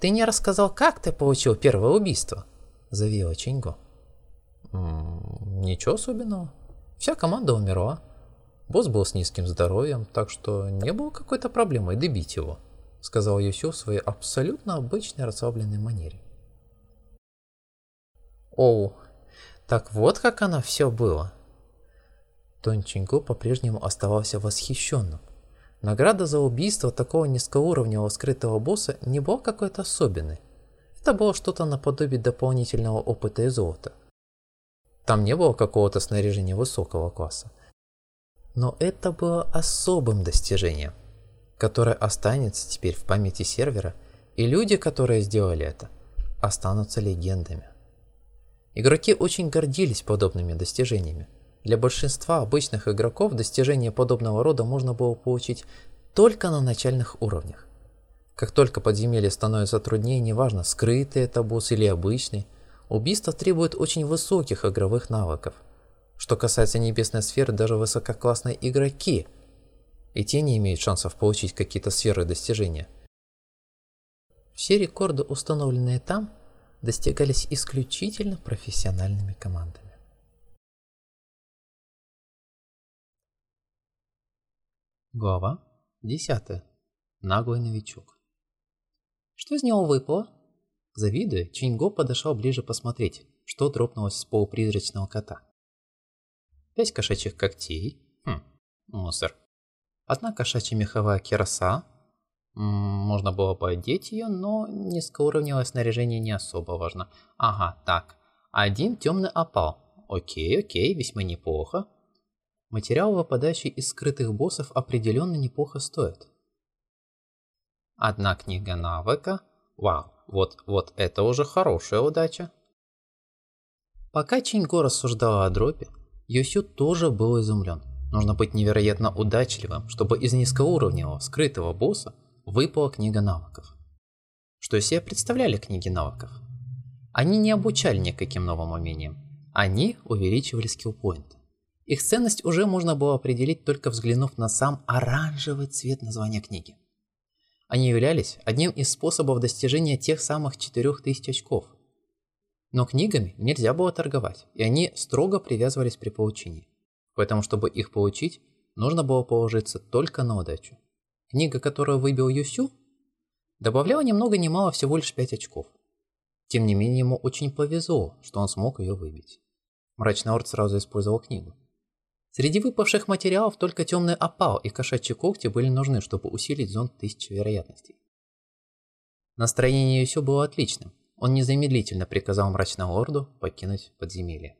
ты не рассказал, как ты получил первое убийство?» — заявила Чиньго. «Ничего особенного. Вся команда умерла. Босс был с низким здоровьем, так что не было какой-то проблемой добить его», — сказал Юсю в своей абсолютно обычной расслабленной манере. «Оу, так вот как оно все было. Тон Чингу по-прежнему оставался восхищенным. Награда за убийство такого низкоуровневого скрытого босса не была какой-то особенной. Это было что-то наподобие дополнительного опыта и золота. Там не было какого-то снаряжения высокого класса. Но это было особым достижением, которое останется теперь в памяти сервера, и люди, которые сделали это, останутся легендами. Игроки очень гордились подобными достижениями. Для большинства обычных игроков достижения подобного рода можно было получить только на начальных уровнях. Как только подземелье становится труднее, неважно, скрытый это босс или обычный, убийство требует очень высоких игровых навыков. Что касается небесной сферы, даже высококлассные игроки и те не имеют шансов получить какие-то сферы достижения. Все рекорды, установленные там, достигались исключительно профессиональными командами. Глава 10. Наглый новичок. Что из него выпало? Завидуя, Чиньго подошел ближе посмотреть, что дропнулось с полупризрачного кота. Пять кошачьих когтей. Хм, мусор. Одна кошачья меховая кераса, можно было бы одеть ее, но низкоуровневое снаряжение не особо важно. Ага, так. Один темный опал. Окей, окей, весьма неплохо. Материал, выпадающий из скрытых боссов, определенно неплохо стоит. Одна книга навыка. Вау, вот, вот это уже хорошая удача. Пока Чиньго рассуждала о дропе, Юсю тоже был изумлен. Нужно быть невероятно удачливым, чтобы из низкоуровневого скрытого босса выпала книга навыков. Что из себя представляли книги навыков? Они не обучали никаким новым умениям. Они увеличивали скиллпоинты. Их ценность уже можно было определить только взглянув на сам оранжевый цвет названия книги. Они являлись одним из способов достижения тех самых 4000 очков. Но книгами нельзя было торговать, и они строго привязывались при получении. Поэтому, чтобы их получить, нужно было положиться только на удачу. Книга, которую выбил Юсю, добавляла ни много ни мало всего лишь 5 очков. Тем не менее, ему очень повезло, что он смог ее выбить. Мрачный Орд сразу использовал книгу. Среди выпавших материалов только темный опал и кошачьи когти были нужны, чтобы усилить зонд тысячи вероятностей. Настроение Юсю было отличным. Он незамедлительно приказал Мрачному Лорду покинуть подземелье.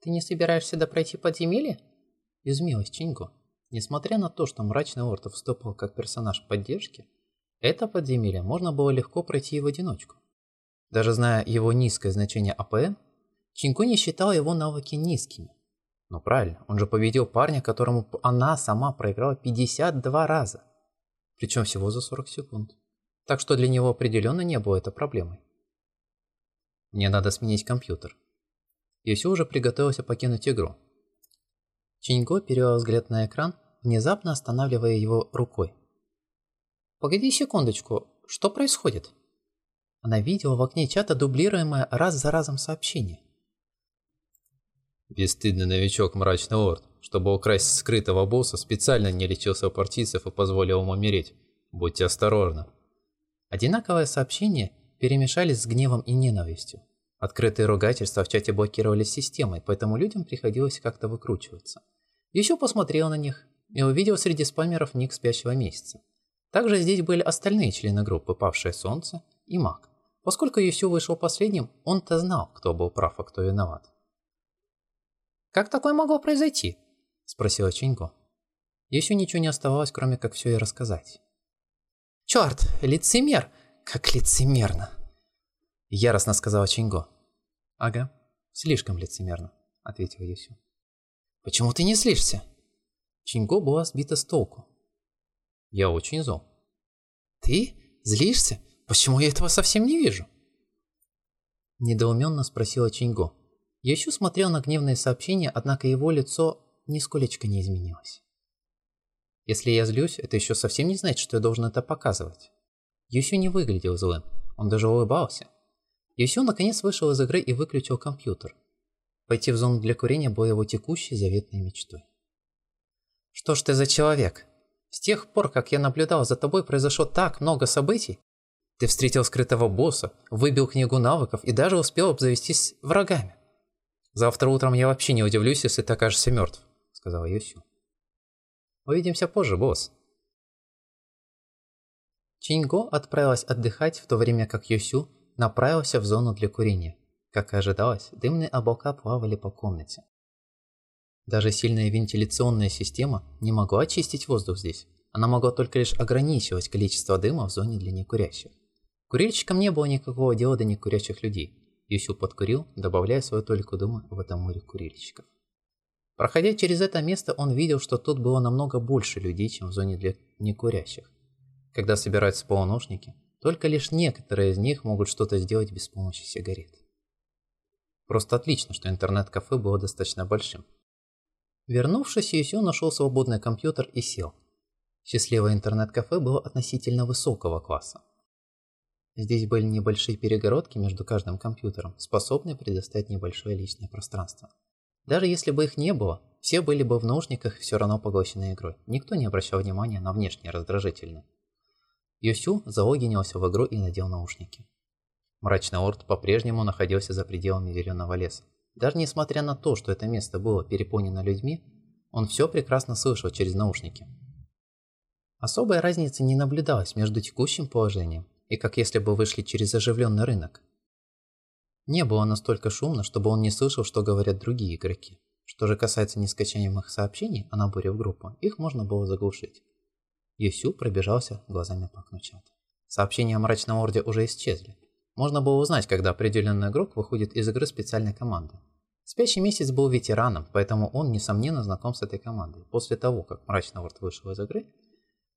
«Ты не собираешься допройти подземелье?» – изумилась Чинько. Несмотря на то, что Мрачный Лорд вступал как персонаж поддержки, это подземелье можно было легко пройти и в одиночку. Даже зная его низкое значение АПМ, Чинко не считал его навыки низкими. Но правильно, он же победил парня, которому она сама проиграла 52 раза. Причем всего за 40 секунд. Так что для него определенно не было это проблемой. Мне надо сменить компьютер. Юсю уже приготовился покинуть игру, Чиньго перевел взгляд на экран, внезапно останавливая его рукой. «Погоди секундочку, что происходит?» Она видела в окне чата дублируемое раз за разом сообщение. Бесстыдный новичок Мрачный Орд, чтобы украсть скрытого босса, специально не лечился у партийцев и позволил им умереть. Будьте осторожны. Одинаковое сообщение перемешались с гневом и ненавистью. Открытые ругательства в чате блокировались системой, поэтому людям приходилось как-то выкручиваться. Еще посмотрел на них и увидел среди спамеров ник спящего месяца. Также здесь были остальные члены группы «Павшее солнце» и Маг. Поскольку Юсю вышел последним, он-то знал, кто был прав, а кто виноват. «Как такое могло произойти?» – спросила Чиньго. Юсю ничего не оставалось, кроме как все ей рассказать. «Черт, лицемер! Как лицемерно!» – яростно сказала Чиньго. «Ага, слишком лицемерно», – ответил Юсю. «Почему ты не злишься?» Чиньго была сбита с толку. «Я очень зол». «Ты? Злишься? Почему я этого совсем не вижу?» Недоуменно спросила Чиньго. Юсю смотрел на гневные сообщения, однако его лицо нисколечко не изменилось. Если я злюсь, это еще совсем не значит, что я должен это показывать. Юсю не выглядел злым, он даже улыбался. Юсю наконец вышел из игры и выключил компьютер. Пойти в зону для курения было его текущей заветной мечтой. «Что ж ты за человек? С тех пор, как я наблюдал за тобой, произошло так много событий. Ты встретил скрытого босса, выбил книгу навыков и даже успел обзавестись врагами. Завтра утром я вообще не удивлюсь, если ты окажешься мертв», — сказал Юсю. «Увидимся позже, босс». Чиньго отправилась отдыхать, в то время как Юсю направился в зону для курения. Как и ожидалось, дымные облака плавали по комнате. Даже сильная вентиляционная система не могла очистить воздух здесь. Она могла только лишь ограничивать количество дыма в зоне для некурящих. Курильщикам не было никакого дела до некурящих людей. Юсю подкурил, добавляя свою толику дыма в это море курильщиков. Проходя через это место, он видел, что тут было намного больше людей, чем в зоне для некурящих. Когда собираются полуношники, только лишь некоторые из них могут что-то сделать без помощи сигарет. Просто отлично, что интернет-кафе было достаточно большим. Вернувшись, Юсю нашел свободный компьютер и сел. Счастливое интернет-кафе было относительно высокого класса. Здесь были небольшие перегородки между каждым компьютером, способные предоставить небольшое личное пространство. Даже если бы их не было, все были бы в наушниках все равно поглощены игрой. Никто не обращал внимания на внешние раздражительные. Юсю залогинился в игру и надел наушники. Мрачный орд по-прежнему находился за пределами зеленого леса. Даже несмотря на то, что это место было переполнено людьми, он все прекрасно слышал через наушники. Особой разницы не наблюдалось между текущим положением и как если бы вышли через оживленный рынок. Не было настолько шумно, чтобы он не слышал, что говорят другие игроки. Что же касается нескачаемых сообщений о наборе в группу, их можно было заглушить. Юсю пробежался глазами по окну чата. Сообщения о мрачном орде уже исчезли. Можно было узнать, когда определенный игрок выходит из игры специальной команды. Спящий месяц был ветераном, поэтому он, несомненно, знаком с этой командой. После того, как Мрачный Орд вышел из игры,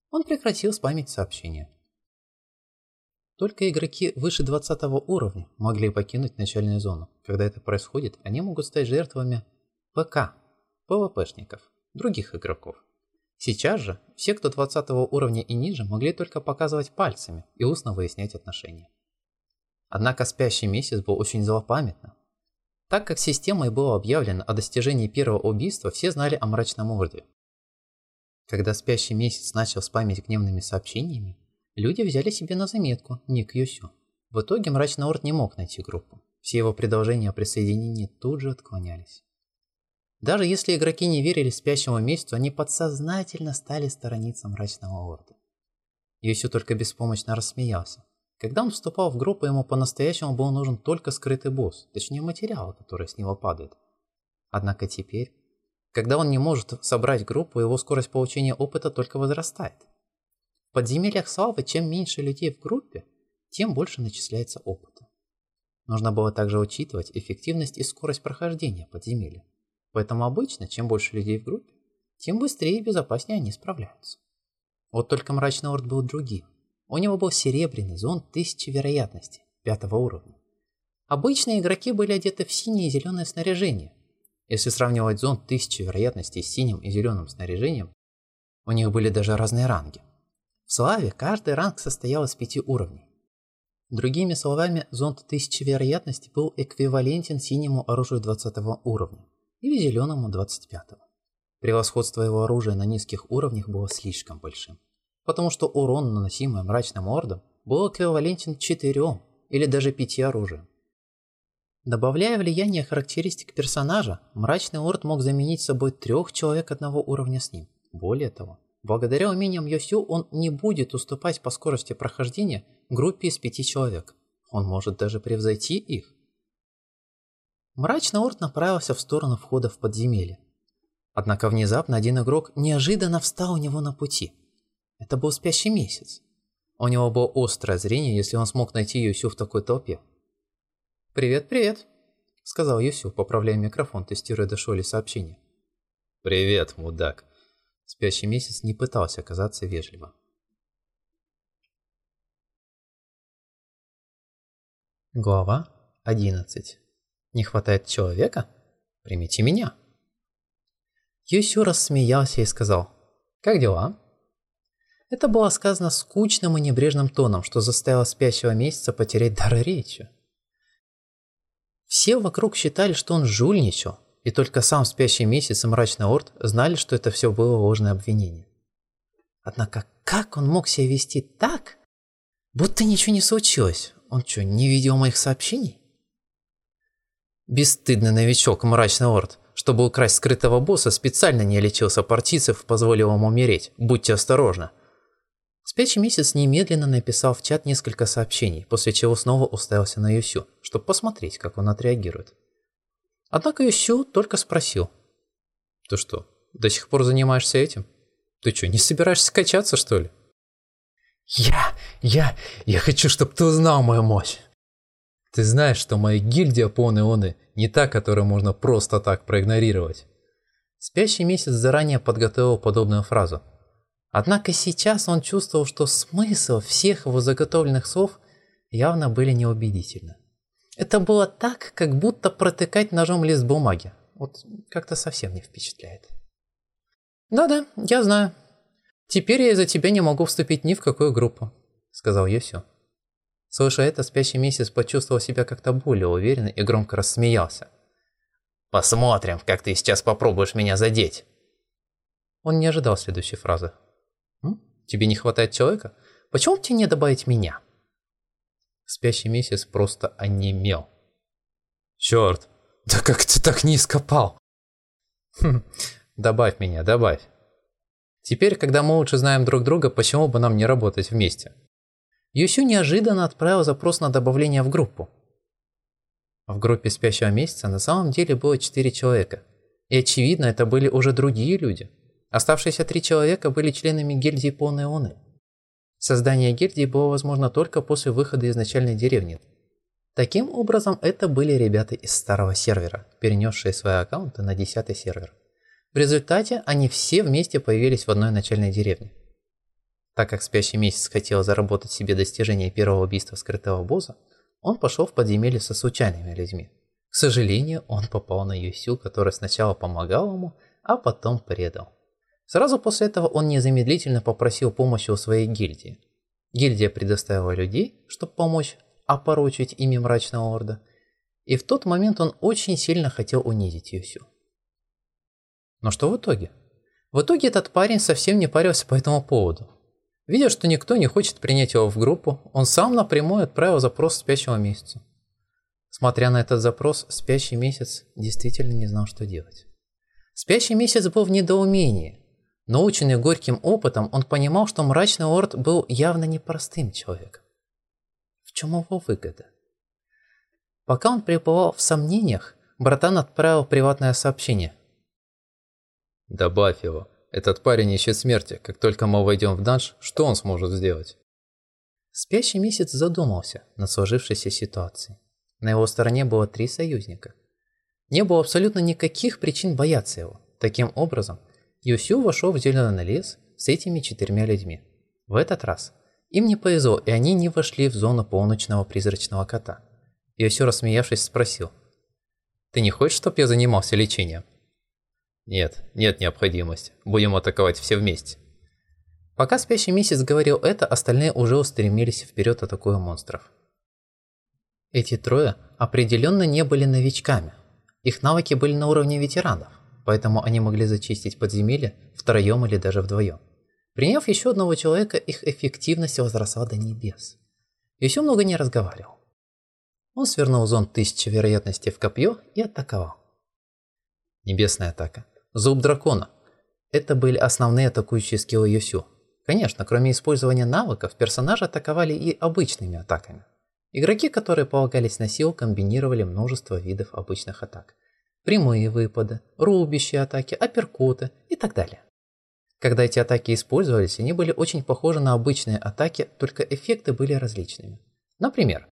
он прекратил спамить сообщения. Только игроки выше 20 уровня могли покинуть начальную зону. Когда это происходит, они могут стать жертвами ПК, ПВПшников, других игроков. Сейчас же все, кто 20 уровня и ниже, могли только показывать пальцами и устно выяснять отношения. Однако спящий месяц был очень злопамятным. Так как системой было объявлено о достижении первого убийства, все знали о мрачном орде. Когда спящий месяц начал спамить гневными сообщениями, люди взяли себе на заметку ник Юсю. В итоге мрачный орд не мог найти группу. Все его предложения о присоединении тут же отклонялись. Даже если игроки не верили спящему месяцу, они подсознательно стали сторониться мрачного орда. Юсю только беспомощно рассмеялся. Когда он вступал в группу, ему по-настоящему был нужен только скрытый босс, точнее материал, который с него падает. Однако теперь, когда он не может собрать группу, его скорость получения опыта только возрастает. В подземельях славы чем меньше людей в группе, тем больше начисляется опыта. Нужно было также учитывать эффективность и скорость прохождения подземелья. Поэтому обычно, чем больше людей в группе, тем быстрее и безопаснее они справляются. Вот только Мрачный Орд был другим. У него был серебряный зонт тысячи вероятностей, пятого уровня. Обычные игроки были одеты в синее и зеленое снаряжение. Если сравнивать зонт тысячи вероятностей с синим и зеленым снаряжением, у них были даже разные ранги. В Славе каждый ранг состоял из пяти уровней. Другими словами, зонт тысячи вероятностей был эквивалентен синему оружию 20 уровня или зеленому 25. Превосходство его оружия на низких уровнях было слишком большим, потому что урон, наносимый мрачным ордом, был эквивалентен четырем или даже пяти оружиям. Добавляя влияние характеристик персонажа, мрачный орд мог заменить собой трех человек одного уровня с ним. Более того, благодаря умениям Йосю он не будет уступать по скорости прохождения группе из пяти человек. Он может даже превзойти их. Мрачный Орд направился в сторону входа в подземелье. Однако внезапно один игрок неожиданно встал у него на пути. Это был спящий месяц. У него было острое зрение, если он смог найти Юсю в такой толпе. «Привет, привет», — сказал Юсю, поправляя микрофон, тестируя дошел ли сообщение. «Привет, мудак». Спящий месяц не пытался оказаться вежливым. Глава 11. Не хватает человека? Примите меня. Юсю рассмеялся и сказал, «Как дела?» Это было сказано скучным и небрежным тоном, что заставило спящего месяца потерять дар речи. Все вокруг считали, что он жульничал, и только сам спящий месяц и мрачный орд знали, что это все было ложное обвинение. Однако как он мог себя вести так, будто ничего не случилось? Он что, не видел моих сообщений? Бесстыдный новичок, мрачный орд, чтобы украсть скрытого босса, специально не лечился партийцев, позволил ему умереть. Будьте осторожны. Спящий месяц немедленно написал в чат несколько сообщений, после чего снова уставился на Юсю, чтобы посмотреть, как он отреагирует. Однако Юсю только спросил. «Ты что, до сих пор занимаешься этим? Ты что, не собираешься скачаться, что ли?» «Я, я, я хочу, чтобы ты узнал мою мощь!» «Ты знаешь, что моя гильдия полной оны не та, которую можно просто так проигнорировать?» Спящий месяц заранее подготовил подобную фразу – Однако сейчас он чувствовал, что смысл всех его заготовленных слов явно были неубедительны. Это было так, как будто протыкать ножом лист бумаги. Вот как-то совсем не впечатляет. «Да-да, я знаю. Теперь я из-за тебя не могу вступить ни в какую группу», — сказал Йосю. Слыша это, спящий месяц почувствовал себя как-то более уверенно и громко рассмеялся. «Посмотрим, как ты сейчас попробуешь меня задеть!» Он не ожидал следующей фразы. Тебе не хватает человека? Почему тебе не добавить меня?» Спящий месяц просто онемел. «Черт, да как ты так низко пал?» хм, «Добавь меня, добавь. Теперь, когда мы лучше знаем друг друга, почему бы нам не работать вместе?» Юсю неожиданно отправил запрос на добавление в группу. В группе спящего месяца на самом деле было 4 человека. И очевидно, это были уже другие люди. Оставшиеся три человека были членами гильдии Полной Луны. Создание гильдии было возможно только после выхода из начальной деревни. Таким образом, это были ребята из старого сервера, перенесшие свои аккаунты на десятый сервер. В результате они все вместе появились в одной начальной деревне. Так как Спящий Месяц хотел заработать себе достижение первого убийства скрытого босса, он пошел в подземелье со случайными людьми. К сожалению, он попал на Юсю, который сначала помогал ему, а потом предал. Сразу после этого он незамедлительно попросил помощи у своей гильдии. Гильдия предоставила людей, чтобы помочь опорочить имя Мрачного Орда, и в тот момент он очень сильно хотел унизить Юсю. Но что в итоге? В итоге этот парень совсем не парился по этому поводу. Видя, что никто не хочет принять его в группу, он сам напрямую отправил запрос спящего месяца. Смотря на этот запрос, спящий месяц действительно не знал, что делать. Спящий месяц был в недоумении, Наученный горьким опытом, он понимал, что мрачный орд был явно непростым человеком. В чем его выгода? Пока он пребывал в сомнениях, братан отправил приватное сообщение. «Добавь его. Этот парень ищет смерти. Как только мы войдем в данж, что он сможет сделать?» Спящий месяц задумался над сложившейся ситуацией. На его стороне было три союзника. Не было абсолютно никаких причин бояться его. Таким образом, Юсю вошел в зеленый лес с этими четырьмя людьми. В этот раз им не повезло, и они не вошли в зону полночного призрачного кота. Юсю, рассмеявшись, спросил. «Ты не хочешь, чтобы я занимался лечением?» «Нет, нет необходимости. Будем атаковать все вместе». Пока спящий месяц говорил это, остальные уже устремились вперед, атакуя монстров. Эти трое определенно не были новичками. Их навыки были на уровне ветеранов поэтому они могли зачистить подземелье втроем или даже вдвоем. Приняв еще одного человека, их эффективность возросла до небес. Еще много не разговаривал. Он свернул зон тысячи вероятностей в копье и атаковал. Небесная атака. Зуб дракона. Это были основные атакующие скиллы Юсю. Конечно, кроме использования навыков, персонажи атаковали и обычными атаками. Игроки, которые полагались на силу, комбинировали множество видов обычных атак. Прямые выпады, рубящие атаки, апперкоты и так далее. Когда эти атаки использовались, они были очень похожи на обычные атаки, только эффекты были различными. Например,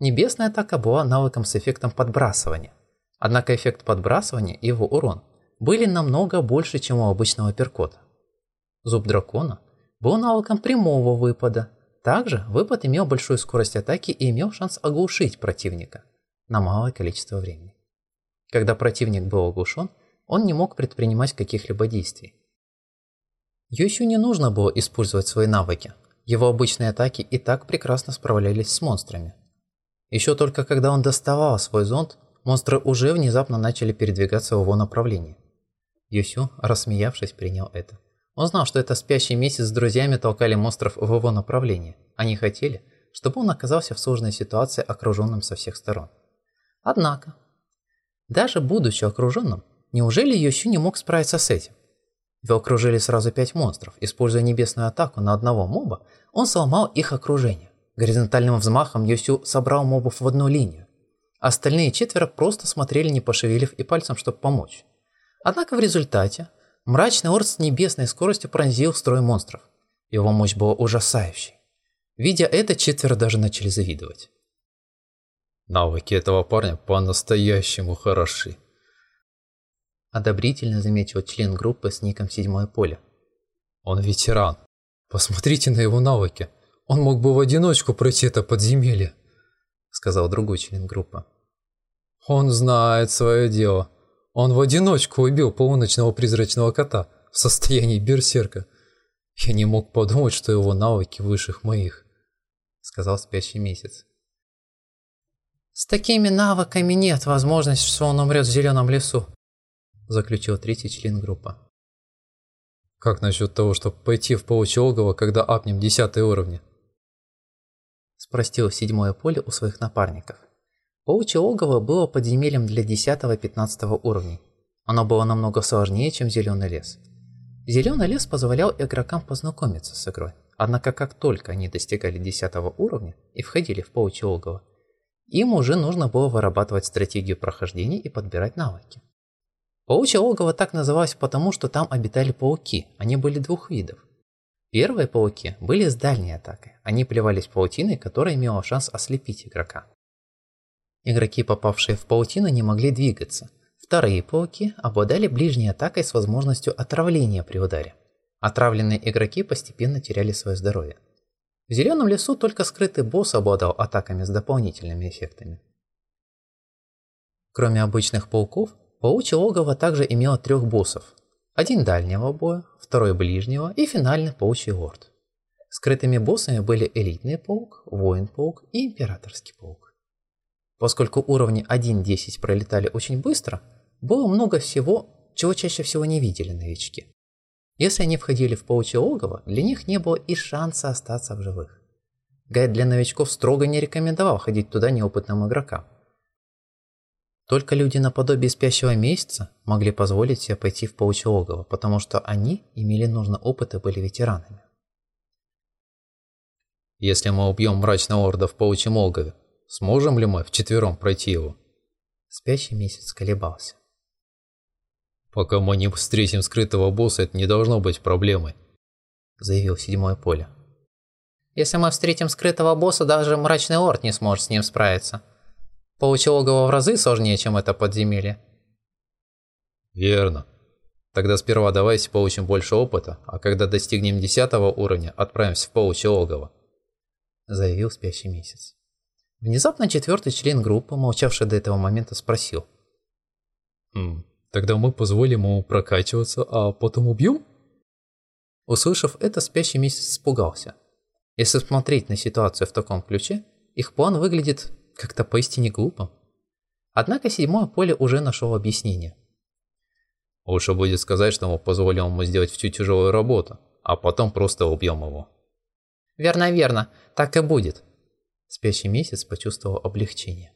небесная атака была навыком с эффектом подбрасывания. Однако эффект подбрасывания и его урон были намного больше, чем у обычного перкота. Зуб дракона был навыком прямого выпада. Также выпад имел большую скорость атаки и имел шанс оглушить противника на малое количество времени. Когда противник был оглушен, он не мог предпринимать каких-либо действий. Йосю не нужно было использовать свои навыки. Его обычные атаки и так прекрасно справлялись с монстрами. Еще только когда он доставал свой зонт, монстры уже внезапно начали передвигаться в его направлении. Йосю, рассмеявшись, принял это. Он знал, что это спящий месяц с друзьями толкали монстров в его направлении. Они хотели, чтобы он оказался в сложной ситуации, окруженным со всех сторон. Однако, даже будучи окруженным, неужели Йосю не мог справиться с этим? Его окружили сразу пять монстров. Используя небесную атаку на одного моба, он сломал их окружение. Горизонтальным взмахом Йосю собрал мобов в одну линию. Остальные четверо просто смотрели, не пошевелив и пальцем, чтобы помочь. Однако в результате мрачный орд с небесной скоростью пронзил строй монстров. Его мощь была ужасающей. Видя это, четверо даже начали завидовать. Навыки этого парня по-настоящему хороши. Одобрительно заметил член группы с ником «Седьмое поле». Он ветеран. Посмотрите на его навыки. Он мог бы в одиночку пройти это подземелье, сказал другой член группы. Он знает свое дело. Он в одиночку убил полуночного призрачного кота в состоянии берсерка. Я не мог подумать, что его навыки высших моих, сказал спящий месяц. С такими навыками нет возможности, что он умрет в зеленом лесу, заключил третий член группы. Как насчет того, чтобы пойти в паучье логово, когда апнем десятые уровни? Спросил седьмое поле у своих напарников. Паучье логово было подземельем для 10-15 уровней. Оно было намного сложнее, чем зеленый лес. Зеленый лес позволял игрокам познакомиться с игрой. Однако как только они достигали 10 уровня и входили в паучье логово, им уже нужно было вырабатывать стратегию прохождения и подбирать навыки. Паучье логово так называлось потому, что там обитали пауки, они были двух видов. Первые пауки были с дальней атакой, они плевались паутиной, которая имела шанс ослепить игрока. Игроки, попавшие в паутину, не могли двигаться. Вторые пауки обладали ближней атакой с возможностью отравления при ударе. Отравленные игроки постепенно теряли свое здоровье. В зеленом лесу только скрытый босс обладал атаками с дополнительными эффектами. Кроме обычных пауков, Паучье логово также имело трех боссов. Один дальнего боя, второй ближнего и финальный паучий лорд. Скрытыми боссами были элитный паук, воин-паук и императорский паук. Поскольку уровни 1-10 пролетали очень быстро, было много всего, чего чаще всего не видели новички. Если они входили в паучье логово, для них не было и шанса остаться в живых. Гайд для новичков строго не рекомендовал ходить туда неопытным игрокам. Только люди наподобие спящего месяца могли позволить себе пойти в паучье логово, потому что они имели нужный опыт и были ветеранами. Если мы убьем мрачного орда в паучьем логове, сможем ли мы вчетвером пройти его? Спящий месяц колебался. Пока мы не встретим скрытого босса, это не должно быть проблемой, заявил седьмое поле. Если мы встретим скрытого босса, даже мрачный орд не сможет с ним справиться. Паучье логово в разы сложнее, чем это подземелье. Верно. Тогда сперва давайте получим больше опыта, а когда достигнем десятого уровня, отправимся в паучье логово. Заявил спящий месяц. Внезапно четвертый член группы, молчавший до этого момента, спросил. «Хм, тогда мы позволим ему прокачиваться, а потом убьем?» Услышав это, спящий месяц испугался. Если смотреть на ситуацию в таком ключе, их план выглядит как-то поистине глупо. Однако седьмое поле уже нашел объяснение. Лучше будет сказать, что мы позволим ему сделать всю тяжелую работу, а потом просто убьем его. Верно, верно, так и будет. Спящий месяц почувствовал облегчение.